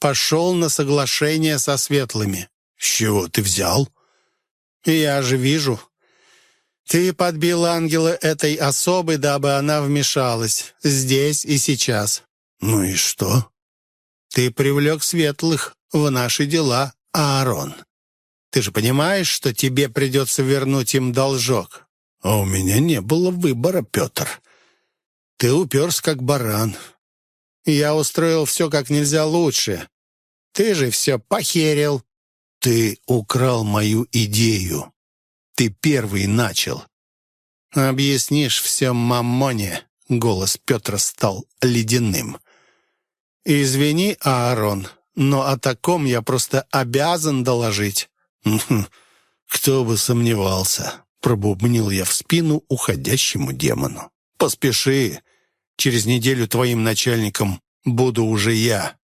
«Пошел на соглашение со светлыми». «С чего ты взял?» «Я же вижу, ты подбил ангела этой особы, дабы она вмешалась, здесь и сейчас. Ну и что? Ты привлек светлых в наши дела, Аарон. Ты же понимаешь, что тебе придется вернуть им должок? А у меня не было выбора, Петр. Ты уперся, как баран. Я устроил все как нельзя лучше. Ты же все похерил. Ты украл мою идею. Ты первый начал. Объяснишь все мамоне. Голос Петра стал ледяным. «Извини, Аарон, но о таком я просто обязан доложить». «Кто бы сомневался», — пробубнил я в спину уходящему демону. «Поспеши, через неделю твоим начальником буду уже я».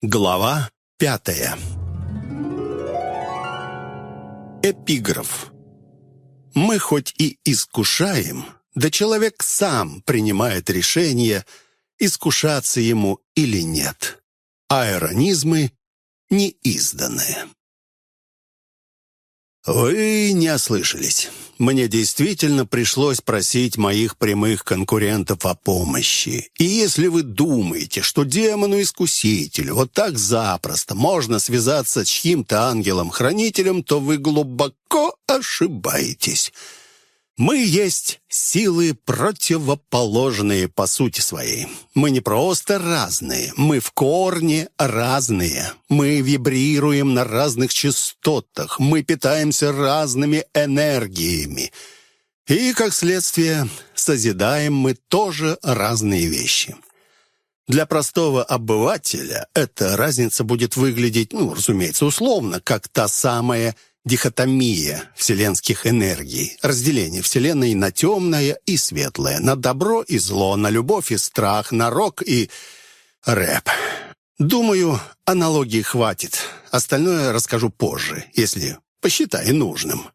Глава пятая Эпиграф Мы хоть и искушаем, да человек сам принимает решение, искушаться ему или нет. Аэронизмы
неизданное.
Вы не ослышались. Мне действительно пришлось просить моих прямых конкурентов о помощи. И если вы думаете, что демону-искусителю вот так запросто можно связаться с чьим-то ангелом-хранителем, то вы глубоко ошибаетесь. Мы есть силы противоположные по сути своей. Мы не просто разные, мы в корне разные. Мы вибрируем на разных частотах, мы питаемся разными энергиями. И, как следствие, созидаем мы тоже разные вещи. Для простого обывателя эта разница будет выглядеть, ну, разумеется, условно, как та самая дихотомия вселенских энергий, разделение Вселенной на темное и светлое, на добро и зло, на любовь и страх, на рок и рэп. Думаю, аналогии хватит. Остальное расскажу позже, если посчитаю нужным.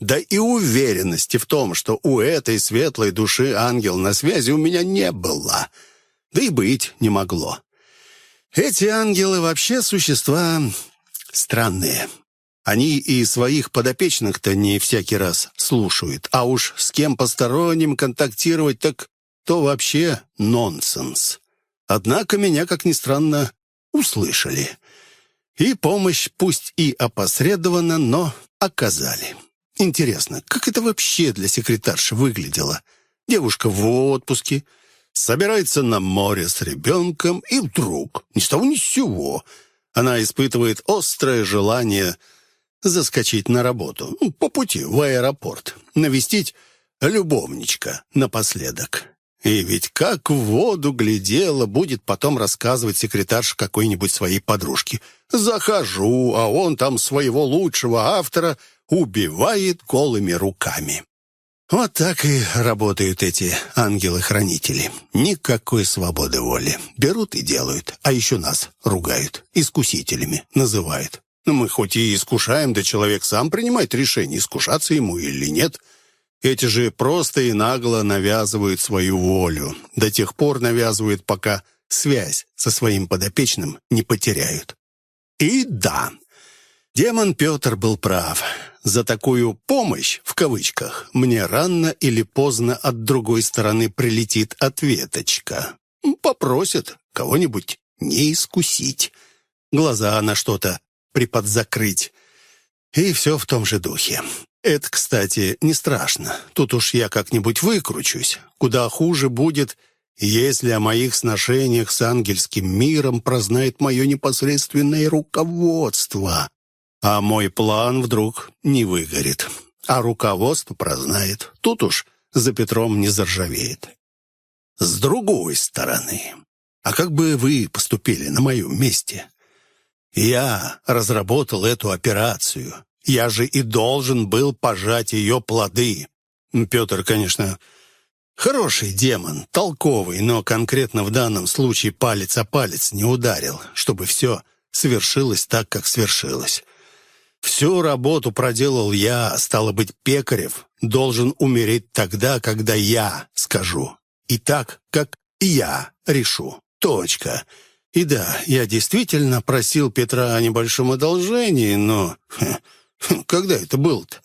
Да и уверенности в том, что у этой светлой души ангел на связи у меня не было. Да и быть не могло. Эти ангелы вообще существа странные. Они и своих подопечных-то не всякий раз слушают. А уж с кем посторонним контактировать, так то вообще нонсенс. Однако меня, как ни странно, услышали. И помощь, пусть и опосредованно, но оказали. Интересно, как это вообще для секретарши выглядело? Девушка в отпуске, собирается на море с ребенком, и вдруг, ни с того ни с сего, она испытывает острое желание заскочить на работу, ну, по пути в аэропорт, навестить любовничка напоследок. И ведь как в воду глядела, будет потом рассказывать секретарша какой-нибудь своей подружки. «Захожу, а он там своего лучшего автора убивает голыми руками». Вот так и работают эти ангелы-хранители. Никакой свободы воли. Берут и делают, а еще нас ругают, искусителями называют. Но мы хоть и искушаем, да человек сам принимает решение, искушаться ему или нет. Эти же просто и нагло навязывают свою волю. До тех пор навязывают, пока связь со своим подопечным не потеряют. И да, демон Петр был прав. За такую «помощь» в кавычках мне рано или поздно от другой стороны прилетит ответочка. Попросят кого-нибудь не искусить. Глаза на что-то приподзакрыть. И все в том же духе. Это, кстати, не страшно. Тут уж я как-нибудь выкручусь. Куда хуже будет, если о моих сношениях с ангельским миром прознает мое непосредственное руководство. А мой план вдруг не выгорит. А руководство прознает. Тут уж за Петром не заржавеет. С другой стороны, а как бы вы поступили на моем месте? Я разработал эту операцию. Я же и должен был пожать ее плоды. Петр, конечно, хороший демон, толковый, но конкретно в данном случае палец о палец не ударил, чтобы все свершилось так, как свершилось. Всю работу проделал я, стало быть, Пекарев должен умереть тогда, когда я скажу. И так, как я решу. Точка. И да, я действительно просил Петра о небольшом одолжении, но... Когда это было-то?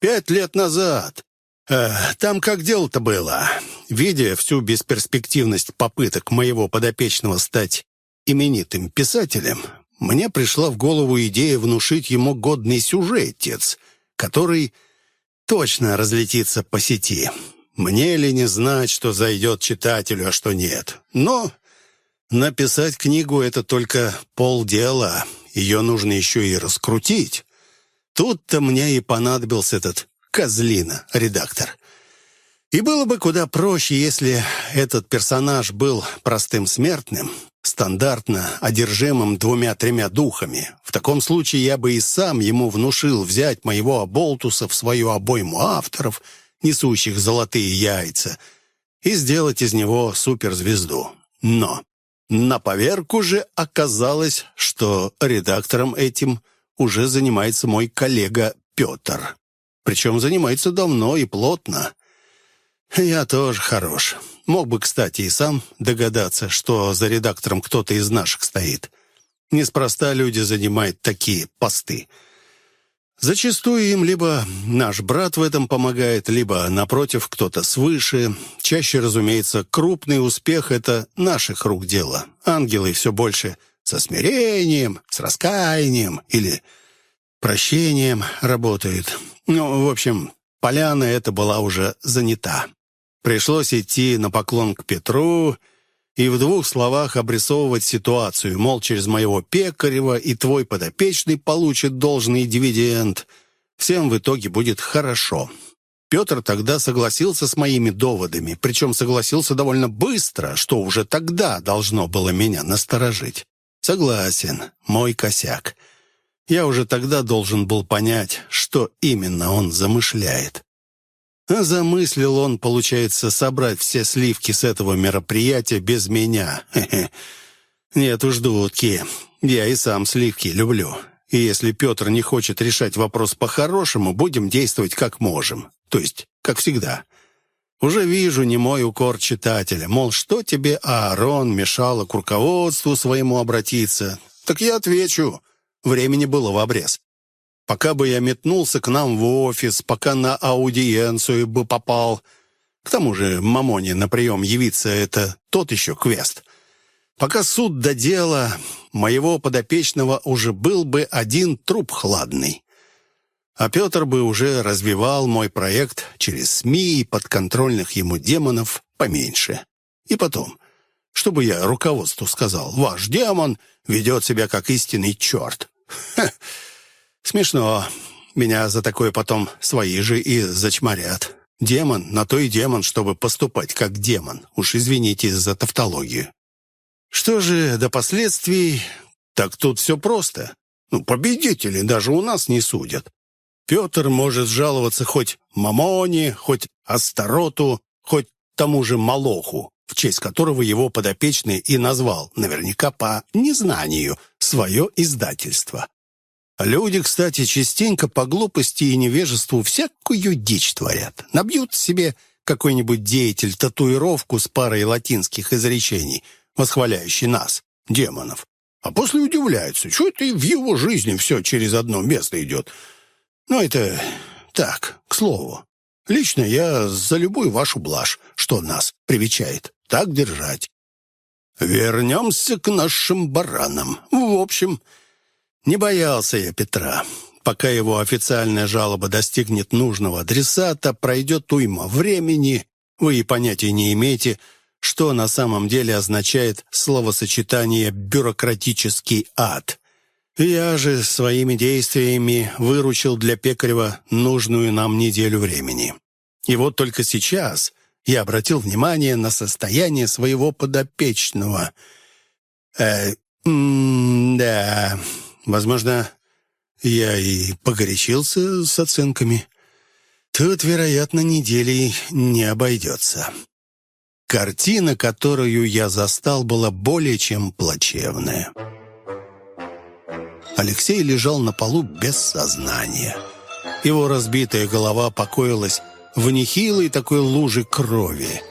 Пять лет назад. Э, там как дело-то было? Видя всю бесперспективность попыток моего подопечного стать именитым писателем, мне пришла в голову идея внушить ему годный сюжетец, который точно разлетится по сети. Мне ли не знать, что зайдет читателю, а что нет? Но Написать книгу — это только полдела. Ее нужно еще и раскрутить. Тут-то мне и понадобился этот козлина, редактор. И было бы куда проще, если этот персонаж был простым смертным, стандартно одержимым двумя-тремя духами. В таком случае я бы и сам ему внушил взять моего оболтуса в свою обойму авторов, несущих золотые яйца, и сделать из него суперзвезду. Но на поверку же оказалось, что редактором этим уже занимается мой коллега Петр. Причем занимается давно и плотно. Я тоже хорош. Мог бы, кстати, и сам догадаться, что за редактором кто-то из наших стоит. Неспроста люди занимают такие посты. Зачастую им либо наш брат в этом помогает, либо, напротив, кто-то свыше. Чаще, разумеется, крупный успех — это наших рук дело. Ангелы все больше со смирением, с раскаянием или прощением работают. Ну, в общем, поляна эта была уже занята. Пришлось идти на поклон к Петру и в двух словах обрисовывать ситуацию, мол, через моего Пекарева и твой подопечный получит должный дивиденд. Всем в итоге будет хорошо. Петр тогда согласился с моими доводами, причем согласился довольно быстро, что уже тогда должно было меня насторожить. Согласен, мой косяк. Я уже тогда должен был понять, что именно он замышляет. Замыслил он, получается, собрать все сливки с этого мероприятия без меня. Нет уж, дудки, я и сам сливки люблю. И если Петр не хочет решать вопрос по-хорошему, будем действовать как можем. То есть, как всегда. Уже вижу не мой укор читателя. Мол, что тебе, Аарон, мешало к руководству своему обратиться? Так я отвечу. Времени было в обрез. Пока бы я метнулся к нам в офис, пока на аудиенцию бы попал. К тому же Мамоне на прием явиться — это тот еще квест. Пока суд до дела, моего подопечного уже был бы один труп хладный. А Петр бы уже развивал мой проект через СМИ и подконтрольных ему демонов поменьше. И потом, чтобы я руководству сказал, ваш демон ведет себя как истинный черт. Ха, Смешно. Меня за такое потом свои же и зачморят. Демон, на то и демон, чтобы поступать как демон. Уж извините за тавтологию. Что же до последствий, так тут все просто. Ну, победители даже у нас не судят. Петр может жаловаться хоть Мамоне, хоть Астароту, хоть тому же Малоху, в честь которого его подопечный и назвал, наверняка по незнанию, свое издательство. Люди, кстати, частенько по глупости и невежеству всякую дичь творят. Набьют себе какой-нибудь деятель татуировку с парой латинских изречений, восхваляющий нас, демонов. А после удивляются, что это в его жизни все через одно место идет. Но это так, к слову. Лично я за любую вашу блажь, что нас привечает. Так держать. Вернемся к нашим баранам. В общем, не боялся я Петра. Пока его официальная жалоба достигнет нужного адресата, пройдет уйма времени. Вы и понятия не имеете, что на самом деле означает словосочетание «бюрократический ад». Я же своими действиями выручил для Пекарева нужную нам неделю времени. И вот только сейчас я обратил внимание на состояние своего подопечного. Э, да, Возможно, я и погорячился с оценками. Тут, вероятно, недели не обойдется. Картина, которую я застал, была более чем плачевная. Алексей лежал на полу без сознания. Его разбитая голова покоилась в нехилой такой луже крови.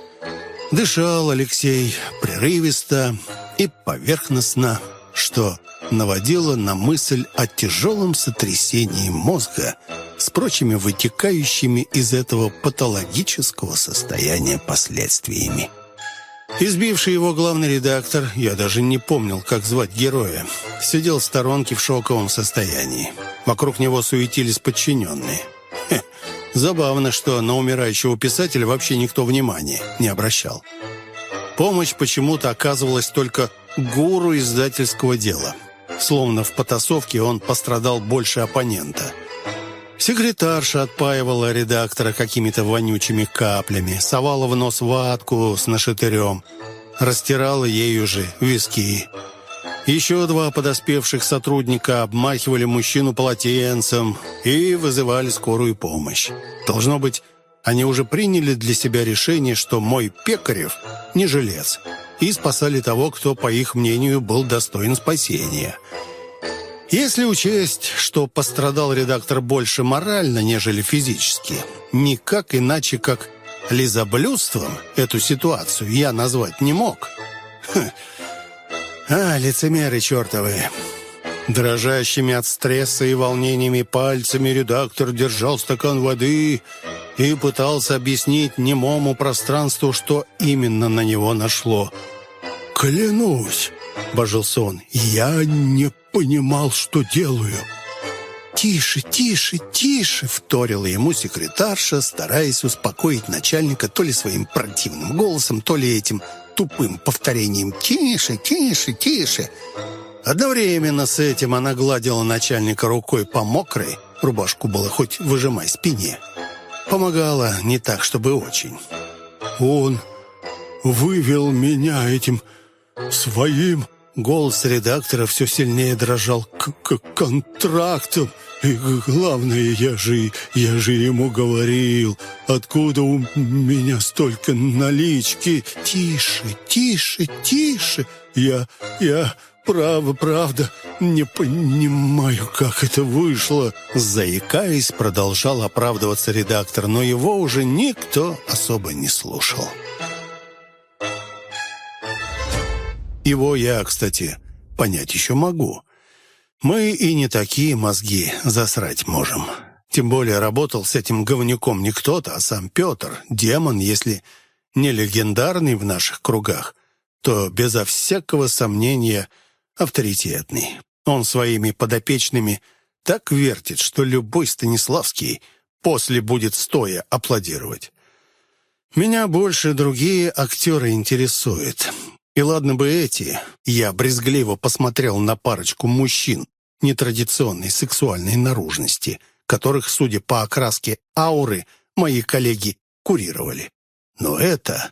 Дышал Алексей прерывисто и поверхностно, что наводило на мысль о тяжелом сотрясении мозга с прочими вытекающими из этого патологического состояния последствиями. Избивший его главный редактор, я даже не помнил, как звать героя, сидел в сторонке в шоковом состоянии. Вокруг него суетились подчиненные. Хе, забавно, что на умирающего писателя вообще никто внимания не обращал. Помощь почему-то оказывалась только гуру издательского дела – Словно в потасовке он пострадал больше оппонента. Секретарша отпаивала редактора какими-то вонючими каплями, совала в нос ватку с нашатырем, растирала ею же виски. Еще два подоспевших сотрудника обмахивали мужчину полотенцем и вызывали скорую помощь. Должно быть, они уже приняли для себя решение, что мой Пекарев не жилец – и спасали того, кто, по их мнению, был достоин спасения. Если учесть, что пострадал редактор больше морально, нежели физически, никак иначе, как лизоблюдством эту ситуацию я назвать не мог. Хм. А, лицемеры чертовы. Дрожащими от стресса и волнениями пальцами редактор держал стакан воды и пытался объяснить немому пространству, что именно на него нашло. «Клянусь!» — божился он. «Я не понимал, что делаю». «Тише, тише, тише!» — вторила ему секретарша, стараясь успокоить начальника то ли своим противным голосом, то ли этим тупым повторением «Тише, тише, тише!» Одновременно с этим она гладила начальника рукой по мокрой, рубашку было хоть выжимай спине. Помогала не так, чтобы очень. «Он вывел меня этим своим...» Голос редактора все сильнее дрожал к, к контрактам. И главное, я же, я же ему говорил, откуда у меня столько налички. Тише, тише, тише. Я, я «Право, правда, не понимаю, как это вышло». Заикаясь, продолжал оправдываться редактор, но его уже никто особо не слушал. Его я, кстати, понять еще могу. Мы и не такие мозги засрать можем. Тем более работал с этим говнюком не кто-то, а сам Петр, демон, если не легендарный в наших кругах, то безо всякого сомнения – авторитетный. Он своими подопечными так вертит, что любой Станиславский после будет стоя аплодировать. Меня больше другие актеры интересуют. И ладно бы эти. Я брезгливо посмотрел на парочку мужчин нетрадиционной сексуальной наружности, которых, судя по окраске ауры, мои коллеги курировали. Но это...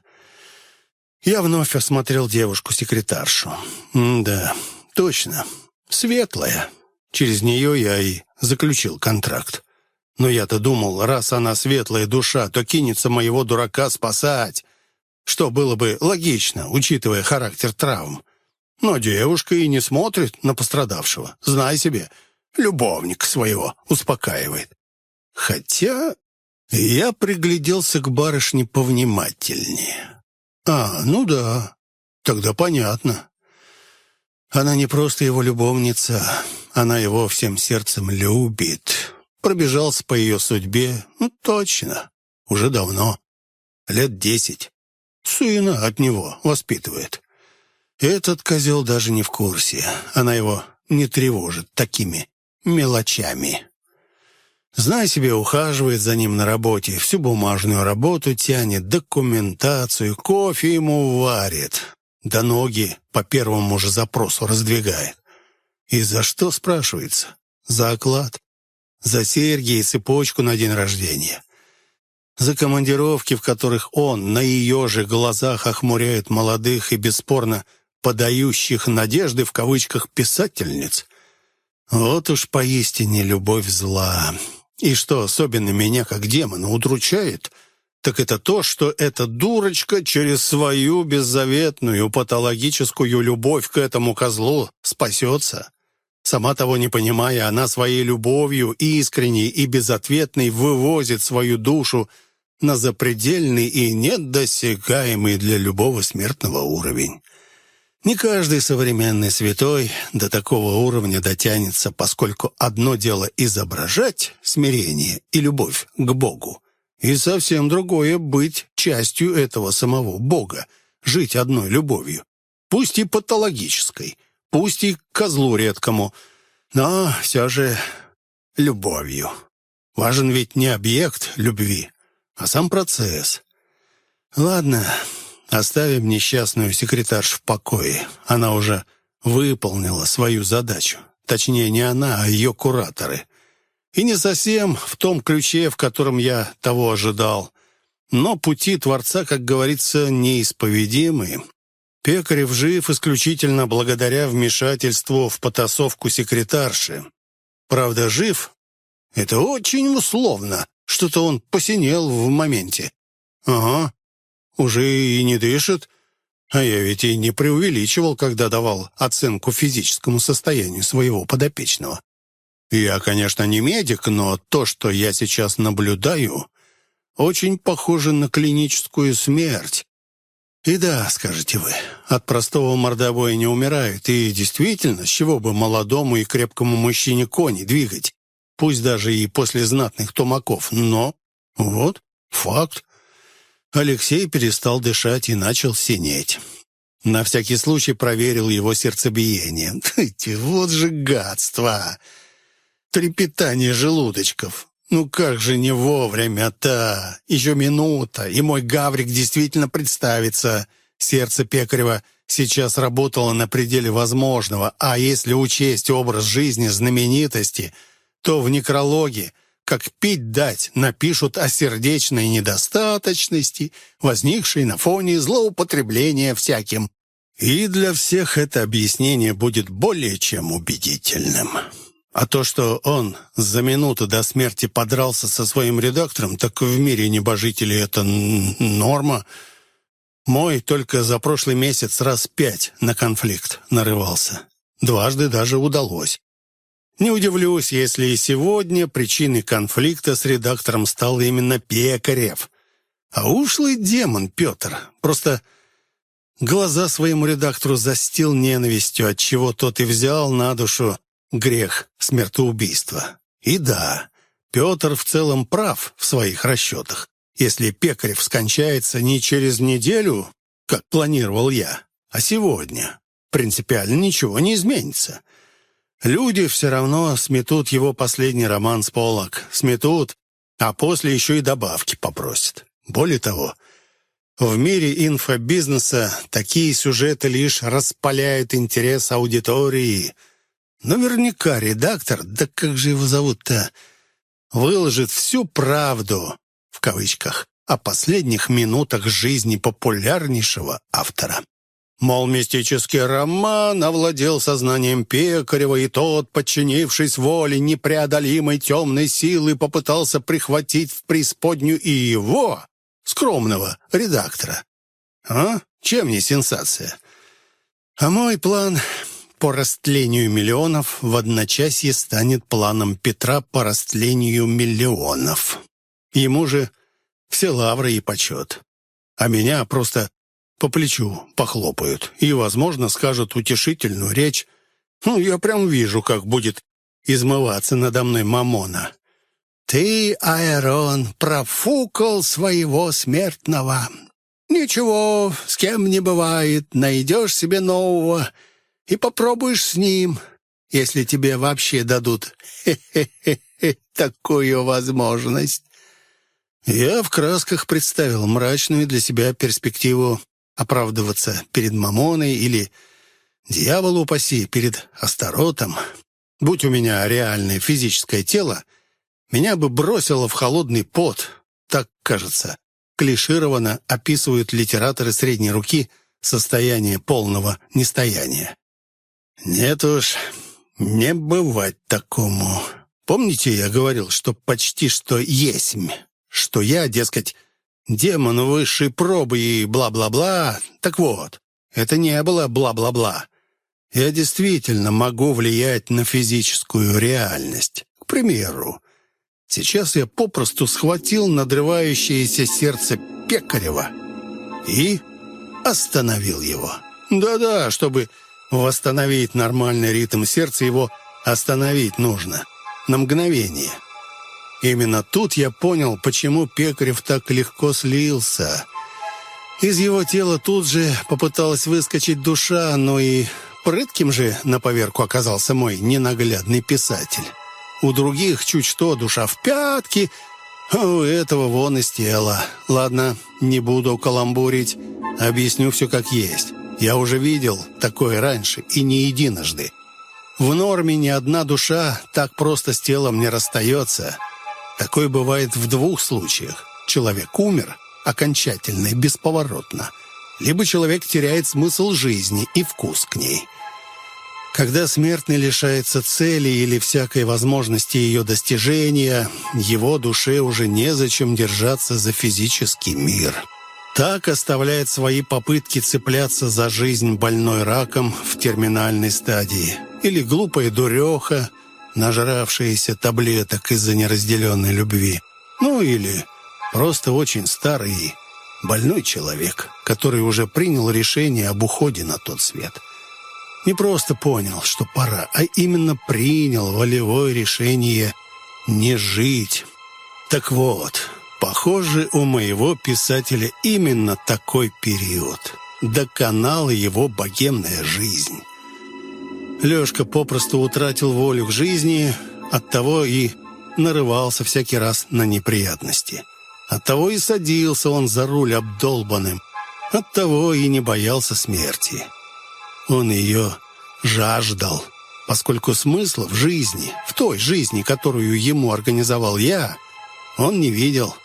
Я вновь осмотрел девушку-секретаршу. да, Точно. Светлая. Через нее я и заключил контракт. Но я-то думал, раз она светлая душа, то кинется моего дурака спасать. Что было бы логично, учитывая характер травм. Но девушка и не смотрит на пострадавшего. Знай себе, любовник своего успокаивает. Хотя я пригляделся к барышне повнимательнее. А, ну да, тогда понятно. Она не просто его любовница, она его всем сердцем любит. Пробежался по ее судьбе, ну точно, уже давно, лет десять. Сына от него воспитывает. Этот козел даже не в курсе, она его не тревожит такими мелочами. Знай себе, ухаживает за ним на работе, всю бумажную работу тянет, документацию, кофе ему варит. Да ноги по первому же запросу раздвигает. И за что, спрашивается? За оклад? За серьги и цепочку на день рождения? За командировки, в которых он на ее же глазах охмуряет молодых и бесспорно подающих надежды в кавычках писательниц? Вот уж поистине любовь зла. И что особенно меня, как демона, удручает — так это то, что эта дурочка через свою беззаветную патологическую любовь к этому козлу спасется. Сама того не понимая, она своей любовью искренней и безответной вывозит свою душу на запредельный и недосягаемый для любого смертного уровень. Не каждый современный святой до такого уровня дотянется, поскольку одно дело изображать смирение и любовь к Богу, и совсем другое — быть частью этого самого Бога, жить одной любовью. Пусть и патологической, пусть и козлу редкому, но все же любовью. Важен ведь не объект любви, а сам процесс. Ладно, оставим несчастную секретарш в покое. Она уже выполнила свою задачу. Точнее, не она, а ее кураторы. И не совсем в том ключе, в котором я того ожидал. Но пути Творца, как говорится, неисповедимы. Пекарев жив исключительно благодаря вмешательству в потасовку секретарши. Правда, жив — это очень условно. Что-то он посинел в моменте. Ага, уже и не дышит. А я ведь и не преувеличивал, когда давал оценку физическому состоянию своего подопечного. Я, конечно, не медик, но то, что я сейчас наблюдаю, очень похоже на клиническую смерть. И да, скажете вы, от простого мордобоя не умирают. И действительно, с чего бы молодому и крепкому мужчине кони двигать? Пусть даже и после знатных тумаков. Но вот факт. Алексей перестал дышать и начал синеть. На всякий случай проверил его сердцебиение. Вот же гадство! Трепетание желудочков. Ну как же не вовремя-то? Еще минута, и мой гаврик действительно представится. Сердце Пекарева сейчас работало на пределе возможного, а если учесть образ жизни знаменитости, то в некрологе, как пить дать, напишут о сердечной недостаточности, возникшей на фоне злоупотребления всяким. И для всех это объяснение будет более чем убедительным. А то, что он за минуту до смерти подрался со своим редактором, так в мире небожителей это норма. Мой только за прошлый месяц раз пять на конфликт нарывался. Дважды даже удалось. Не удивлюсь, если и сегодня причиной конфликта с редактором стал именно Пекарев. А ушлый демон Петр. Просто глаза своему редактору застил ненавистью, отчего тот и взял на душу грех смертоубийства. И да, Петр в целом прав в своих расчетах. Если Пекарев скончается не через неделю, как планировал я, а сегодня, принципиально ничего не изменится. Люди все равно сметут его последний роман с полок, сметут, а после еще и добавки попросят. Более того, в мире инфобизнеса такие сюжеты лишь распаляют интерес аудитории – Наверняка редактор, да как же его зовут-то, выложит всю правду, в кавычках, о последних минутах жизни популярнейшего автора. Мол, мистический роман овладел сознанием Пекарева, и тот, подчинившись воле непреодолимой темной силы, попытался прихватить в преисподнюю и его, скромного редактора. А? Чем не сенсация? А мой план по растлению миллионов в одночасье станет планом Петра по растлению миллионов. Ему же все лавры и почет. А меня просто по плечу похлопают и, возможно, скажут утешительную речь. Ну, я прям вижу, как будет измываться надо мной Мамона. «Ты, Аэрон, профукал своего смертного. Ничего, с кем не бывает, найдешь себе нового» и попробуешь с ним, если тебе вообще дадут такую возможность». Я в красках представил мрачную для себя перспективу оправдываться перед Мамоной или, дьяволу упаси, перед Астаротом. Будь у меня реальное физическое тело, меня бы бросило в холодный пот, так кажется. Клишированно описывают литераторы средней руки состояние полного нестояния. «Нет уж, не бывать такому. Помните, я говорил, что почти что есмь, что я, дескать, демон высшей пробы и бла-бла-бла? Так вот, это не было бла-бла-бла. Я действительно могу влиять на физическую реальность. К примеру, сейчас я попросту схватил надрывающееся сердце Пекарева и остановил его. Да-да, чтобы Восстановить нормальный ритм сердца его остановить нужно. На мгновение. Именно тут я понял, почему Пекарев так легко слился. Из его тела тут же попыталась выскочить душа, но и прытким же на поверку оказался мой ненаглядный писатель. У других чуть что душа в пятки, а у этого вон из тела. Ладно, не буду каламбурить, объясню все как есть. Я уже видел такое раньше, и не единожды. В норме ни одна душа так просто с телом не расстается. Такое бывает в двух случаях. Человек умер окончательно и бесповоротно. Либо человек теряет смысл жизни и вкус к ней. Когда смертный лишается цели или всякой возможности ее достижения, его душе уже незачем держаться за физический мир. Так оставляет свои попытки цепляться за жизнь больной раком в терминальной стадии. Или глупая дуреха, нажравшаяся таблеток из-за неразделенной любви. Ну или просто очень старый Больной человек, который уже принял решение об уходе на тот свет. Не просто понял, что пора, а именно принял волевое решение не жить. Так вот, похоже, у моего писателя именно такой период. Доконала его богемная жизнь. Лёшка попросту утратил волю к жизни, оттого и нарывался всякий раз на неприятности. Оттого и садился он за руль обдолбанным, оттого и не боялся смерти. Он ее жаждал, поскольку смысла в жизни, в той жизни, которую ему организовал я, он не видел.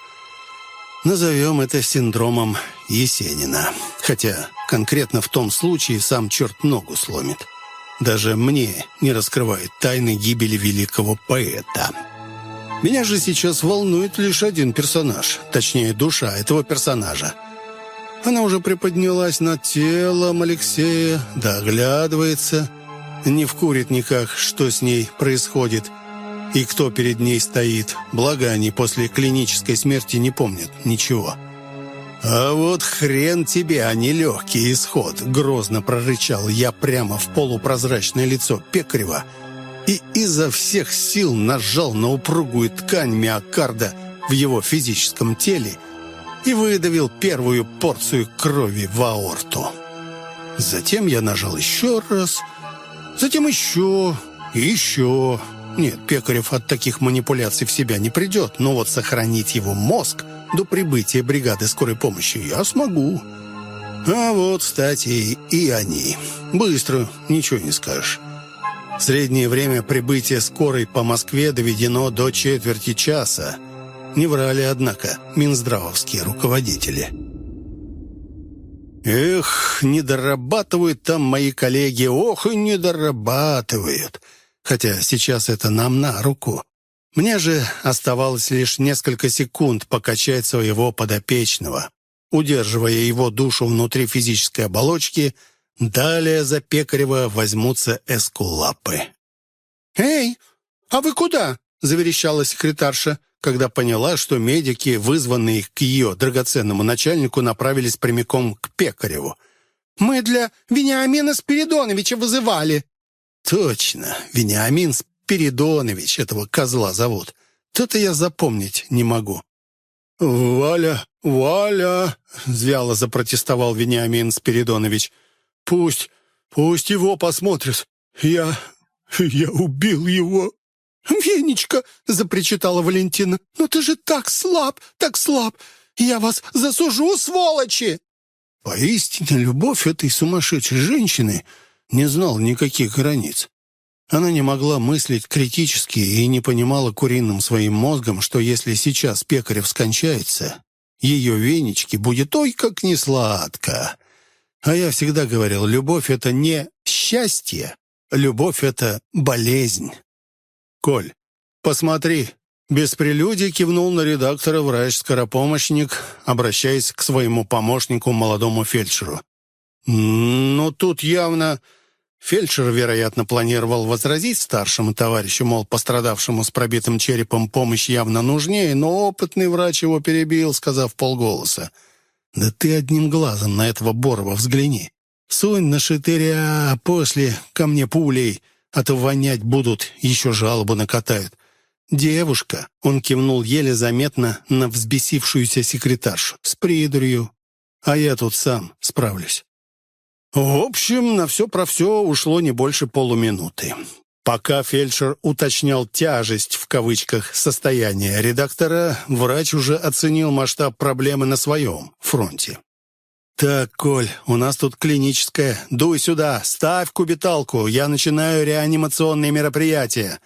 Назовем это синдромом Есенина. Хотя конкретно в том случае сам черт ногу сломит. Даже мне не раскрывает тайны гибели великого поэта. Меня же сейчас волнует лишь один персонаж, точнее, душа этого персонажа. Она уже приподнялась над телом Алексея, доглядывается, не вкурит никак, что с ней происходит и кто перед ней стоит. Благо они после клинической смерти не помнят ничего. «А вот хрен тебе, а не легкий исход!» — грозно прорычал я прямо в полупрозрачное лицо Пекарева и изо всех сил нажал на упругую ткань миокарда в его физическом теле и выдавил первую порцию крови в аорту. Затем я нажал еще раз, затем еще и еще. Нет, Пекарев от таких манипуляций в себя не придет, но вот сохранить его мозг до прибытия бригады скорой помощи я смогу. А вот, кстати, и они. Быстро, ничего не скажешь. Среднее время прибытия скорой по Москве доведено до четверти часа. Не врали, однако, минздравовские руководители. Эх, не дорабатывают там мои коллеги, ох и не дорабатывают. Хотя сейчас это нам на руку. Мне же оставалось лишь несколько секунд покачать своего подопечного, удерживая его душу внутри физической оболочки. Далее за Пекарева возьмутся эскулапы. «Эй, а вы куда?» — заверещала секретарша, когда поняла, что медики, вызванные к ее драгоценному начальнику, направились прямиком к Пекареву. «Мы для Вениамина Спиридоновича вызывали». «Точно, Вениамин Спиридонович этого козла зовут. То-то я запомнить не могу». «Валя, Валя!» — вяло запротестовал Вениамин Спиридонович. «Пусть, пусть его посмотрят. Я, я убил его». «Венечка!» — запричитала Валентина. «Но ты же так слаб, так слаб! Я вас засужу, сволочи!» Поистине, любовь этой сумасшедшей женщины не знал никаких границ. Она не могла мыслить критически и не понимала куриным своим мозгом, что если сейчас Пекарев скончается, ее венечки будет ой как не сладко. А я всегда говорил, любовь — это не счастье, любовь — это болезнь. «Коль, посмотри!» Без прелюдий кивнул на редактора врач-скоропомощник, обращаясь к своему помощнику, молодому фельдшеру. «Ну, тут явно...» Фельдшер, вероятно, планировал возразить старшему товарищу, мол, пострадавшему с пробитым черепом помощь явно нужнее, но опытный врач его перебил, сказав полголоса. «Да ты одним глазом на этого Борова взгляни. Сунь на шатыря, а после ко мне пулей, а то вонять будут, еще жалобу накатают. Девушка, он кивнул еле заметно на взбесившуюся секретаршу, с придурью, а я тут сам справлюсь. В общем, на все про все ушло не больше полуминуты. Пока фельдшер уточнял «тяжесть» в кавычках состояния редактора, врач уже оценил масштаб проблемы на своем фронте. «Так, Коль, у нас тут клиническая. Дуй сюда, ставь кубиталку, я начинаю реанимационные мероприятия».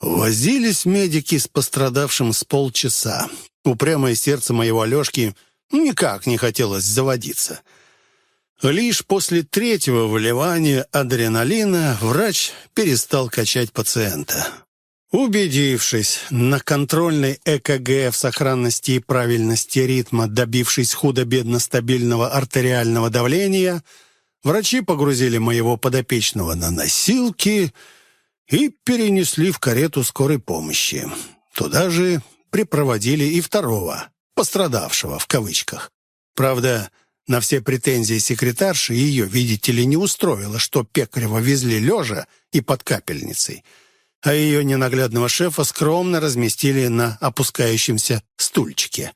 Возились медики с пострадавшим с полчаса. Упрямое сердце моего Алешки никак не хотелось заводиться. Лишь после третьего выливания адреналина врач перестал качать пациента. Убедившись на контрольной ЭКГ в сохранности и правильности ритма, добившись худо-бедно стабильного артериального давления, врачи погрузили моего подопечного на носилки и перенесли в карету скорой помощи. Туда же припроводили и второго, пострадавшего в кавычках. Правда, на все претензии секретарши ее, видите ли, не устроило, что Пекарева везли лежа и под капельницей, а ее ненаглядного шефа скромно разместили на опускающемся стульчике.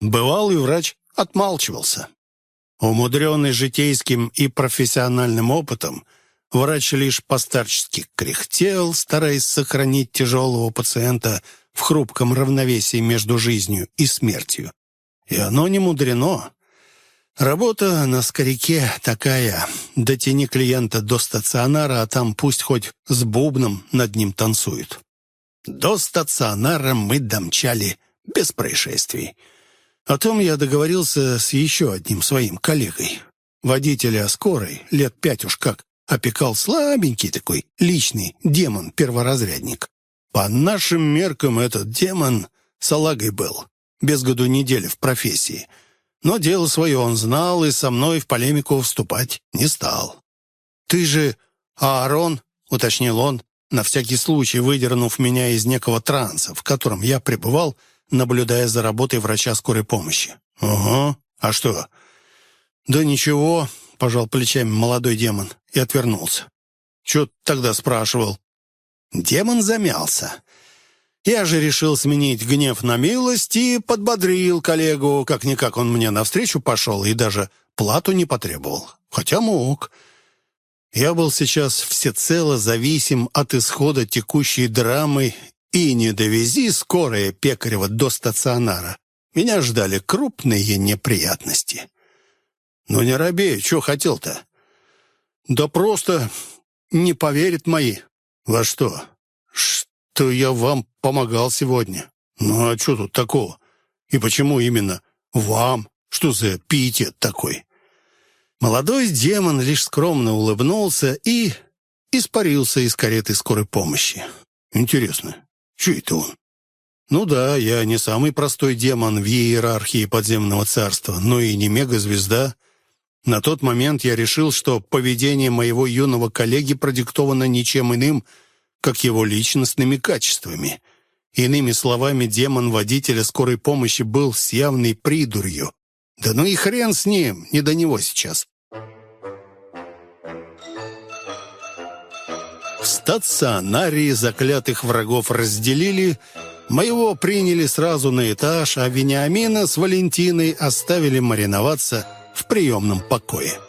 Бывалый врач отмалчивался. Умудренный житейским и профессиональным опытом, врач лишь постарчески кряхтел, стараясь сохранить тяжелого пациента в хрупком равновесии между жизнью и смертью. И оно не мудрено. Работа на скоряке такая. Дотяни клиента до стационара, а там пусть хоть с бубном над ним танцует. До стационара мы домчали без происшествий. О том я договорился с еще одним своим коллегой. Водителя скорой, лет пять уж как, опекал слабенький такой, личный демон-перворазрядник. По нашим меркам этот демон салагой был, без году недели в профессии. Но дело свое он знал и со мной в полемику вступать не стал. «Ты же Аарон», — уточнил он, на всякий случай выдернув меня из некого транса, в котором я пребывал, — наблюдая за работой врача скорой помощи. «Ага, а что?» «Да ничего», — пожал плечами молодой демон и отвернулся. «Чё тогда спрашивал?» Демон замялся. Я же решил сменить гнев на милость и подбодрил коллегу. Как-никак он мне навстречу пошел и даже плату не потребовал. Хотя мог. Я был сейчас всецело зависим от исхода текущей драмы и не довези скорая Пекарева до стационара. Меня ждали крупные неприятности. Ну не робей, что хотел-то? Да просто не поверят мои. Во? Что я вам помогал сегодня. Ну а что тут такого? И почему именно вам? Что за пиетет такой? Молодой демон лишь скромно улыбнулся и испарился из кареты скорой помощи. Интересно, Че это он? Ну да, я не самый простой демон в иерархии подземного царства, но и не мегазвезда. На тот момент я решил, что поведение моего юного коллеги продиктовано ничем иным, как его личностными качествами. Иными словами, демон водителя скорой помощи был с явной придурью. Да ну и хрен с ним, не до него сейчас. стационарии заклятых врагов разделили, моего приняли сразу на этаж, а Вениамина с Валентиной оставили мариноваться в приемном покое.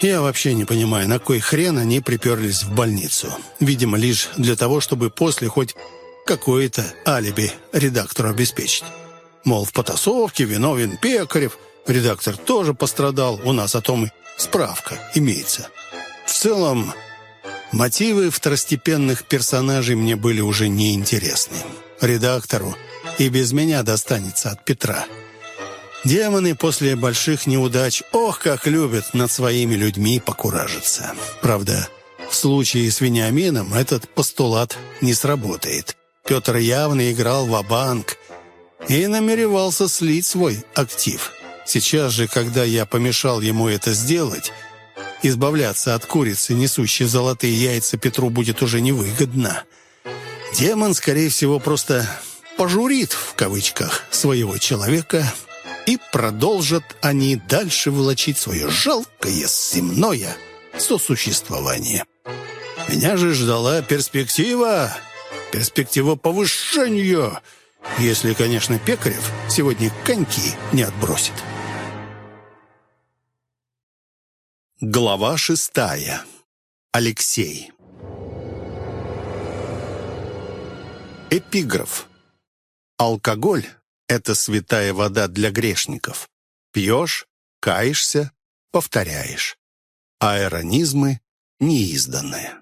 Я вообще не понимаю, на кой хрен они приперлись в больницу. Видимо, лишь для того, чтобы после хоть какое-то алиби редактору обеспечить. Мол, в потасовке виновен Пекарев, редактор тоже пострадал, у нас о том и справка имеется. В целом, Мотивы второстепенных персонажей мне были уже неинтересны. Редактору и без меня достанется от Петра. Демоны после больших неудач, ох, как любят над своими людьми покуражиться. Правда, в случае с Вениамином этот постулат не сработает. Петр явно играл в банк и намеревался слить свой актив. Сейчас же, когда я помешал ему это сделать, Избавляться от курицы, несущей золотые яйца, Петру будет уже невыгодно. Демон, скорее всего, просто «пожурит» в кавычках своего человека и продолжат они дальше волочить свое жалкое земное сосуществование. Меня же ждала перспектива, перспектива повышения, если, конечно, Пекарев сегодня коньки не отбросит. Глава шестая. Алексей. Эпиграф. Алкоголь — это святая вода для грешников. Пьешь, каешься, повторяешь. Аэронизмы неизданные.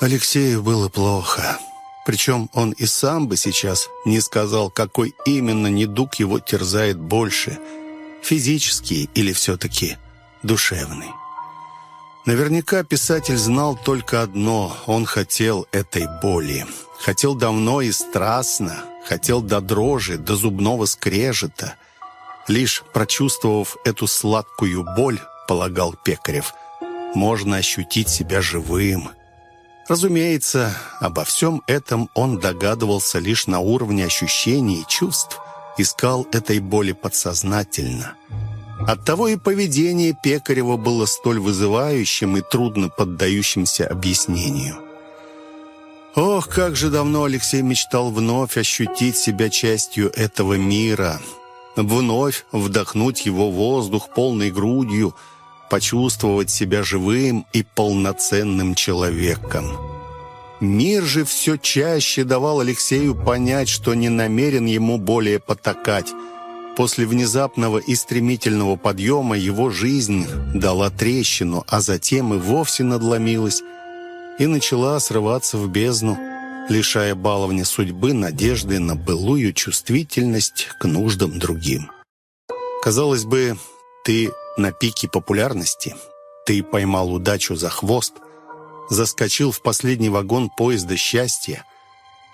Алексею было плохо. Причем он и сам бы сейчас не сказал, какой именно недуг его терзает больше – физический или все-таки душевный. Наверняка писатель знал только одно – он хотел этой боли. Хотел давно и страстно, хотел до дрожи, до зубного скрежета. Лишь прочувствовав эту сладкую боль, полагал Пекарев, можно ощутить себя живым – Разумеется, обо всем этом он догадывался лишь на уровне ощущений и чувств, искал этой боли подсознательно. Оттого и поведение Пекарева было столь вызывающим и трудно поддающимся объяснению. Ох, как же давно Алексей мечтал вновь ощутить себя частью этого мира, вновь вдохнуть его воздух полной грудью – почувствовать себя живым и полноценным человеком. Мир же все чаще давал Алексею понять, что не намерен ему более потакать. После внезапного и стремительного подъема его жизнь дала трещину, а затем и вовсе надломилась и начала срываться в бездну, лишая баловня судьбы надежды на былую чувствительность к нуждам другим. Казалось бы, ты на пике популярности. Ты поймал удачу за хвост, заскочил в последний вагон поезда счастья.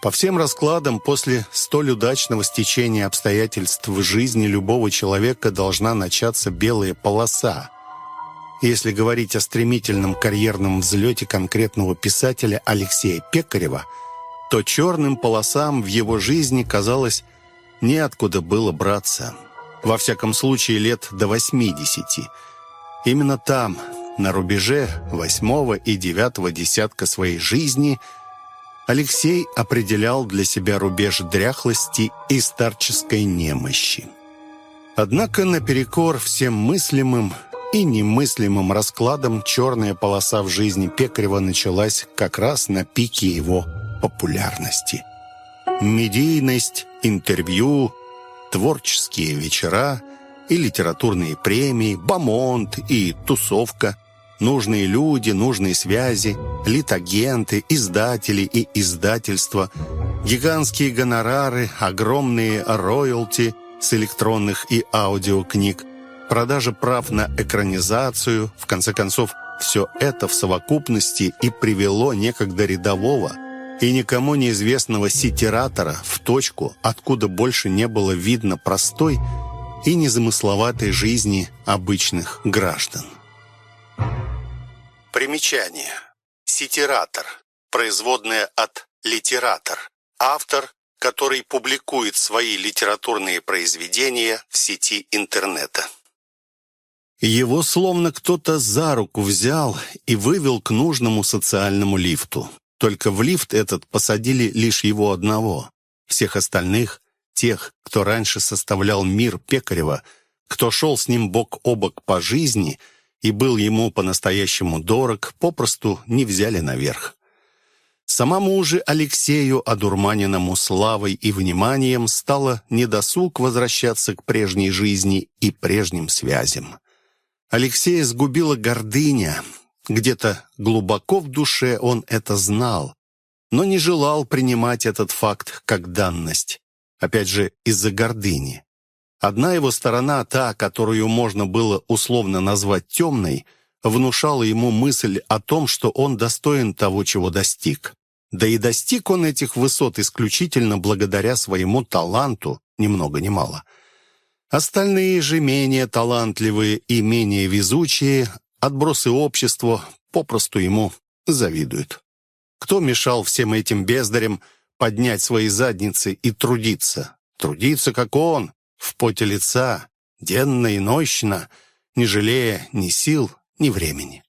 По всем раскладам, после столь удачного стечения обстоятельств в жизни любого человека должна начаться белая полоса. Если говорить о стремительном карьерном взлете конкретного писателя Алексея Пекарева, то черным полосам в его жизни, казалось, неоткуда было браться – во всяком случае, лет до 80. Именно там, на рубеже восьмого и девятого десятка своей жизни, Алексей определял для себя рубеж дряхлости и старческой немощи. Однако наперекор всем мыслимым и немыслимым раскладам черная полоса в жизни Пекарева началась как раз на пике его популярности. Медийность, интервью, творческие вечера и литературные премии, бомонд и тусовка, нужные люди, нужные связи, литагенты, издатели и издательства, гигантские гонорары, огромные роялти с электронных и аудиокниг, продажа прав на экранизацию, в конце концов, все это в совокупности и привело некогда рядового – и никому неизвестного ситератора в точку, откуда больше не было видно простой и незамысловатой жизни обычных граждан. Примечание. Ситератор. Производное от литератор. Автор, который публикует свои литературные произведения в сети интернета. Его словно кто-то за руку взял и вывел к нужному социальному лифту. Только в лифт этот посадили лишь его одного. Всех остальных, тех, кто раньше составлял мир Пекарева, кто шел с ним бок о бок по жизни и был ему по-настоящему дорог, попросту не взяли наверх. Самому же Алексею, одурманенному славой и вниманием, стало недосуг возвращаться к прежней жизни и прежним связям. Алексея сгубила гордыня, где-то глубоко в душе он это знал, но не желал принимать этот факт как данность. Опять же, из-за гордыни. Одна его сторона, та, которую можно было условно назвать темной, внушала ему мысль о том, что он достоин того, чего достиг. Да и достиг он этих высот исключительно благодаря своему таланту, ни много ни мало. Остальные же менее талантливые и менее везучие Отбросы общества попросту ему завидуют. Кто мешал всем этим бездарям поднять свои задницы и трудиться? Трудиться, как он, в поте лица, денно и нощно, не жалея ни сил, ни времени.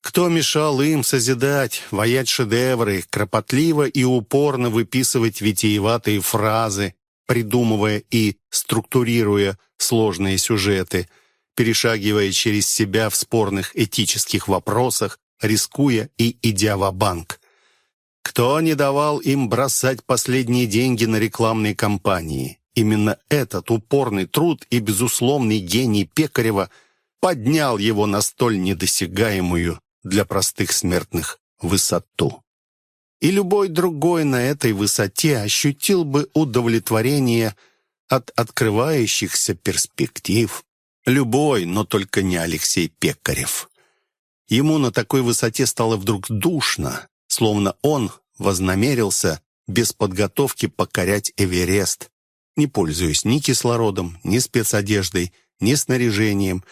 Кто мешал им созидать, воять шедевры, кропотливо и упорно выписывать витиеватые фразы, придумывая и структурируя сложные сюжеты – перешагивая через себя в спорных этических вопросах, рискуя и идя в банк Кто не давал им бросать последние деньги на рекламные кампании? Именно этот упорный труд и безусловный гений Пекарева поднял его на столь недосягаемую для простых смертных высоту. И любой другой на этой высоте ощутил бы удовлетворение от открывающихся перспектив. Любой, но только не Алексей Пекарев. Ему на такой высоте стало вдруг душно, словно он вознамерился без подготовки покорять Эверест, не пользуясь ни кислородом, ни спецодеждой, ни снаряжением,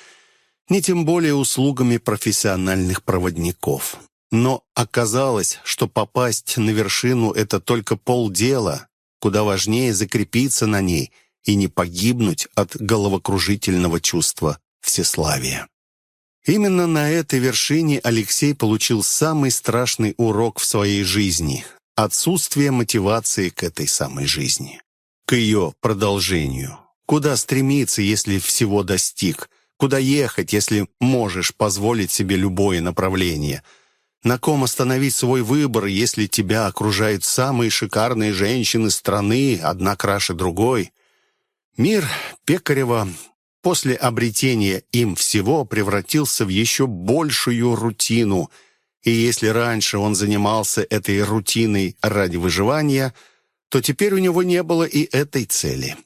ни тем более услугами профессиональных проводников. Но оказалось, что попасть на вершину — это только полдела. Куда важнее закрепиться на ней и не погибнуть от головокружительного чувства всеславия. Именно на этой вершине Алексей получил самый страшный урок в своей жизни — отсутствие мотивации к этой самой жизни, к ее продолжению. Куда стремиться, если всего достиг? Куда ехать, если можешь позволить себе любое направление? На ком остановить свой выбор, если тебя окружают самые шикарные женщины страны, одна краше другой? Мир Пекарева после обретения им всего превратился в еще большую рутину, и если раньше он занимался этой рутиной ради выживания, то теперь у него не было и этой цели.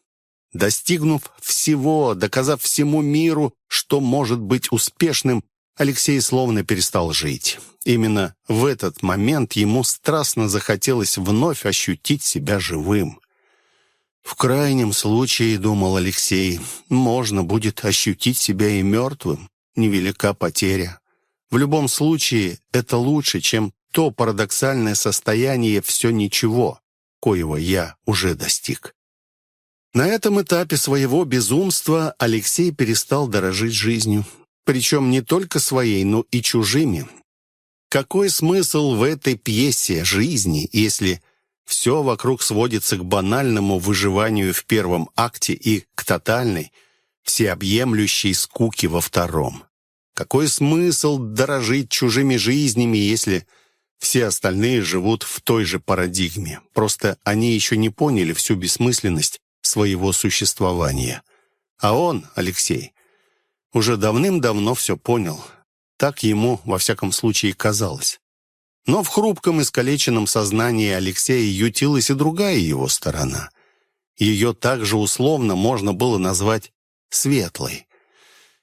Достигнув всего, доказав всему миру, что может быть успешным, Алексей словно перестал жить. Именно в этот момент ему страстно захотелось вновь ощутить себя живым. В крайнем случае, думал Алексей, можно будет ощутить себя и мертвым. Невелика потеря. В любом случае, это лучше, чем то парадоксальное состояние «все ничего», коего я уже достиг. На этом этапе своего безумства Алексей перестал дорожить жизнью. Причем не только своей, но и чужими. Какой смысл в этой пьесе жизни, если все вокруг сводится к банальному выживанию в первом акте и к тотальной, всеобъемлющей скуке во втором. Какой смысл дорожить чужими жизнями, если все остальные живут в той же парадигме? Просто они еще не поняли всю бессмысленность своего существования. А он, Алексей, уже давным-давно все понял. Так ему, во всяком случае, казалось. Но в хрупком искалеченном сознании Алексея ютилась и другая его сторона. Ее также условно можно было назвать светлой.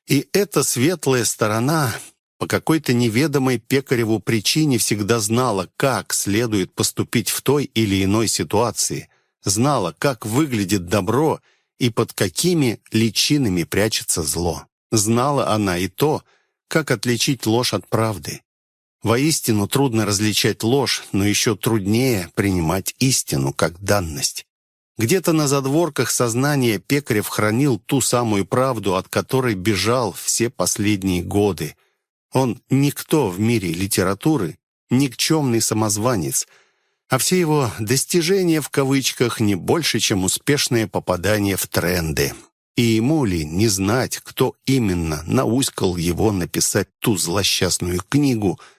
И эта светлая сторона по какой-то неведомой Пекареву причине всегда знала, как следует поступить в той или иной ситуации, знала, как выглядит добро и под какими личинами прячется зло. Знала она и то, как отличить ложь от правды. Воистину трудно различать ложь, но еще труднее принимать истину как данность. Где-то на задворках сознания Пекарев хранил ту самую правду, от которой бежал все последние годы. Он никто в мире литературы, никчемный самозванец, а все его «достижения» в кавычках не больше, чем успешное попадание в тренды. И ему ли не знать, кто именно науськал его написать ту злосчастную книгу –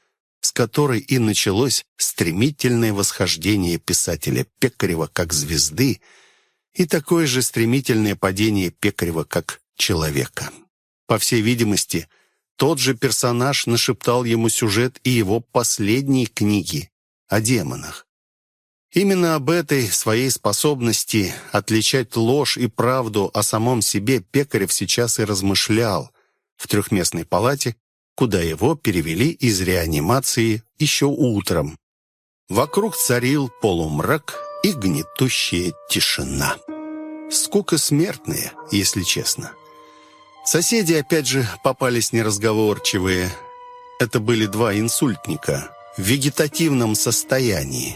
с которой и началось стремительное восхождение писателя Пекарева как звезды и такое же стремительное падение Пекарева как человека. По всей видимости, тот же персонаж нашептал ему сюжет и его последней книги о демонах. Именно об этой своей способности отличать ложь и правду о самом себе Пекарев сейчас и размышлял в трехместной палате, куда его перевели из реанимации еще утром. Вокруг царил полумрак и гнетущая тишина. Скука смертная, если честно. Соседи, опять же, попались неразговорчивые. Это были два инсультника в вегетативном состоянии.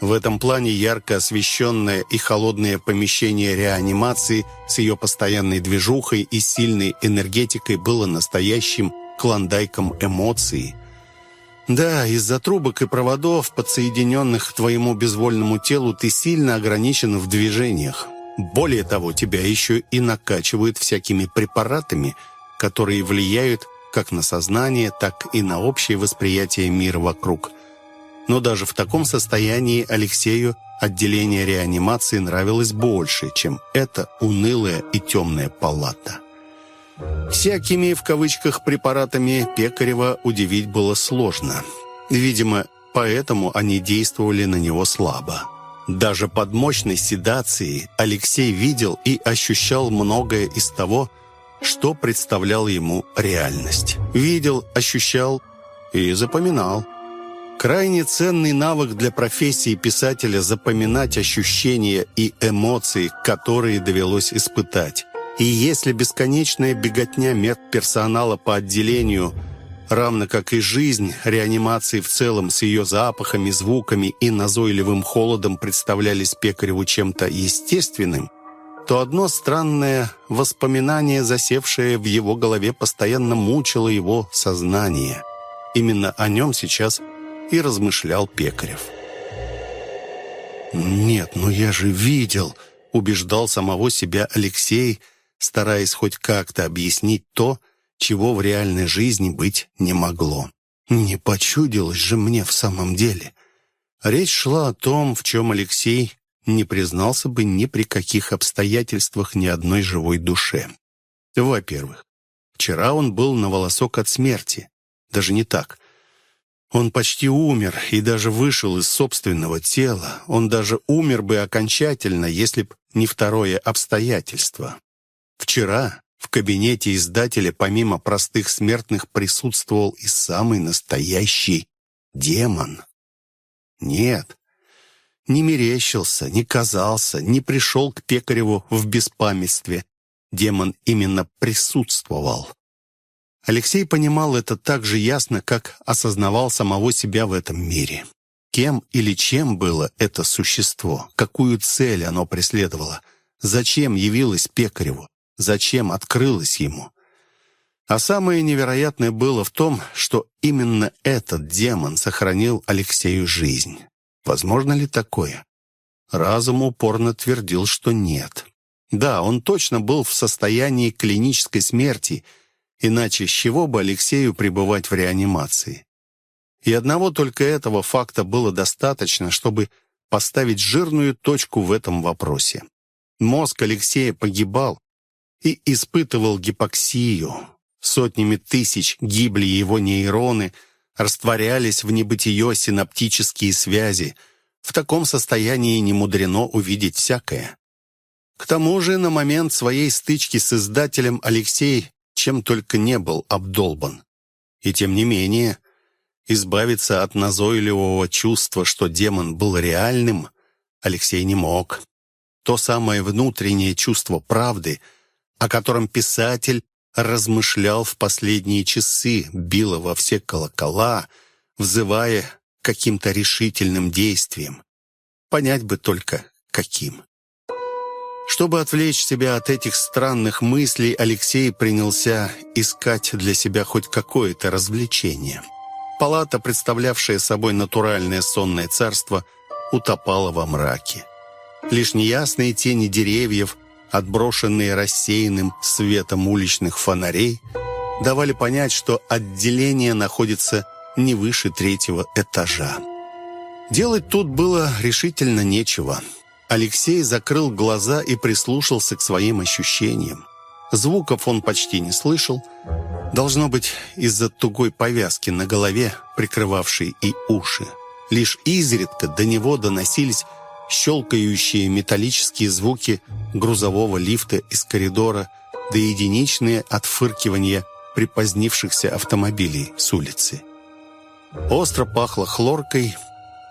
В этом плане ярко освещенное и холодное помещение реанимации с ее постоянной движухой и сильной энергетикой было настоящим клондайком эмоций. Да, из-за трубок и проводов, подсоединенных к твоему безвольному телу, ты сильно ограничен в движениях. Более того, тебя еще и накачивают всякими препаратами, которые влияют как на сознание, так и на общее восприятие мира вокруг. Но даже в таком состоянии Алексею отделение реанимации нравилось больше, чем эта унылая и темная палата. Всякими, в кавычках, препаратами Пекарева удивить было сложно. Видимо, поэтому они действовали на него слабо. Даже под мощной седацией Алексей видел и ощущал многое из того, что представлял ему реальность. Видел, ощущал и запоминал. Крайне ценный навык для профессии писателя запоминать ощущения и эмоции, которые довелось испытать. И если бесконечная беготня медперсонала по отделению равно как и жизнь реанимации в целом с ее запахами, звуками и назойливым холодом представлялись пекареву чем-то естественным, то одно странное воспоминание, засевшее в его голове, постоянно мучило его сознание. Именно о нем сейчас и размышлял Пекарев. «Нет, ну я же видел», — убеждал самого себя Алексей, стараясь хоть как-то объяснить то, чего в реальной жизни быть не могло. Не почудилось же мне в самом деле. Речь шла о том, в чем Алексей не признался бы ни при каких обстоятельствах ни одной живой душе. Во-первых, вчера он был на волосок от смерти. Даже не так. Он почти умер и даже вышел из собственного тела. Он даже умер бы окончательно, если б не второе обстоятельство. Вчера в кабинете издателя помимо простых смертных присутствовал и самый настоящий демон. Нет, не мерещился, не казался, не пришел к Пекареву в беспамятстве. Демон именно присутствовал. Алексей понимал это так же ясно, как осознавал самого себя в этом мире. Кем или чем было это существо? Какую цель оно преследовало? Зачем явилось Пекареву? Зачем открылось ему? А самое невероятное было в том, что именно этот демон сохранил Алексею жизнь. Возможно ли такое? Разум упорно твердил, что нет. Да, он точно был в состоянии клинической смерти – Иначе с чего бы Алексею пребывать в реанимации? И одного только этого факта было достаточно, чтобы поставить жирную точку в этом вопросе. Мозг Алексея погибал и испытывал гипоксию. Сотнями тысяч гибли его нейроны, растворялись в небытие синаптические связи. В таком состоянии не мудрено увидеть всякое. К тому же на момент своей стычки с издателем Алексей чем только не был обдолбан. И тем не менее, избавиться от назойливого чувства, что демон был реальным, Алексей не мог. То самое внутреннее чувство правды, о котором писатель размышлял в последние часы, било во все колокола, взывая каким-то решительным действием. Понять бы только, каким. Чтобы отвлечь себя от этих странных мыслей, Алексей принялся искать для себя хоть какое-то развлечение. Палата, представлявшая собой натуральное сонное царство, утопала во мраке. Лишь неясные тени деревьев, отброшенные рассеянным светом уличных фонарей, давали понять, что отделение находится не выше третьего этажа. Делать тут было решительно нечего – Алексей закрыл глаза и прислушался к своим ощущениям. Звуков он почти не слышал. Должно быть, из-за тугой повязки на голове, прикрывавшей и уши. Лишь изредка до него доносились щелкающие металлические звуки грузового лифта из коридора, да единичные отфыркивания припозднившихся автомобилей с улицы. Остро пахло хлоркой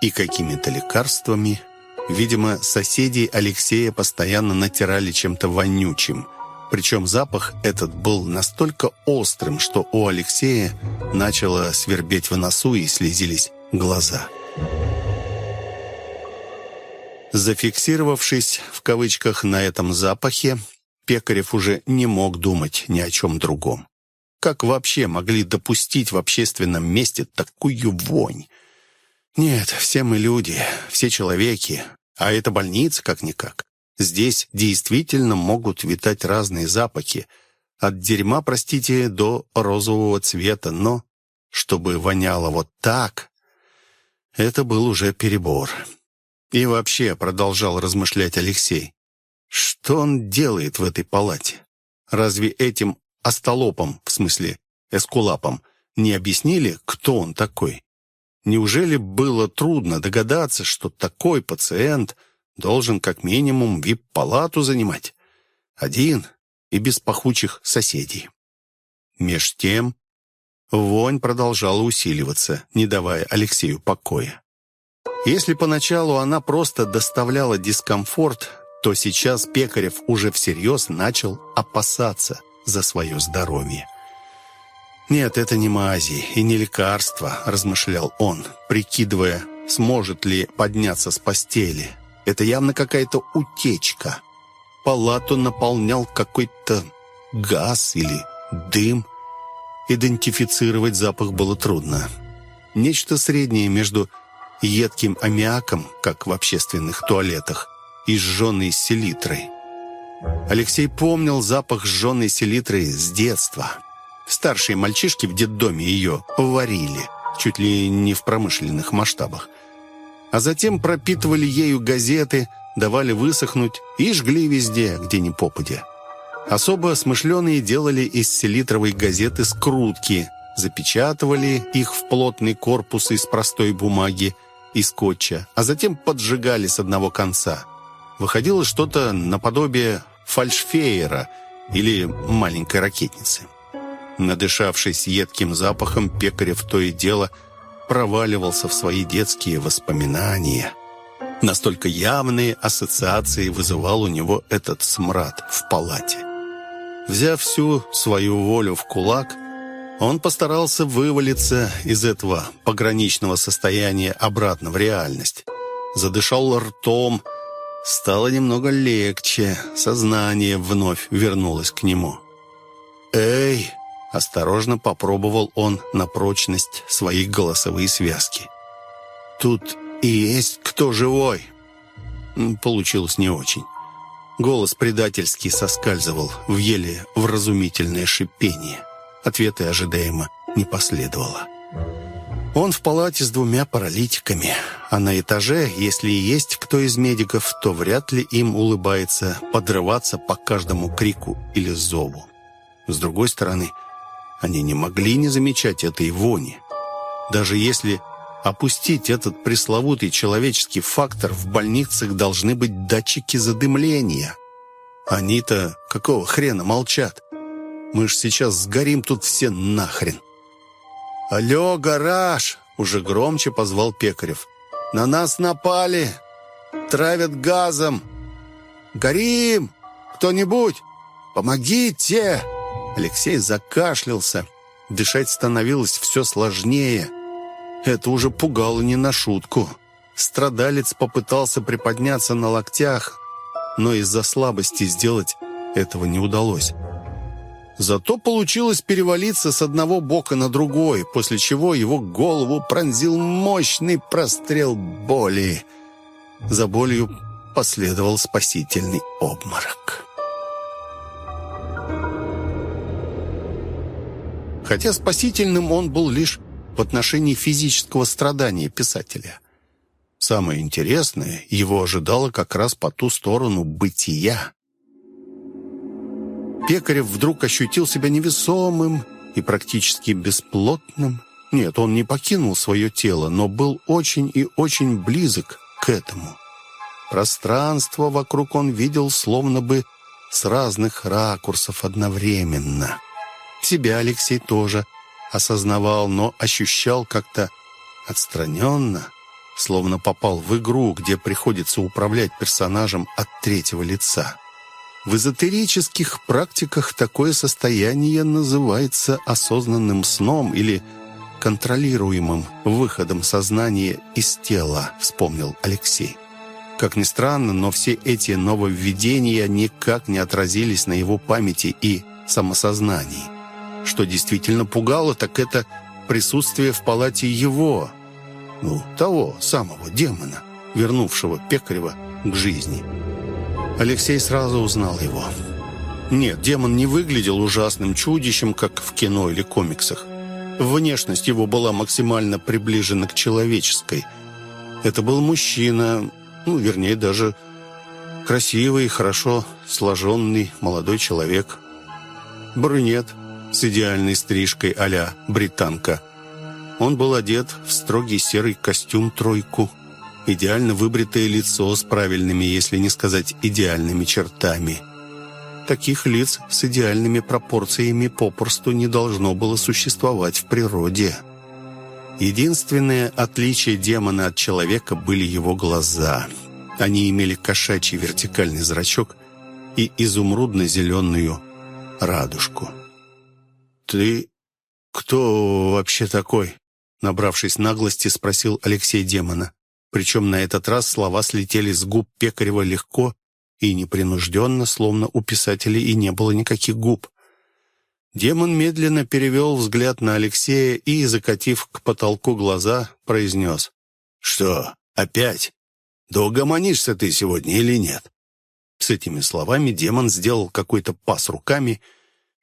и какими-то лекарствами – Видимо, соседи Алексея постоянно натирали чем-то вонючим. Причем запах этот был настолько острым, что у Алексея начало свербеть в носу и слезились глаза. Зафиксировавшись в кавычках на этом запахе, Пекарев уже не мог думать ни о чем другом. Как вообще могли допустить в общественном месте такую вонь? Нет, все мы люди, все человеки, а это больница как-никак. Здесь действительно могут витать разные запахи. От дерьма, простите, до розового цвета, но чтобы воняло вот так, это был уже перебор. И вообще, продолжал размышлять Алексей, что он делает в этой палате? Разве этим остолопом, в смысле эскулапом, не объяснили, кто он такой? Неужели было трудно догадаться, что такой пациент должен как минимум вип-палату занимать? Один и без пахучих соседей. Меж тем вонь продолжала усиливаться, не давая Алексею покоя. Если поначалу она просто доставляла дискомфорт, то сейчас Пекарев уже всерьез начал опасаться за свое здоровье. «Нет, это не мази и не лекарство», — размышлял он, прикидывая, сможет ли подняться с постели. «Это явно какая-то утечка. Палату наполнял какой-то газ или дым. Идентифицировать запах было трудно. Нечто среднее между едким аммиаком, как в общественных туалетах, и сжженной селитрой. Алексей помнил запах сжженной селитры с детства. Старшие мальчишки в детдоме ее варили, чуть ли не в промышленных масштабах. А затем пропитывали ею газеты, давали высохнуть и жгли везде, где ни попадя. Особо смышленые делали из селитровой газеты скрутки, запечатывали их в плотный корпус из простой бумаги и скотча, а затем поджигали с одного конца. Выходило что-то наподобие фальшфеера или маленькой ракетницы. Надышавшись едким запахом, Пекарев то и дело проваливался в свои детские воспоминания. Настолько явные ассоциации вызывал у него этот смрад в палате. Взяв всю свою волю в кулак, он постарался вывалиться из этого пограничного состояния обратно в реальность. Задышал ртом, стало немного легче, сознание вновь вернулось к нему. «Эй!» – осторожно попробовал он на прочность свои голосовые связки. «Тут и есть кто живой?» Получилось не очень. Голос предательски соскальзывал в еле вразумительное шипение. Ответа ожидаемо не последовало. Он в палате с двумя паралитиками, а на этаже, если и есть кто из медиков, то вряд ли им улыбается подрываться по каждому крику или зову. С другой стороны, они не могли не замечать этой вони. Даже если опустить этот пресловутый человеческий фактор, в больницах должны быть датчики задымления. Они-то какого хрена молчат? Мы ж сейчас сгорим тут все нахрен. «Алло, гараж!» — уже громче позвал Пекарев. «На нас напали! Травят газом! Горим! Кто-нибудь! Помогите!» Алексей закашлялся. Дышать становилось все сложнее. Это уже пугало не на шутку. Страдалец попытался приподняться на локтях, но из-за слабости сделать этого не удалось. Зато получилось перевалиться с одного бока на другой, после чего его голову пронзил мощный прострел боли. За болью последовал спасительный обморок. Хотя спасительным он был лишь в отношении физического страдания писателя. Самое интересное его ожидало как раз по ту сторону бытия. Пекарев вдруг ощутил себя невесомым и практически бесплотным. Нет, он не покинул свое тело, но был очень и очень близок к этому. Пространство вокруг он видел словно бы с разных ракурсов одновременно. Себя Алексей тоже осознавал, но ощущал как-то отстраненно, словно попал в игру, где приходится управлять персонажем от третьего лица. В эзотерических практиках такое состояние называется осознанным сном или контролируемым выходом сознания из тела, вспомнил Алексей. Как ни странно, но все эти нововведения никак не отразились на его памяти и самосознании. Что действительно пугало, так это присутствие в палате его, ну, того самого демона, вернувшего Пекарева к жизни. Алексей сразу узнал его. Нет, демон не выглядел ужасным чудищем, как в кино или комиксах. Внешность его была максимально приближена к человеческой. Это был мужчина, ну, вернее, даже красивый, хорошо сложенный молодой человек. Брюнет с идеальной стрижкой а-ля британка. Он был одет в строгий серый костюм-тройку – идеально выбритое лицо с правильными, если не сказать идеальными чертами. Таких лиц с идеальными пропорциями попросту не должно было существовать в природе. Единственное отличие демона от человека были его глаза. Они имели кошачий вертикальный зрачок и изумрудно-зеленую радужку. «Ты «Кто вообще такой?» Набравшись наглости, спросил Алексей демона. Причем на этот раз слова слетели с губ Пекарева легко и непринужденно, словно у писателей и не было никаких губ. Демон медленно перевел взгляд на Алексея и, закатив к потолку глаза, произнес. «Что, опять? Да угомонишься ты сегодня или нет?» С этими словами демон сделал какой-то пас руками,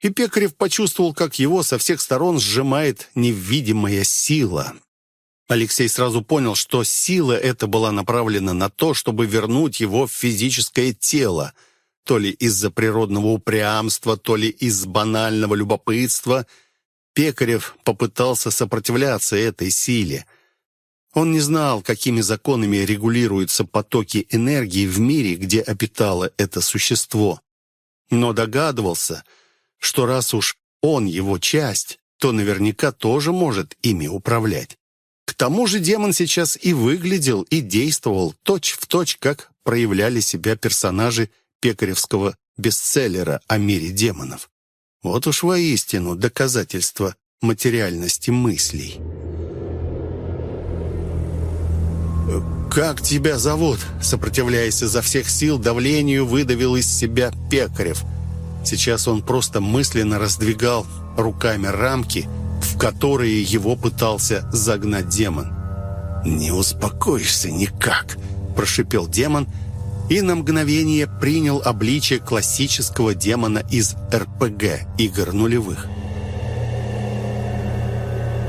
и Пекарев почувствовал, как его со всех сторон сжимает невидимая сила. Алексей сразу понял, что сила эта была направлена на то, чтобы вернуть его в физическое тело — то ли из-за природного упрямства, то ли из банального любопытства, Пекарев попытался сопротивляться этой силе. Он не знал, какими законами регулируются потоки энергии в мире, где обитало это существо. Но догадывался, что раз уж он его часть, то наверняка тоже может ими управлять. К тому же демон сейчас и выглядел, и действовал точь-в-точь, точь, как проявляли себя персонажи пекаревского бестселлера о мире демонов. Вот уж воистину доказательство материальности мыслей. «Как тебя зовут?» Сопротивляясь изо всех сил, давлению выдавил из себя Пекарев. Сейчас он просто мысленно раздвигал руками рамки, в которые его пытался загнать демон. «Не успокоишься никак», – прошипел демон – и на мгновение принял обличие классического демона из РПГ игр нулевых.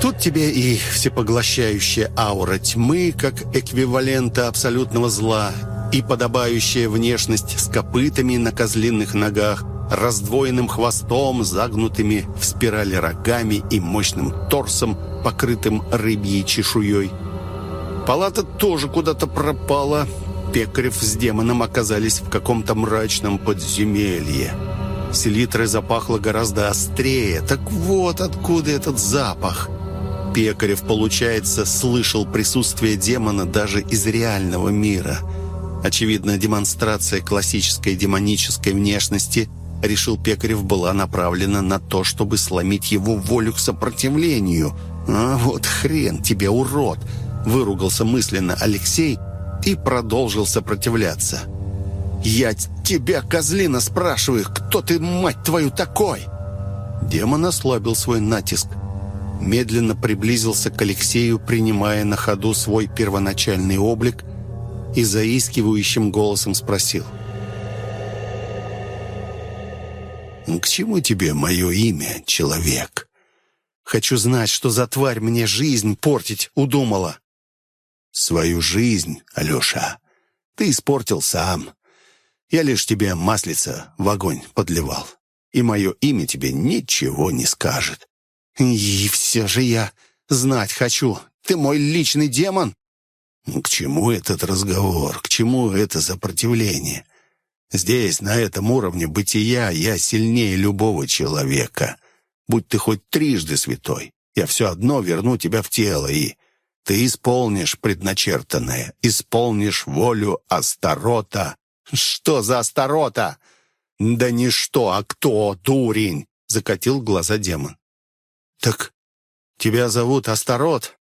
Тут тебе и всепоглощающая аура тьмы, как эквивалента абсолютного зла, и подобающая внешность с копытами на козлиных ногах, раздвоенным хвостом, загнутыми в спирали рогами и мощным торсом, покрытым рыбьей чешуей. Палата тоже куда-то пропала, Пекарев с демоном оказались в каком-то мрачном подземелье. Селитрой запахло гораздо острее. Так вот откуда этот запах. Пекарев, получается, слышал присутствие демона даже из реального мира. Очевидно, демонстрация классической демонической внешности, решил Пекарев, была направлена на то, чтобы сломить его волю к сопротивлению. «А вот хрен тебе, урод!» выругался мысленно Алексей – и продолжил сопротивляться. «Я тебя, козлина, спрашиваю, кто ты, мать твою, такой?» Демон ослабил свой натиск. Медленно приблизился к Алексею, принимая на ходу свой первоначальный облик и заискивающим голосом спросил. «К чему тебе мое имя, человек? Хочу знать, что за тварь мне жизнь портить удумала». Свою жизнь, Алеша, ты испортил сам. Я лишь тебе маслица в огонь подливал. И мое имя тебе ничего не скажет. И все же я знать хочу. Ты мой личный демон. К чему этот разговор? К чему это сопротивление? Здесь, на этом уровне бытия, я сильнее любого человека. Будь ты хоть трижды святой, я все одно верну тебя в тело и... Ты исполнишь предначертанное, исполнишь волю Астарота. Что за Астарота? Да не что, а кто, дурень? Закатил глаза демон. Так тебя зовут Астарот?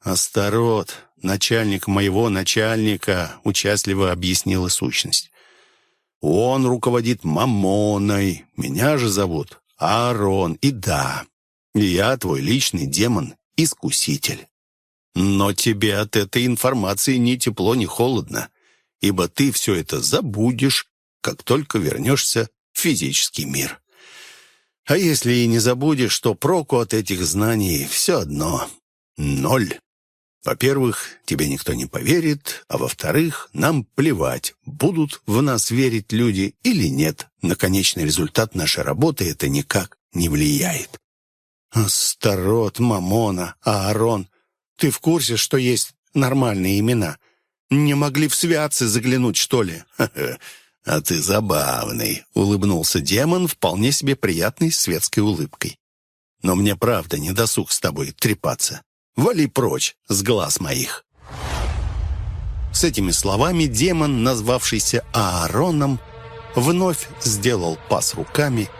Астарот, начальник моего начальника, участливо объяснила сущность. Он руководит Мамоной, меня же зовут Аарон, и да, я твой личный демон-искуситель. Но тебе от этой информации ни тепло, ни холодно, ибо ты все это забудешь, как только вернешься в физический мир. А если и не забудешь, то проку от этих знаний все одно — ноль. Во-первых, тебе никто не поверит, а во-вторых, нам плевать, будут в нас верить люди или нет. На конечный результат нашей работы это никак не влияет. Старот, Мамона, Аарон ты в курсе, что есть нормальные имена? Не могли в святцы заглянуть, что ли? А ты забавный, улыбнулся демон вполне себе приятной светской улыбкой. Но мне правда не досуг с тобой трепаться. Вали прочь с глаз моих. С этими словами демон, назвавшийся Аароном, вновь сделал пас руками,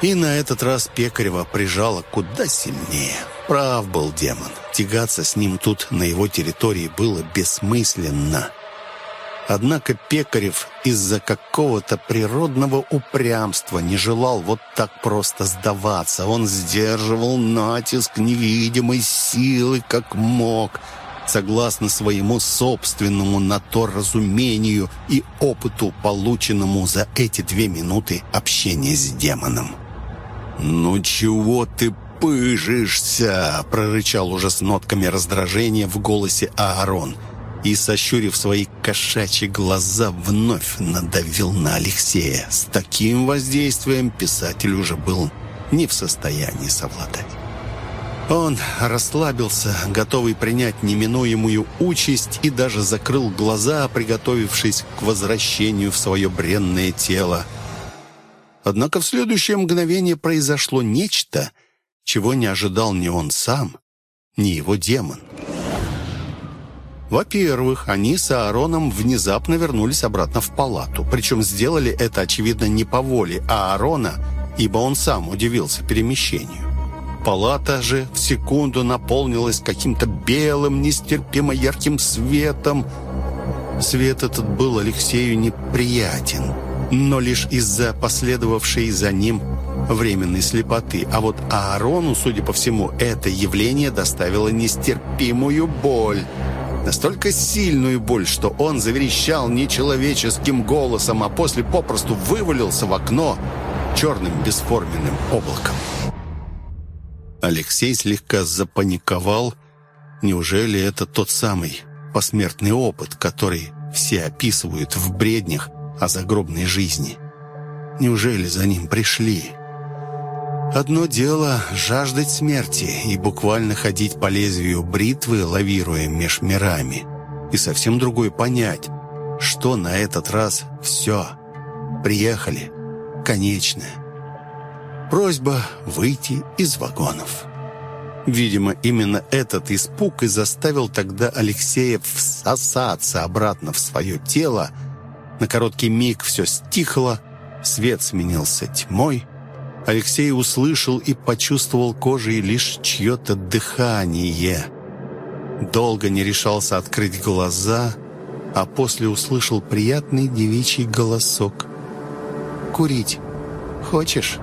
И на этот раз Пекарева прижала куда сильнее. Прав был демон. Тягаться с ним тут, на его территории, было бессмысленно. Однако Пекарев из-за какого-то природного упрямства не желал вот так просто сдаваться. Он сдерживал натиск невидимой силы, как мог, согласно своему собственному на то разумению и опыту, полученному за эти две минуты общения с демоном. «Ну чего ты пыжишься?» — прорычал уже с нотками раздражения в голосе Аарон — и, сощурив свои кошачьи глаза, вновь надавил на Алексея. С таким воздействием писатель уже был не в состоянии совладать. Он расслабился, готовый принять неминуемую участь, и даже закрыл глаза, приготовившись к возвращению в свое бренное тело. Однако в следующее мгновение произошло нечто, чего не ожидал ни он сам, ни его демон. Во-первых, они с Аароном внезапно вернулись обратно в палату. Причем сделали это, очевидно, не по воле Аарона, ибо он сам удивился перемещению. Палата же в секунду наполнилась каким-то белым, нестерпимо ярким светом. Свет этот был Алексею неприятен, но лишь из-за последовавшей за ним временной слепоты. А вот Аарону, судя по всему, это явление доставило нестерпимую боль. Настолько сильную боль, что он заверещал нечеловеческим голосом, а после попросту вывалился в окно черным бесформенным облаком. Алексей слегка запаниковал. Неужели это тот самый посмертный опыт, который все описывают в бреднях о загробной жизни? Неужели за ним пришли?» Одно дело — жаждать смерти и буквально ходить по лезвию бритвы, лавируя меж мирами. И совсем другое — понять, что на этот раз все. Приехали. Конечное. Просьба выйти из вагонов. Видимо, именно этот испуг и заставил тогда Алексея всосаться обратно в свое тело. На короткий миг все стихло, свет сменился тьмой — Алексей услышал и почувствовал кожей лишь чье-то дыхание. Долго не решался открыть глаза, а после услышал приятный девичий голосок. «Курить хочешь?»